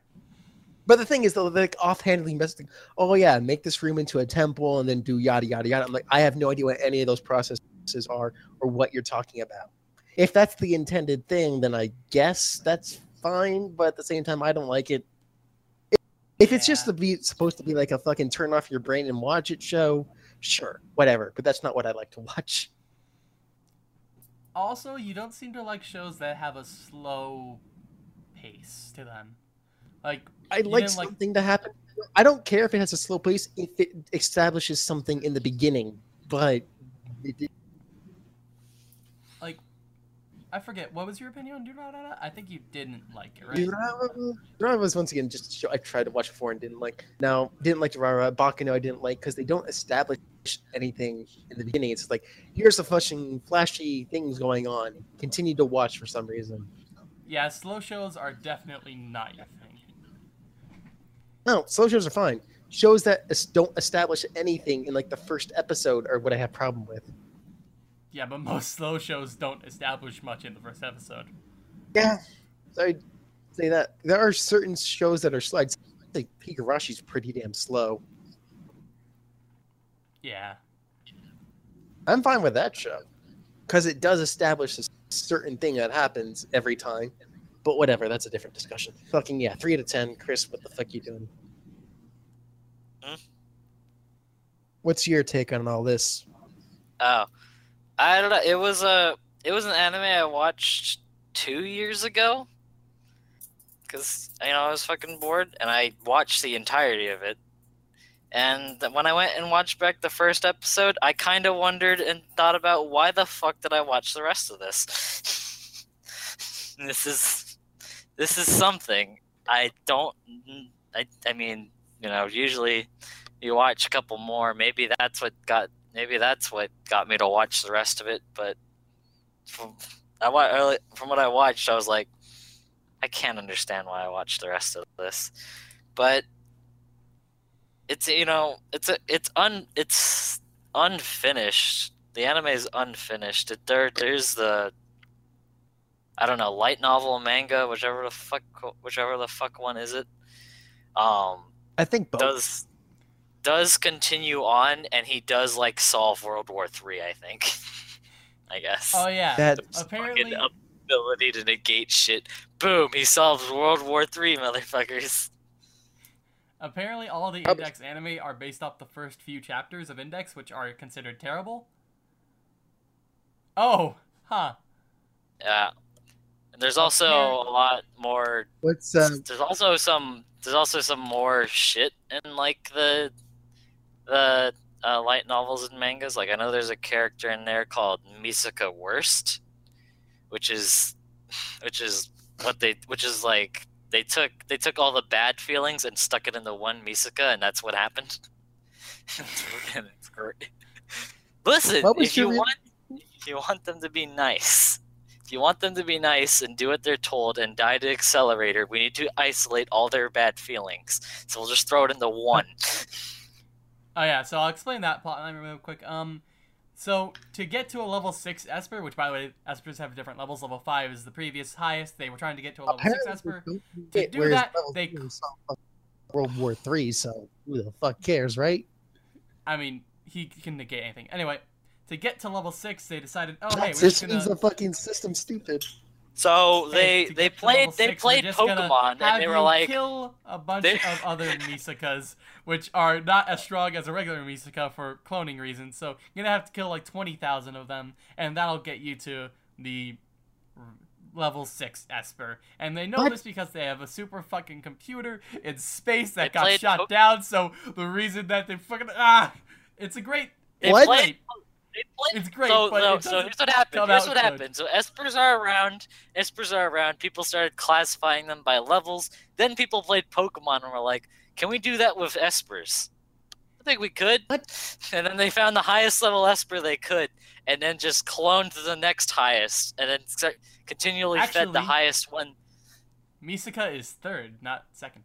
But the thing is, though, like offhandedly messaging, oh yeah, make this room into a temple and then do yada yada yada. I'm like, I have no idea what any of those processes are or what you're talking about. If that's the intended thing, then I guess that's fine. But at the same time, I don't like it. If it's just to be supposed to be like a fucking turn off your brain and watch it show, sure, whatever. But that's not what I like to watch. Also, you don't seem to like shows that have a slow pace to them. Like I like didn't like- something to happen. I don't care if it has a slow pace if it establishes something in the beginning, but it, I forget what was your opinion on Durarara? I think you didn't like it, right? Durarara Durarara was once again just a show I tried to watch before and didn't like. Now, didn't like Durarara. Baccano I didn't like because they don't establish anything in the beginning. It's like, here's the flashing, flashy things going on. Continue to watch for some reason. Yeah, slow shows are definitely not your thing. No, slow shows are fine. Shows that don't establish anything in like the first episode are what I have problem with. Yeah, but most (laughs) slow shows don't establish much in the first episode. Yeah, so I'd say that there are certain shows that are slow. I'd say like Higurashi's pretty damn slow. Yeah. I'm fine with that show because it does establish a certain thing that happens every time. But whatever, that's a different discussion. Fucking yeah, three out of ten. Chris, what the fuck you doing? Hmm? What's your take on all this? Oh, I don't know. It was a it was an anime I watched two years ago. Cause you know I was fucking bored, and I watched the entirety of it. And when I went and watched back the first episode, I kind of wondered and thought about why the fuck did I watch the rest of this? (laughs) this is this is something I don't. I I mean, you know, usually you watch a couple more. Maybe that's what got maybe that's what got me to watch the rest of it. But from I from what I watched, I was like, I can't understand why I watched the rest of this. But it's you know it's a it's un it's unfinished. The anime is unfinished. It, there there's the I don't know light novel manga whichever the fuck whichever the fuck one is it. Um, I think both. does does continue on and he does like solve World War Three, I think. (laughs) I guess. Oh yeah. that Apparently, ability to negate shit. Boom, he solves World War Three, motherfuckers. apparently all the Prob- Index anime are based off the first few chapters of Index, which are considered terrible. Oh, huh. Yeah. And there's also a lot more what's uh, there's also some there's also some more shit in like the the uh, light novels and mangas. Like I know there's a character in there called Misaka Worst, which is which is what they which is like they took they took all the bad feelings and stuck it into one Misaka, and that's what happened. (laughs) and it's great. Listen, if you want if you want them to be nice, if you want them to be nice and do what they're told and die to accelerator, we need to isolate all their bad feelings. So we'll just throw it into one. (laughs) Oh yeah, so I'll explain that plot line real quick. Um, so to get to a level six Esper, which by the way, Espers have different levels. Level five is the previous highest. They were trying to get to a level six apparently Esper. don't To do that, they- three is so- World War Three, so who the fuck cares, right? I mean, he can negate anything. Anyway, to get to level six, they decided, oh hey, we're That's just just gonna. means the fucking system stupid. So they to they played they six, played Pokemon and they were like kill a bunch they- of other (laughs) Misakas, which are not as strong as a regular Misaka for cloning reasons. So you're gonna have to kill like twenty thousand of them, and that'll get you to the level six Esper. And they know What? this because they have a super fucking computer in space that They got shot Po- down. So the reason that they fucking ah, it's a great. they What? played played It's great, so, but no, it so here's what happened. Here's out what good. happened. So espers are around. Espers are around. People started classifying them by levels. Then people played Pokemon and were like, "Can we do that with espers?" I think we could. What? (laughs) And then they found the highest level esper they could, and then just cloned the next highest, and then start, continually fed the highest one. Misaka is third, not second.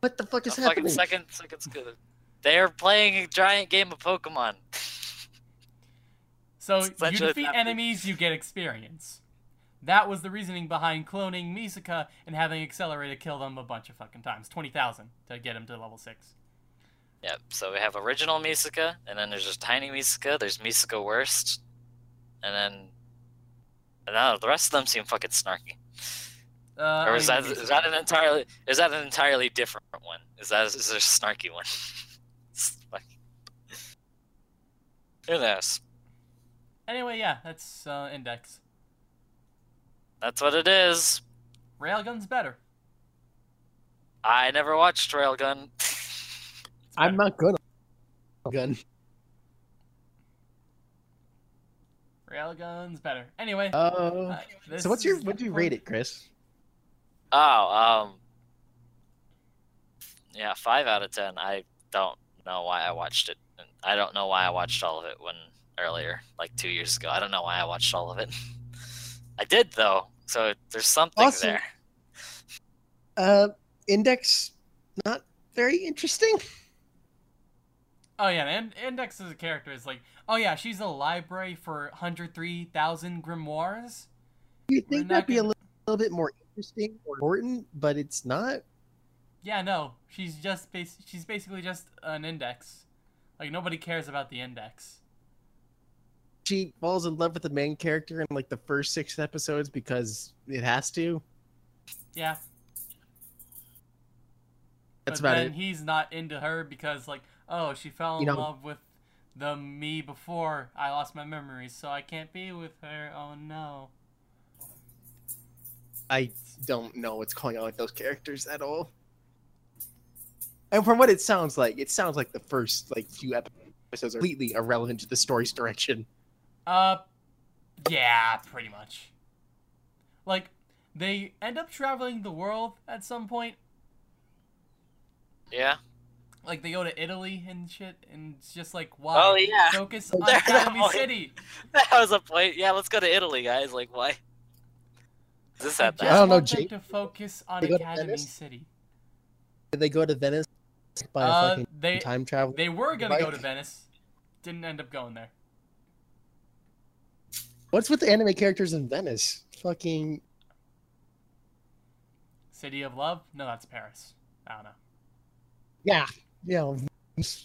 What the fuck A is fucking happening? second, second's good. They are playing a giant game of Pokemon. (laughs) So It's you defeat enemies, you get experience. That was the reasoning behind cloning Misaka and having Accelerator kill them a bunch of fucking times. 20,000 to get him to level 6. Yep. So we have original Misaka, and then there's just tiny Misaka. There's Misaka worst, and then I know. The rest of them seem fucking snarky. Uh, Or is that is that an entirely is that an entirely different one? Is that is there a snarky one? (laughs) Who knows? Anyway, yeah, that's uh, Index. That's what it is. Railgun's better. I never watched Railgun. (laughs) I'm not gonna. Gun. Railgun's better. Anyway. Uh, uh, so what's your what do you rate it, Chris? Oh, um, yeah, five out of ten. I don't know why I watched it. I don't know why I watched all of it when earlier, like two years ago. I don't know why I watched all of it. (laughs) I did though. So there's something Also- there. Uh, Index, not very interesting. (laughs) Oh yeah, and Index as a character is like, oh yeah, she's a library for 103,000 grimoires. You think that'd be a gonna- little, little bit more interesting or important, but it's not. Yeah, no, she's just bas- she's basically just an index. Like nobody cares about the index. She falls in love with the main character in like the first six episodes because it has to. Yeah. That's but about then it. he's not into her because like, oh, she fell in You know- love with the me before I lost my memories, so I can't be with her. Oh no. I don't know what's going on with those characters at all. And from what it sounds like, it sounds like the first like few episodes are completely irrelevant to the story's direction. Uh, yeah, pretty much. Like, they end up traveling the world at some point. Yeah. Like, they go to Italy and shit, and it's just like, why? Oh yeah. Focus (laughs) on There's Academy. City. (laughs) That was a point. Yeah, let's go to Italy, guys. Like, why? Is this I at just I don't know, Jake. to focus on They go to Academy Venice? City. Did they go to Venice by a Uh, fucking they time travel? they were gonna go to Venice, didn't end up going there. What's with the anime characters in Venice? Fucking City of Love? No, that's Paris. I don't know. yeah, you know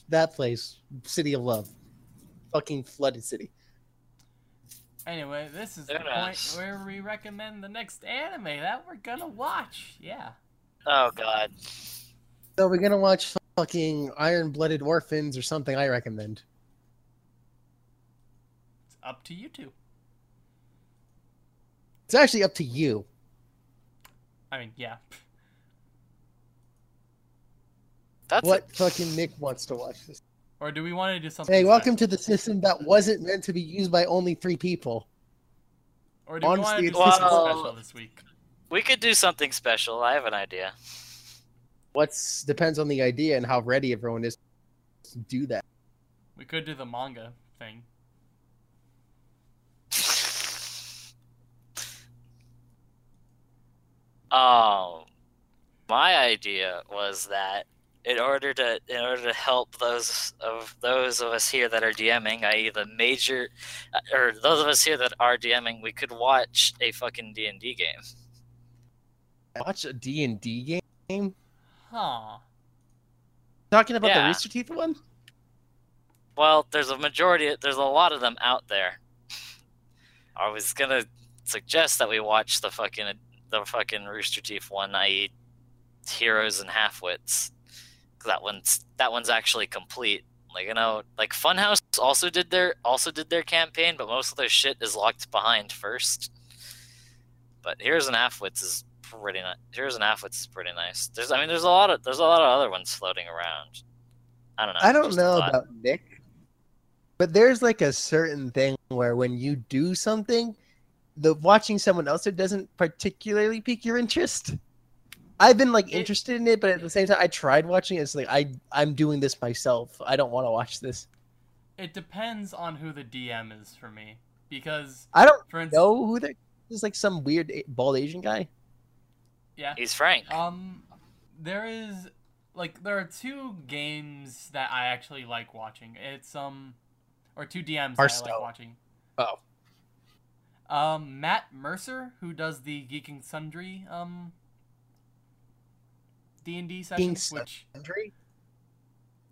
that place, City of Love, fucking flooded city. Anyway, this is the Very point where we recommend the next anime that we're gonna watch. Yeah. Oh god. So we're gonna watch fucking Iron Blooded Orphans or something. I recommend. It's up to you two. It's actually up to you. I mean, yeah. That's what fucking Nick wants to watch this. Or do we want to do something? Hey, welcome special? to the system that wasn't meant to be used by only three people. Or do we want to do something just- special this week? we could do something special. I have an idea. What's depends on the idea and how ready everyone is to do that. We could do the manga thing. Um, my idea was that in order to in order to help those of those of us here that are DMing, i.e., the major, uh, or those of us here that are DMing, we could watch a fucking D and D game. Watch a D and D game. Huh. Talking about the Yeah. Rooster Teeth one. Well, there's a majority, there's a lot of them out there. I was gonna suggest that we watch the fucking the fucking Rooster Teeth one, i.e., Heroes and Halfwits. That one's that one's actually complete. Like you know, like Funhaus also did their also did their campaign, but most of their shit is locked behind first. But Heroes and Halfwits is pretty nice. Heroes and Halfwits is pretty nice. There's I mean there's a lot of there's a lot of other ones floating around. I don't know. I don't know about Nick, but there's like a certain thing where when you do something, the watching someone else it doesn't particularly pique your interest. I've been like interested in it, but at the same time, I tried watching it. It's like I I'm doing this myself. I don't want to watch this. It depends on who the DM is for me. Because, I don't for instance, know who the that is. Like some weird bald Asian guy. yeah. He's Frank. Um, there is like there are two games that I actually like watching. It's um, or two DMs that I like watching. Oh. Um, Matt Mercer, who does the Geek and Sundry um D and D sessions, Sun- which Andre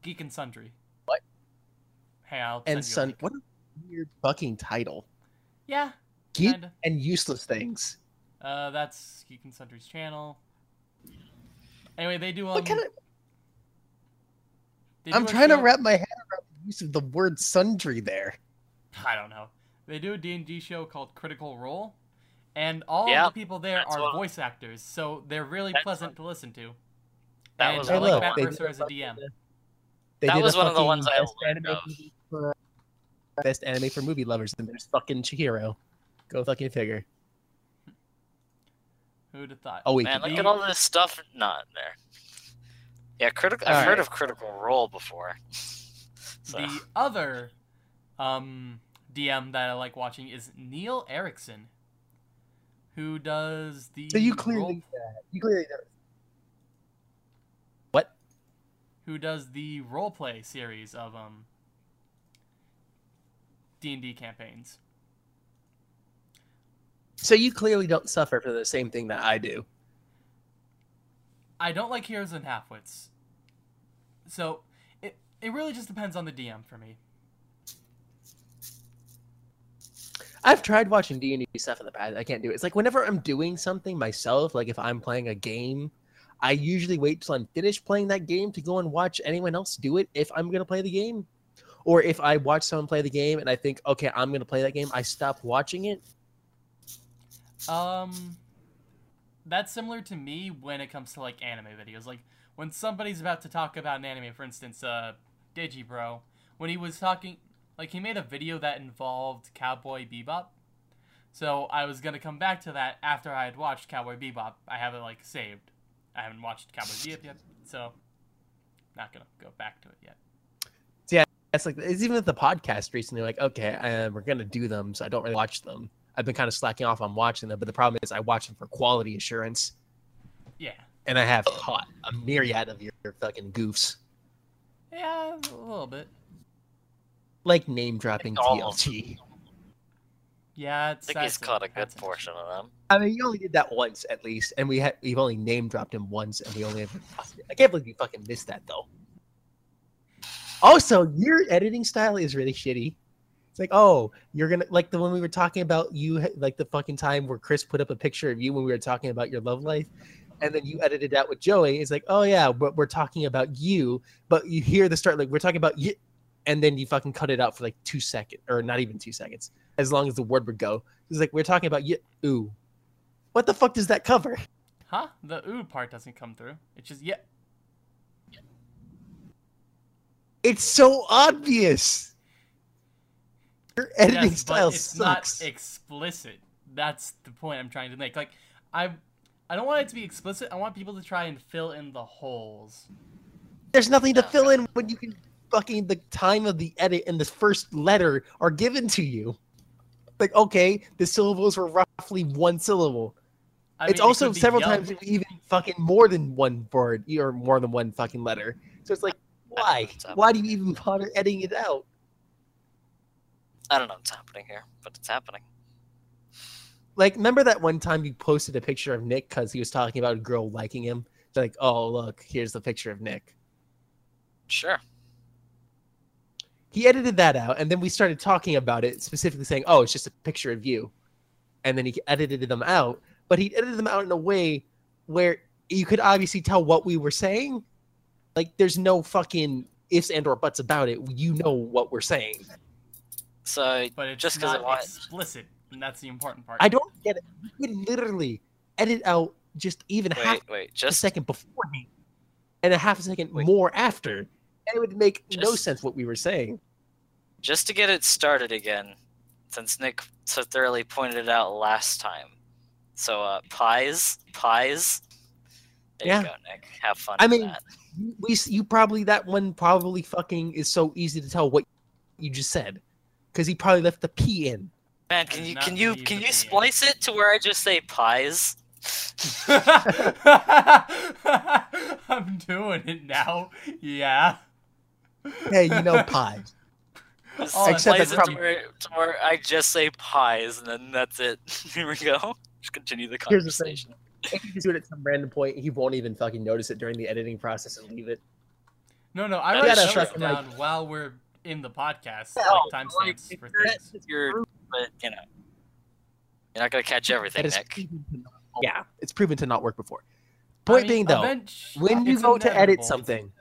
Geek and Sundry. What? Hey, I'll and Sun. What a weird fucking title. Yeah, Geek kinda. and useless things. Uh, that's Geek and Sundry's channel. Anyway, they do um. What kind of? I'm trying to wrap my head around the use of the word sundry there. I don't know. They do a D&D show called Critical Role, and all Yeah, of the people there that's are what- voice actors, so they're really That's pleasant what- to listen to. That and was I one like of the Matt ones- Mercer as a DM. They That was one of the ones I best learned anime of. for- best anime for movie lovers, and there's fucking Chihiro. Go fucking figure. Who'd have thought? Oh wait, Man, look the- at all this stuff not there. Yeah, critical. I've All heard of Critical Role before. (laughs) So, The other um, DM that I like watching is Neil Erickson, who does the So you role- clearly, you clearly know. What? who does the role play series of um D&D campaigns. So you clearly don't suffer for the same thing that I do. I don't like heroes and halfwits. So it it really just depends on the DM for me. I've tried watching D and D stuff in the past. I can't do it. It's like whenever I'm doing something myself, like if I'm playing a game, I usually wait till I'm finished playing that game to go and watch anyone else do it if I'm gonna play the game. Or if I watch someone play the game and I think, okay, I'm gonna play that game, I stop watching it. Um that's similar to me when it comes to like anime videos. Like when somebody's about to talk about an anime, for instance, uh Digibro, when he was talking like he made a video that involved Cowboy Bebop. So I was gonna come back to that after I had watched Cowboy Bebop. I have it like saved. I haven't watched Cowboy Bebop yet, so not gonna go back to it yet. Yeah, it's like it's even with the podcast recently. Like, okay, uh, we're gonna do them, so I don't really watch them. I've been kind of slacking off on watching them, but the problem is I watch them for quality assurance, Yeah. and I have caught a myriad of your fucking goofs, Yeah, a little bit. Like name dropping All of TLG. Yeah, I it's think he's caught a good portion of them. I mean, you only did that once at least, and we had we've only name dropped him once, and we only ever. I can't believe you fucking missed that though. Also, your editing style is really shitty. It's like, oh, you're gonna like the one we were talking about you like the fucking time where Chris put up a picture of you when we were talking about your love life, and then you edited out with Joey. It's like, oh yeah, but we're talking about you, but you hear the start like we're talking about you, and then you fucking cut it out for like two seconds or not even two seconds, as long as the word would go. It's like we're talking about you. Ooh, what the fuck does that cover? Huh? The ooh part doesn't come through. It's just yeah. It's so obvious. Your editing yes, but style it's sucks. not explicit. That's the point I'm trying to make. Like, I, I don't want it to be explicit. I want people to try and fill in the holes. There's nothing to Yeah. fill in when you can fucking the time of the edit and the first letter are given to you. Like, okay, the syllables were roughly one syllable. I it's mean, also could be several young. times even fucking more than one word or more than one fucking letter. So it's like, why? Why do you even bother editing it out? I don't know what's happening here, but it's happening. Like, remember that one time you posted a picture of Nick because he was talking about a girl liking him? It's like, oh, look, here's the picture of Nick. Sure. He edited that out, and then we started talking about it, specifically saying, oh, it's just a picture of you. And then he edited them out, but he edited them out in a way where you could obviously tell what we were saying. Like, there's no fucking ifs and or buts about it. You know what we're saying. So but it's just 'cause not it wa- explicit, and that's the important part. I don't get it. You could literally edit out just even half wait, wait, a just second beforehand and a half a second Wait. more after. And it would make no sense what we were saying. just to get it started again, since Nick so thoroughly pointed it out last time. So uh, pies, pies. There Yeah. you go, Nick. Have fun. I with mean, that. You- We, you probably, that one probably fucking is so easy to tell what you just said. Because he probably left the P in. man, can you can you can you splice it to where I just say pies? (laughs) I'm doing it now. Yeah. Hey, you know pies. (laughs) Oh, Except splice that's it to, where, to where I just say pies, and then that's it. (laughs) Here we go. Just continue the Here's the thing. conversation. If you do it at some random point, he won't even fucking notice it during the editing process and leave it. No, no, I You write gotta notes fucking, down like- while we're in the podcast, No, like like, for you're- things. You're, but you know, you're not gonna catch everything, Nick. proven to not- yeah, it's proven to not work before. Point I mean, being, though, when you it's go to edit something,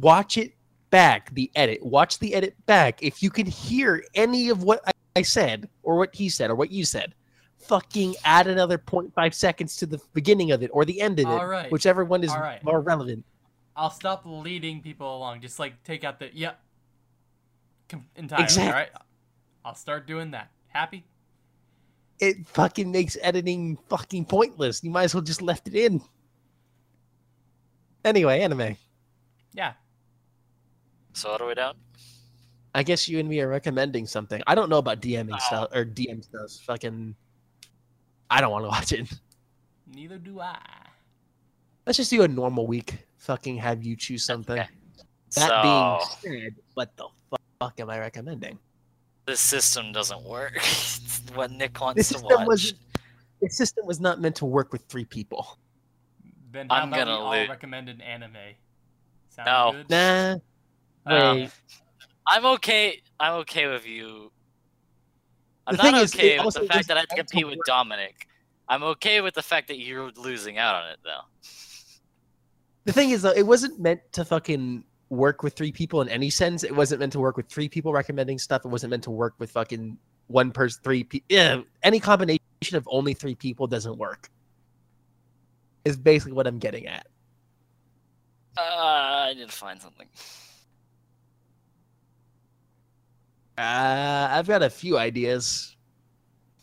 watch it back, the edit. Watch the edit back. If you can hear any of what I, I said, or what he said, or what you said, fucking add another 0.5 seconds to the beginning of it, or the end of it, All right. whichever one is right. more relevant. I'll stop leading people along. Just like take out the yeah. Com- entirely. Exact- All right. I'll start doing that. Happy? It fucking makes editing fucking pointless. You might as well just left it in. Anyway, anime. Yeah. So what are we down? I guess you and me are recommending something. I don't know about DMing Oh. stuff or DM stuff. Fucking I don't want to watch it. Neither do I. Let's just do a normal week. Fucking have you choose something. Okay. That so being said, what the fuck am I recommending? this system doesn't work. (laughs) It's what Nick wants This to watch. was the system was not meant to work with three people. Then how I'm about gonna all lo- recommend an anime? Sound No. good? Nah. Um, Wait. I'm okay. I'm okay with you. I'm The not is, okay with the fact that I have to compete with. Dominic. I'm okay with the fact that you're losing out on it, though. The thing is, though, it wasn't meant to fucking work with three people in any sense. It wasn't meant to work with three people recommending stuff. It wasn't meant to work with fucking one person, three people. Yeah, any combination of only three people doesn't work. Is basically what I'm getting at. Uh, I need to find something. Uh, I've got a few ideas.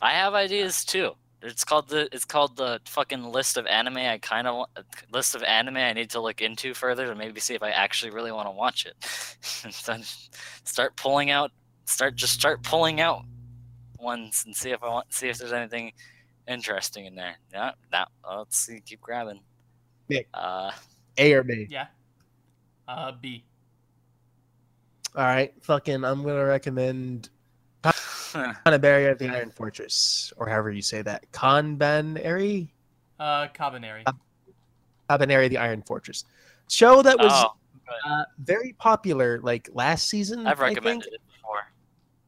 I have ideas too. It's called the it's called the fucking list of anime. I kind of list of anime I need to look into further to maybe see if I actually really want to watch it. (laughs) Then start pulling out, start just start pulling out ones and see if I want see if there's anything interesting in there. Yeah, that let's see. Keep grabbing. Nick. Uh, A or B. Yeah. Uh, B. All right, fucking. I'm gonna recommend Kanabari of the Iron Fortress, or however you say that. Kanbanary, Uh, Cabaneri. Kabaneri, the Iron Fortress. Show that was oh, uh, very popular, like last season. I've I think. recommended it before.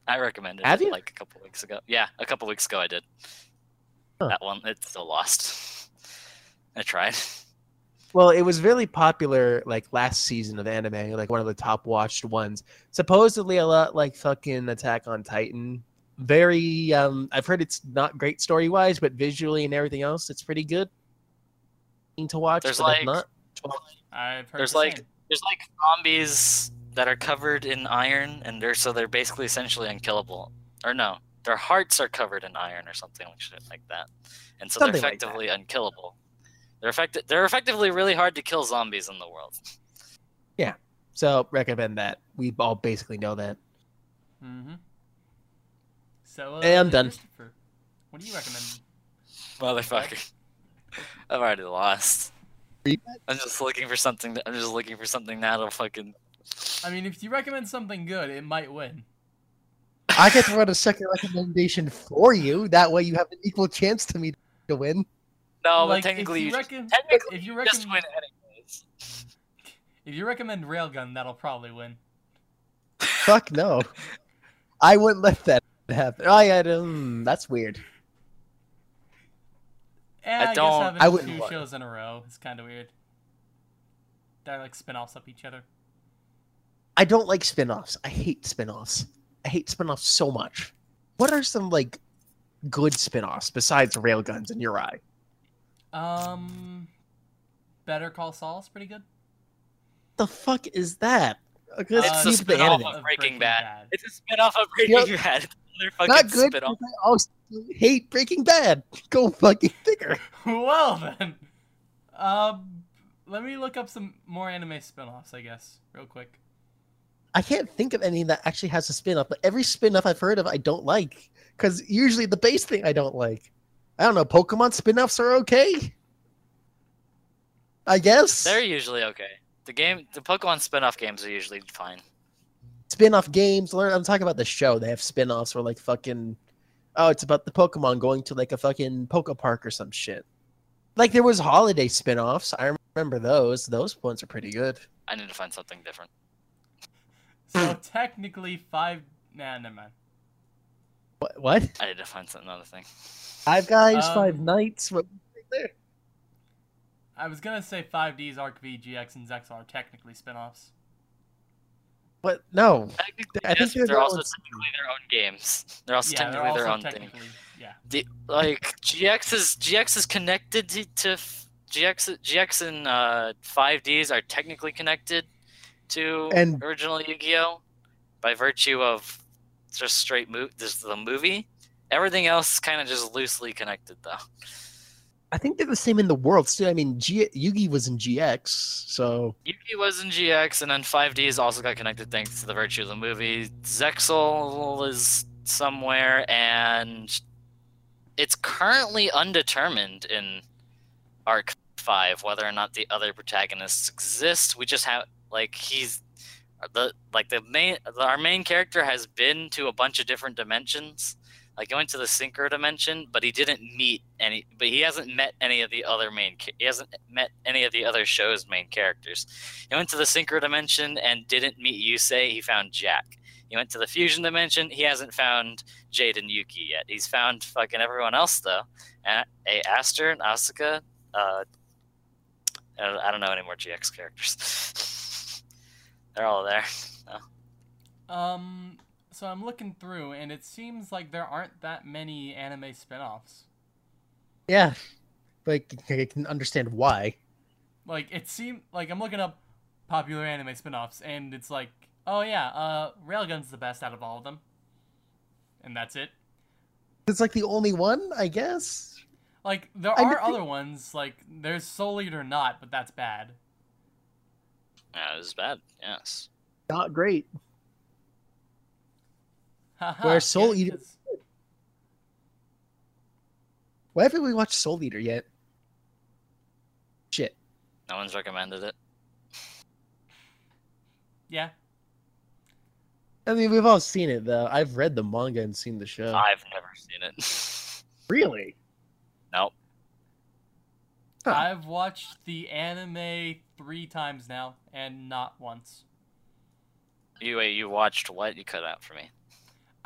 I recommended Have it you? like a couple weeks ago. Yeah, a couple weeks ago I did. Huh. That one, it's still lost. (laughs) I tried. Well, it was really popular like last season of anime, like one of the top watched ones. Supposedly a lot like fucking Attack on Titan. Very um I've heard it's not great story wise, but visually and everything else, it's pretty good. To watch, There's like- not, I've heard There's the like- same. There's like zombies that are covered in iron, and they're so they're basically essentially unkillable. Or no, their hearts are covered in iron or something like shit like that, and so Something they're like effectively unkillable. They're effective. They're effectively really hard to kill zombies in the world. Yeah. So recommend that. We all basically know that. Mm-hmm. So, uh, Hey, I'm done. What do you recommend? Motherfucker. (laughs) I've already lost. I'm just looking for something. That, I'm just looking for something that'll fucking. I mean, if you recommend something good, it might win. I get throw run a second recommendation for you. That way you have an equal chance to me to win. No, like, but technically, if you you, just, reckon, technically if you you just win anyways. if you recommend Railgun, that'll probably win. Fuck no. I wouldn't let that happen. Oh yeah, um, that's weird. Yeah, I I, don't- having I wouldn't two want- shows in a row is kind of weird. They're like spin-offs of each other. I don't like spin-offs. I hate spin-offs. I hate spin-offs so much. What are some like good spin-offs besides Railguns and Uri? Um, Better Call Saul's pretty good. The fuck is that? Because It's a keep spin-off of Breaking Bad. It's a spin-off of Breaking Yep. Bad. (laughs) It's another fucking Not good. spin-off. because I also hate Breaking Bad. (laughs) Go fucking figure. (laughs) well then, um, let me look up some more anime spin-offs, I guess, real quick. I can't think of any that actually has a spin-off, but every spin-off I've heard of I don't like. Because usually the base thing I don't like. I don't know, Pokemon spin-offs are okay? I guess. They're usually okay. The game, the Pokemon spin-off games are usually fine. spin-off games. Learn I'm talking about the show. They have spin-offs where like fucking oh, it's about the Pokemon going to like a fucking Poke Park or some shit. Like there was holiday spin-offs. I remember those. Those ones are pretty good. I need to find something different. So technically, five. Nah, never mind. What? What? I need to find some another thing. Five guys, Um, five nights. What? There. I was gonna say 5D's Arc V, GX, and Zex are technically spin-offs. What? No. Technically, I think yes, they're they're their also own- technically their own games. They're also yeah, they're technically also their own thing. Yeah. The like GX is GX is connected to, to GX GX and uh, 5Ds are technically connected to And- original Yu-Gi-Oh by virtue of just straight mo- just the movie. Everything else kind of just loosely connected though. I think they're the same in the world too. I mean, G- Yugi was in GX, so Yugi was in GX, and then 5Ds also got connected thanks to the virtue of the movie. Zexal is somewhere, and it's currently undetermined in arc five whether or not the other protagonists exist. We just have like he's the like the main our main character has been to a bunch of different dimensions. Like going to the synchro dimension, but he didn't meet any. But he hasn't met any of the other main. He hasn't met any of the other show's main characters. He went to the synchro dimension and didn't meet Yusei. He found Jack. He went to the fusion dimension. He hasn't found Jaden Yuki yet. He's found fucking everyone else though. A, a Aster and Asuka. Uh, I I don't know any more GX characters. (laughs) They're all there. Um, so I'm looking through, and it seems like there aren't that many anime spin-offs. Yeah, but I can understand why. Like it seemed like I'm looking up popular anime spin-offs, and it's like, oh yeah, uh, Railgun's the best out of all of them, and that's it. It's like the only one, I guess. Like there I are other ones, like there's Soul Eater not, but that's bad. Yeah, it was bad. Yes. Not great. Haha, Where Soul yeah, Eater- Why haven't we watched Soul Eater yet? Shit. No one's recommended it. Yeah, I mean, we've all seen it though. I've read the manga and seen the show. I've never seen it. (laughs) really? nope. Huh. I've watched the anime three times now, and not once. You wait. You watched what? You cut out for me.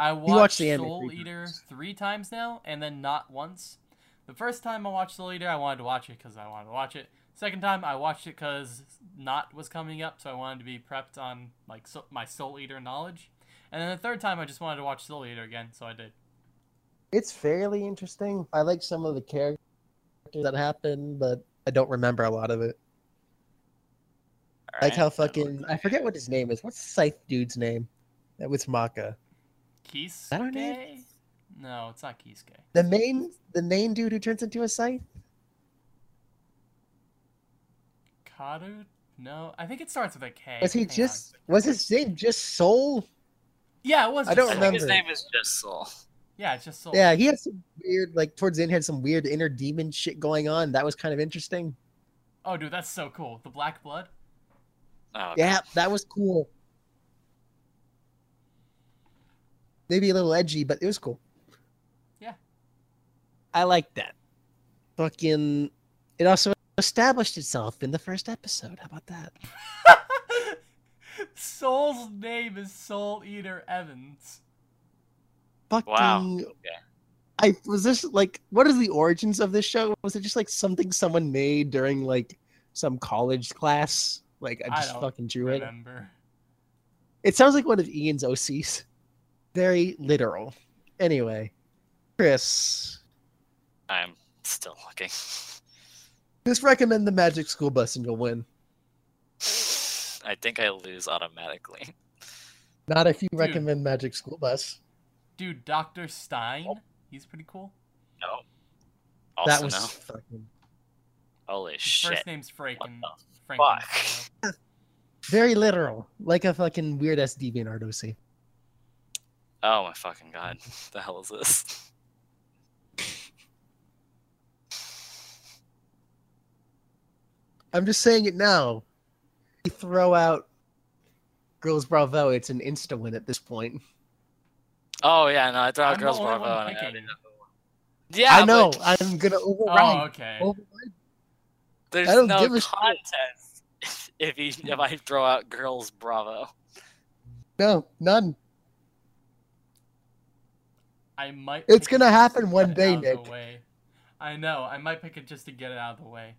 I watched, watched the Soul three Eater times. three times now, and then not once. The first time I watched Soul Eater, I wanted to watch it because I wanted to watch it. Second time, I watched it because Not was coming up, so I wanted to be prepped on like so- my Soul Eater knowledge. And then the third time, I just wanted to watch Soul Eater again, so I did. It's fairly interesting. I like some of the characters that happen, but I don't remember a lot of it. All Like right, how fucking I forget what his name is. What's Scythe dude's name? That was Maka. Kisuke? that her name? No, it's not Kisuke. The main the main dude who turns into a scythe? Karu? No, I think it starts with a K. Was he Hang on. just was his name just Soul? Yeah, it was. I don't I Soul. think his name is just Soul. Yeah, it's just Soul. Yeah, he had some weird like towards the end had some weird inner demon shit going on. That was kind of interesting. Oh, dude, that's so cool. The Black Blood. Oh, Yeah, that was cool. Maybe a little edgy, but it was cool. Yeah. I like that. Fucking it also established itself in the first episode. How about that? (laughs) Soul's name is Soul Eater Evans. Fucking Wow. I was this like what is the origins of this show? Was it just like something someone made during like some college class? Like I I just don't fucking drew it. Remember? It sounds like one of Ian's OCs. Very literal. Anyway, Chris, I'm still looking. (laughs) just recommend the Magic School Bus and you'll win. I think I lose automatically. Not if you recommend Magic School Bus. Dude, Dr. Stein. He's pretty cool. No. Also that was no. fucking Holy His shit. First name's Franken. the Franken. fuck? (laughs) very literal, like a fucking weird ass DeviantArt OC. Oh my fucking god. (laughs) the hell is this? I'm just saying it now. You throw out Girls Bravo, it's an insta win at this point. Oh yeah, no, I thought I'm Girls Bravo. one and I picking. already Yeah, I know. but I'm gonna oh, override. Oh, okay. override. there's I don't no give a shit. contest (laughs) if he if I throw out Girls Bravo. No, none. I might. It's gonna just happen one day, Nick. way. I know. I might pick it just to get it out of the way.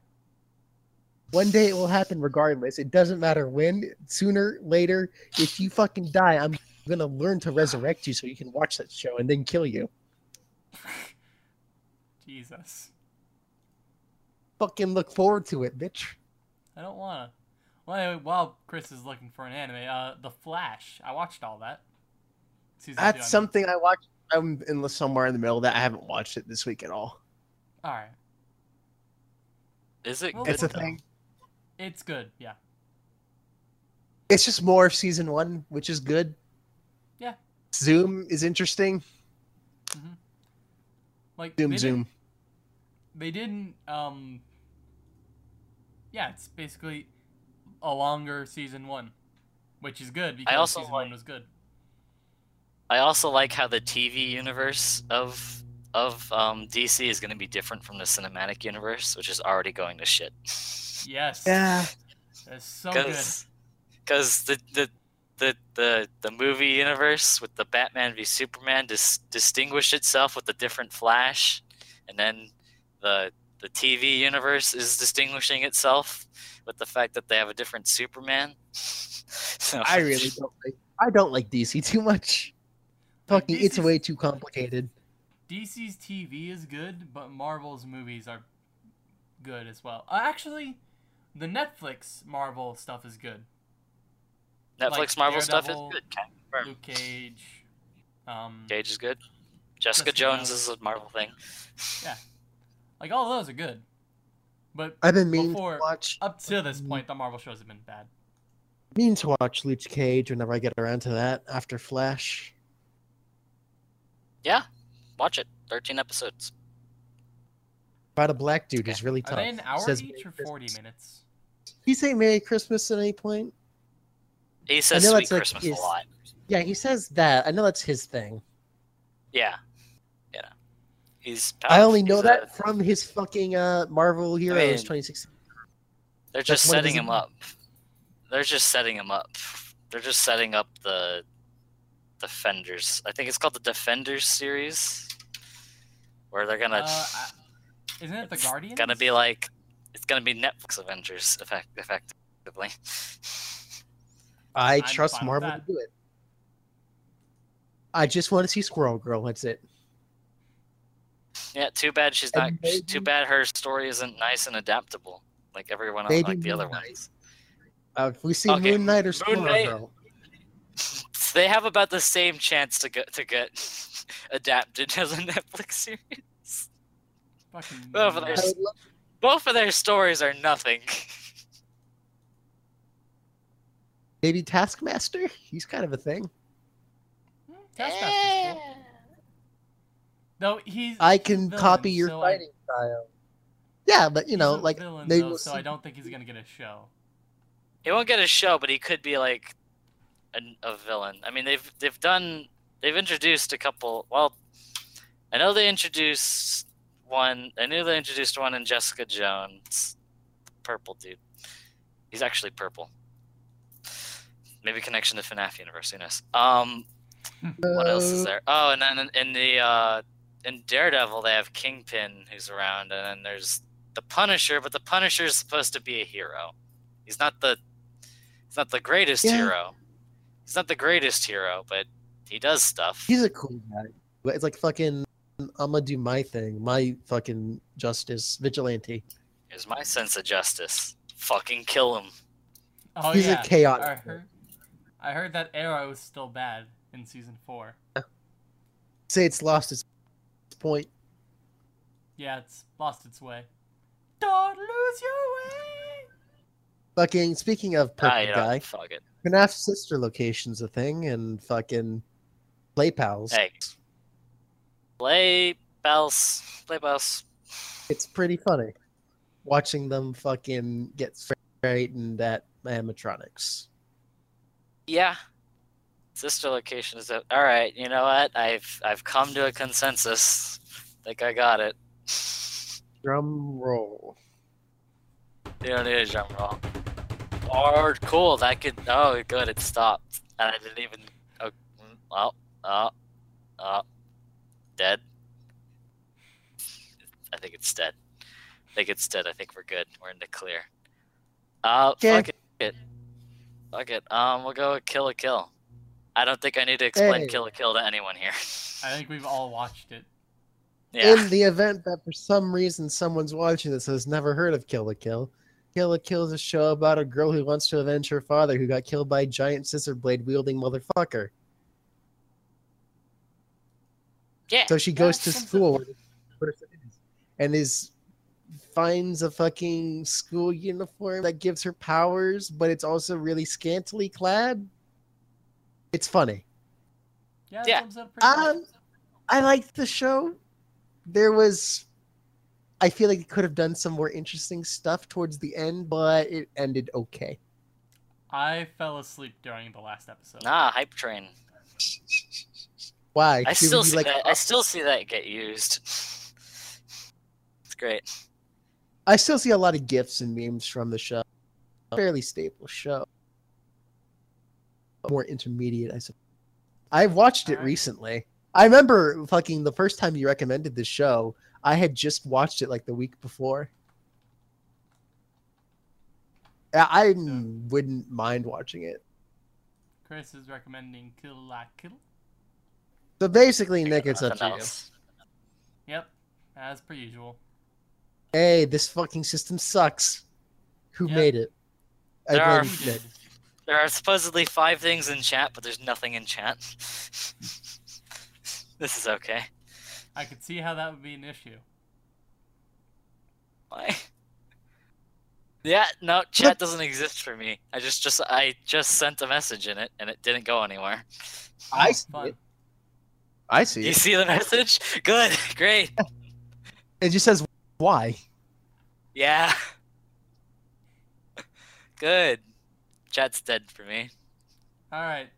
One day it will happen regardless. It doesn't matter when. Sooner, later, if you fucking die, I'm gonna learn to resurrect you so you can watch that show and then kill you. (laughs) Jesus. Fucking look forward to it, bitch. I don't wanna. Well, anyway, while Chris is looking for an anime, uh, The Flash. I watched all that. That's something I watched. I'm in somewhere in the middle that I haven't watched it this week at all. All right. Is it Well, good It's a though? thing. It's good. Yeah. It's just more of season one, which is good. Yeah. Zoom is interesting. Like Like Zoom they zoom. Didn't, they didn't. Um. Yeah, it's basically a longer season one, which is good because also season like- one was good. I also like how the TV universe of of um, DC is going to be different from the cinematic universe, which is already going to shit. Yes. Yeah. That's so good. Because the, the the the the movie universe with the Batman v Superman dis- distinguished itself with the different Flash, and then the the TV universe is distinguishing itself with the fact that they have a different Superman. (laughs) so, I really don't like. I don't like DC too much. Like, Fucking, it's DC's way too complicated. DC's TV is good, but Marvel's movies are good as well. Uh, actually, the Netflix Marvel stuff is good. Netflix like Marvel stuff is good. Confirm. Luke Cage. Um, Cage is good. Jessica, Jessica Jones Jones. is a Marvel thing. Yeah, like all those are good. But I've been meaning Before- to watch. up to this point, the Marvel shows have been bad. Mean to watch Luke Cage whenever I get around to that after Flash. Yeah, watch it. Thirteen episodes. About a black dude is really Are tough. they an hour Says each or Merry 40 Christmas. minutes? He say Merry Christmas at any point? He says know "Sweet that's, like, Christmas" his- a lot. Yeah, he says that. I know that's his thing. Yeah, yeah. He's. I only he's know a- that from his fucking uh, Marvel Heroes mean, 2016. They're just one setting him up. They're just setting him up. They're just setting up the Defenders. I think it's called the Defenders series, where they're gonna Uh, isn't it the Guardian? Guardians? gonna be like it's gonna be Netflix Avengers effect, effectively. I I'm trust Marvel to do it. I just want to see Squirrel Girl. That's it. yeah, too bad she's not. Maybe- Too bad her story isn't nice and adaptable like everyone else, Maybe like the other Moon Knight. ones. Uh, if we see Okay, Moon Knight or Squirrel Knight- Girl, They have about the same chance to get to get (laughs) adapted as a Netflix series. Fucking Both of their, nuts. would love both of their stories are nothing. maybe Taskmaster. He's kind of a thing. Hmm, Taskmaster's cool. Though he's I can villain, copy your so I- fighting style. Yeah, but you he's know, a like villain, they though, will so see- I don't think he's gonna get a show. He won't get a show, but he could be like a, a villain. I mean, they've they've done they've introduced a couple. Well, I know they introduced one. I knew they introduced one in Jessica Jones, purple dude. He's actually purple. Maybe connection to FNAF universe. Who knows? Um, what else is there? Oh, and then in, in the uh, in Daredevil they have Kingpin who's around, and then there's the Punisher. But the Punisher is supposed to be a hero. He's not the he's not the greatest Yeah. hero. He's not the greatest hero, but he does stuff. He's a cool guy. It's like fucking. I'm gonna do my thing, my fucking justice vigilante. Here's my sense of justice. Fucking kill him. Oh He's yeah, a chaotic. I heard. I heard that Arrow is still bad in season four. Say it's lost its point. Yeah, it's lost its way. Don't lose your way. Fucking speaking of purple Ah, you know, guy, fuck it. FNAF sister location's a thing, and fucking play pals. Hey. Play Pals. Play Pals. It's pretty funny watching them fucking get frightened at animatronics. Yeah. Sister location is. All right, you know what? I've I've come to a consensus. think I got it. Drum roll. You don't need a jump roll. Or cool, that could. Oh, good, it stopped, and I didn't even. Oh, mm, oh, oh, oh, dead. I think it's dead. I think it's dead. I think we're good. We're in the clear. Uh, Okay. fuck it. Fuck it. Um, we'll go Kill la Kill. I don't think I need to explain Hey. Kill la Kill to anyone here. (laughs) I think we've all watched it. yeah. In the event that for some reason someone's watching this has never heard of Kill la Kill, Kill la Kill is a show about a girl who wants to avenge her father who got killed by a giant scissor blade wielding motherfucker. yeah. So she goes to school where where it is, and is finds a fucking school uniform that gives her powers, but it's also really scantily clad. It's funny. Yeah, Yeah. sums up pretty well. Um, I liked the show. there was I feel like it could have done some more interesting stuff towards the end, but it ended okay. I fell asleep during the last episode. Ah, hype train. Why? I still see like, that. I still see that get used. It's great. I still see a lot of gifs and memes from the show. Fairly stable show. More intermediate, I suppose. I've watched it Alright. recently. I remember fucking the first time you recommended this show, I had just watched it like the week before. I I wouldn't mind watching it. Chris is recommending Kill La Kill. So basically, I Nick, got it's up to nothing you. Yep, as per usual. Hey, this fucking system sucks. Who Yep. made it? I There are- blame Nick. There are supposedly five things in chat, but there's nothing in chat. (laughs) this is okay. I could see how that would be an issue. Why? (laughs) Yeah, no, chat doesn't exist for me. I just just I just sent a message in it and it didn't go anywhere. I Oh, see fun. it. I see You it. see the (laughs) message? Good, (laughs) great. It just says why. Yeah. Good. Chat's dead for me. All right.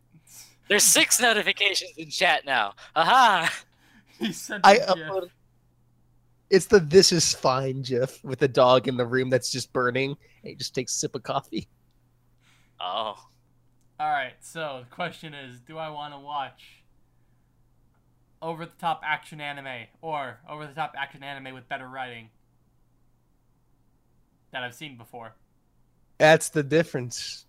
There's six notifications in chat now. Aha! (laughs) He sent I a um, GIF. uploaded. It's the "This is fine" gif with the dog in the room that's just burning. And he just takes a sip of coffee. Oh. All right. So the question is, do I want to watch over the top action anime or over the top action anime with better writing that I've seen before? That's the difference.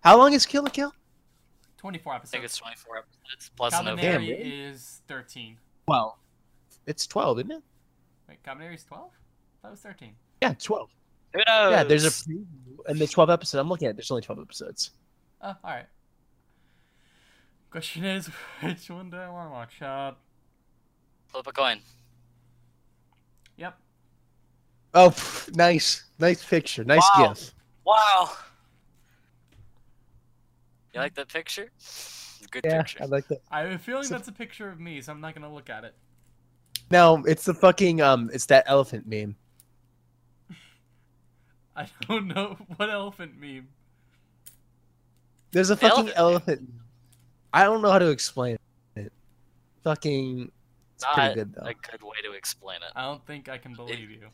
How long is Kill la Kill? 24 episodes. I think it's 24 episodes plus an OVA. Is 13. Well, it's twelve, isn't it? Wait, Kabaneri's 12? That was 13. Yeah, twelve. Who knows? Yeah, there's a preview and the twelve episode. I'm looking at. it, There's only twelve episodes. Oh, all right. Question is, (laughs) which one do I want to watch? Uh, Flip a coin. yep. Oh, pff, (laughs) nice, nice picture, nice Wow. gif. Wow! You like that picture? It's a good Yeah, picture. I like that. I have a feeling So- that's a picture of me, so I'm not gonna look at it. No, it's the fucking um, it's that elephant meme. (laughs) I don't know (laughs) what elephant meme. There's a fucking elephant elephant. I don't know how to explain it. Fucking, it's Not pretty good though. a good way to explain it. I don't think I can believe you.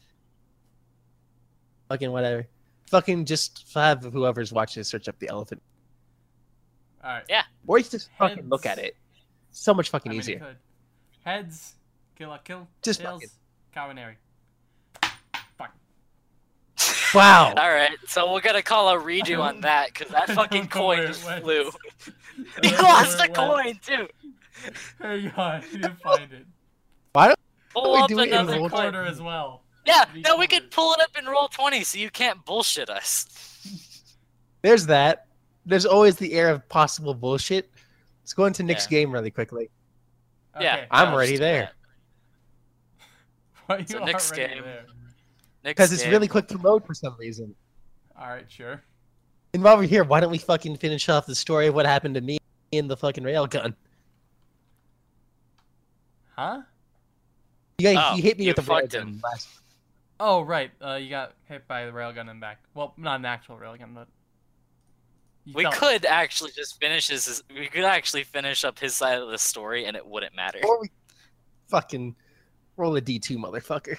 Fucking whatever. Fucking just have whoever's watching it search up the elephant, All right. Yeah. or you just fucking look at it. So much I fucking mean, easier. Heads, Kill la Kill. Just tails, Kabaneri. Fuck. Wow. (laughs) All right, so we're gonna call a redo on (laughs) that because that fucking don't know where coin just went. flew. (laughs) He lost where the coin too. Hang on, you didn't find it. Pull we up do it in another roll coin. Quarter as well. Yeah, Three no, we could quarters. pull it up in roll twenty, so you can't bullshit us. There's that. There's always the air of possible bullshit. Let's go into Nick's Yeah. game really quickly. Yeah, Okay. I'm no, already there. that. (laughs) Why you So are next game. Because it's really quick to load for some reason. All right, sure. And while we're here, why don't we fucking finish off the story of what happened to me in the fucking railgun? Huh? You, guys, Oh, you hit me you with the fucked railgun Oh, right. Uh, you got hit by the railgun and back. Well, not an actual railgun, but. You We felt- could actually just finish his. his- We could actually finish up his side of the story, and it wouldn't matter. Or we fucking roll a D2, motherfucker.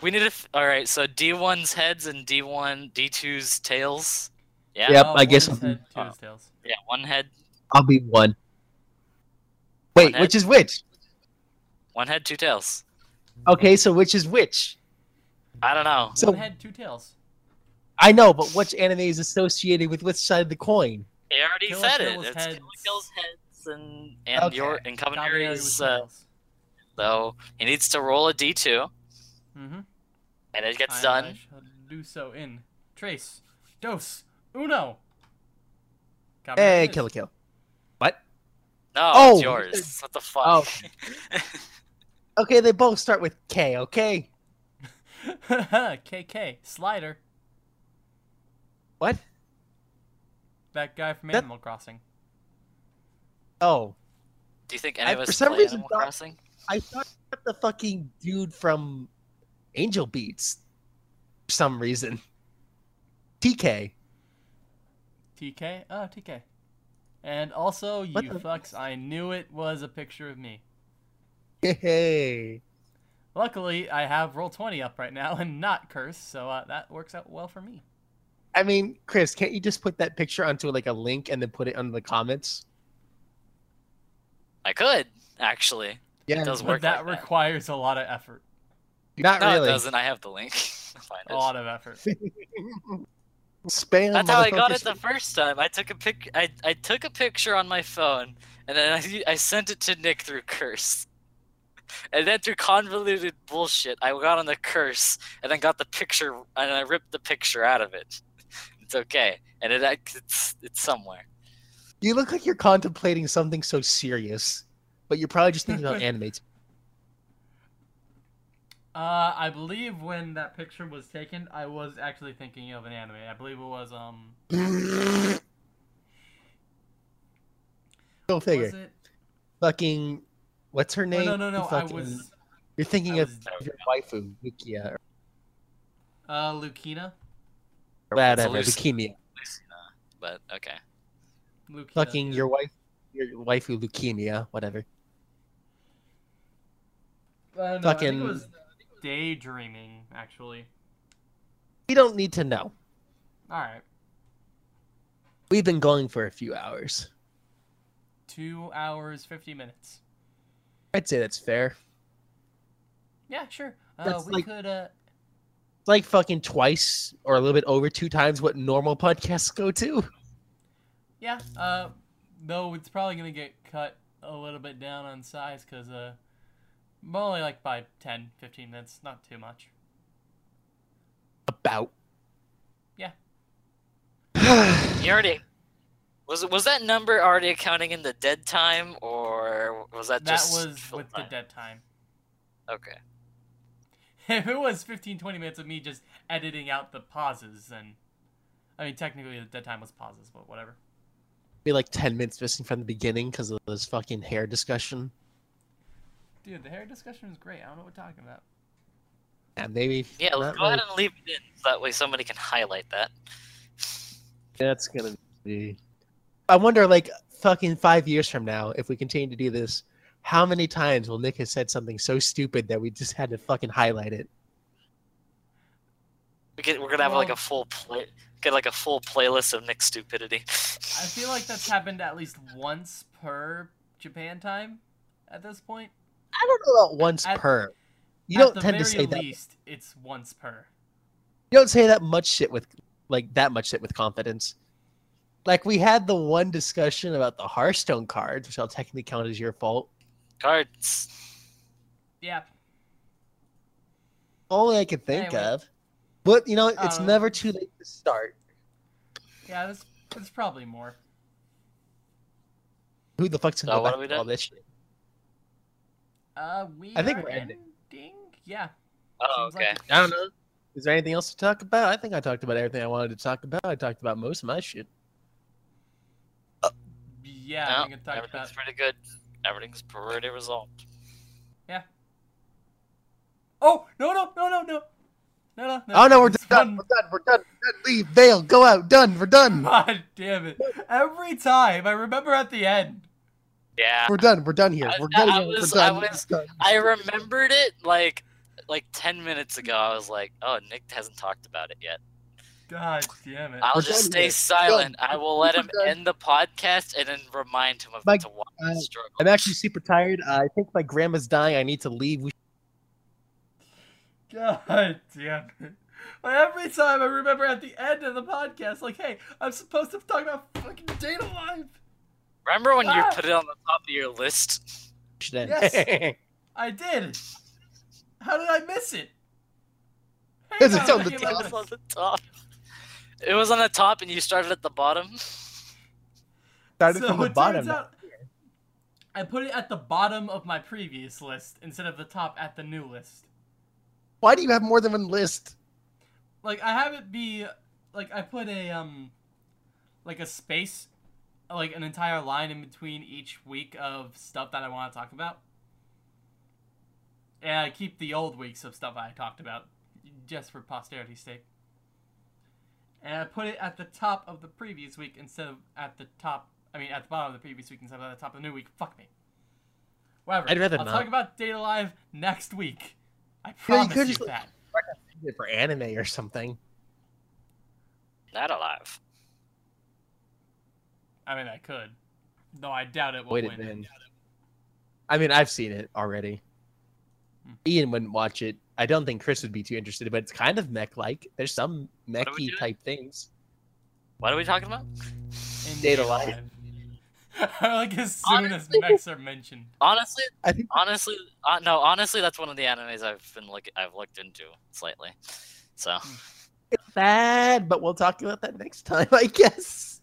We need to. All right, so D1's heads and D1, D2's tails. Yeah. Yep, Oh, I guess is head, two uh, tails. Yeah, one head, I'll be one. Wait, One which is which? one head, two tails. Okay, so which is which? I don't know. So- One head, two tails. I know, but which anime is associated with which side of the coin? He already Kill said Kill it. was It's heads. Kill Kill's heads and and Okay. your and Kabaneri was Uh, so he needs to roll a D2, Mm-hmm. and it gets I, I done. shall do so in trace, dos, uno. Kabaneri Hey, Kill la Kill. What? No, Oh, it's yours. (laughs) What the fuck? Oh. (laughs) Okay, they both start with K, okay? (laughs) KK Slider, What? that guy from That- Animal Crossing. Oh. Do you think any I- of us for some play reason Animal thought- Crossing? I thought the fucking dude from Angel Beats for some reason. TK. TK? Oh, TK. And also, you What the- fucks, I knew it was a picture of me. Hey. Luckily, I have Roll20 up right now and not Curse, so uh, that works out well for me. I mean, Chris, can't you just put that picture onto like a link and then put it under the comments? I could actually. Yeah, It does But work that like that. requires a lot of effort. not No, really. it doesn't. I have the link. (laughs) Find A it. lot of effort. (laughs) Spam. That's how I got it the first time. I took a pic. I, I took a picture on my phone, and then I, I sent it to Nick through Curse. (laughs) And then through convoluted bullshit, I got on the Curse, and then got the picture, and I ripped the picture out of it. It's okay, and it it's it's somewhere. You look like you're contemplating something so serious, but you're probably just thinking about (laughs) anime. Uh, I believe when that picture was taken, I was actually thinking of an anime. I believe it was, um... Go figure. Was it? Fucking, what's her Oh, name? no, no, no, I was... You're thinking I of was- your waifu, Lukia, Uh, Lucina? Whatever, leukemia. Lucina, But okay. Lucina. Fucking your wife, your waifu leukemia, whatever. Uh, I think fucking- it was daydreaming, actually. We don't need to know. Alright. We've been going for a few hours. Two hours, 50 minutes. I'd say that's fair. Yeah, sure. Uh, That's we like- could, uh... It's like fucking twice or a little bit over two times what normal podcasts go to. Yeah, uh, though it's probably gonna get cut a little bit down on size because uh, only like by 10, 15 minutes, not too much. About. Yeah. (sighs) You already was was that number already accounting in the dead time, or was that That just That was full with the dead time. Okay. If it was 15, 20 minutes of me just editing out the pauses, then I mean technically the dead time was pauses, but whatever. Be like 10 minutes missing from the beginning because of this fucking hair discussion. Dude, the hair discussion is great. I don't know what we're talking about. And maybe. Yeah, let's go ahead and leave it in so that way somebody can highlight that. That's gonna be. I wonder, like, fucking five years from now, if we continue to do this, how many times will Nick have said something so stupid that we just had to fucking highlight it? We get, we're gonna have like a full play, get like a full playlist of Nick's stupidity. I feel like that's happened at least once per Japan time at this point. I don't know about once At- per. You don't tend to very say that. at least, it's once per. You don't say that much shit with, like, that much shit with confidence. Like, we had the one discussion about the Hearthstone cards, which I'll technically count as your fault. Cards. Yeah, Only I could think Anyway. of. But, you know, it's Um, never too late to start. yeah, there's, there's probably more. Who the fuck's So gonna go what back we to all this shit? Uh, we I think we're ending. ending? Yeah. Oh, Seems okay. it. I don't know. Is there anything else to talk about? I think I talked about everything I wanted to talk about. I talked about most of my shit. Yeah, no, we can talk everything's about. pretty good. Everything's pretty resolved. Yeah. Oh no no no no no no no! no Oh no, we're there's done. We're done. We're done. We're done. Leave. Bail. Go out. Done. We're done. God damn it! Every time I remember at the end. Yeah. We're done. We're done here. I- We're I done. was- we're I was- done. I remembered it like like ten minutes ago. I was like, oh, Nick hasn't talked about it yet. God damn it! I'll just stay silent. I will let him end the podcast and then remind him of Mike, to watch uh, the struggle. I'm actually super tired. Uh, I think my grandma's dying. I need to leave. We God (laughs) damn it! Like, every time I remember at the end of the podcast, like, hey, I'm supposed to talk about fucking Date A Live. Remember when you Ah! put it on the top of your list? Yes. (laughs) I did. How did I miss it? Hang it's on I the It top. was on the top. It was on the top, and you started at the bottom. Started So from the bottom. out I put it at the bottom of my previous list instead of the top at the new list. Why do you have more than one list? Like I have it be like I put a um like a space like an entire line in between each week of stuff that I want to talk about. And I keep the old weeks of stuff I talked about just for posterity's sake. And I put it at the top of the previous week instead of at the top. I mean, at the bottom of the previous week instead of at the top of the new week. Fuck me. Whatever. I'd rather I'll not. talk about Date A Live next week. I Yeah, you promise could you just, like, that. For anime or something. Not alive. I mean, I could. Though I doubt it will Wait win. it then. I mean, I've seen it already. Hmm. Ian wouldn't watch it. I don't think Chris would be too interested, but it's kind of mech-like. There's some are we mechy type things. What are we talking about? In Data Data Live. Live. like as soon as mechs are mentioned. Honestly, I think honestly, uh, no, honestly, that's one of the animes I've been look I've looked into slightly. So it's bad, but we'll talk about that next time, (laughs) I guess.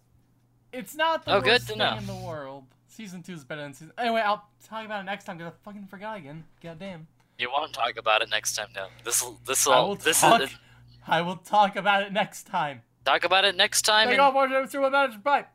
It's not the Oh, good worst to thing know. in the world. Season two is better than season. Anyway, I'll talk about it next time because I fucking forgot again. God you want to talk about it next time, no. This will this I will this talk. is I will talk about it next time. talk about it next time. Take and- off, watch it through a manager's pipe.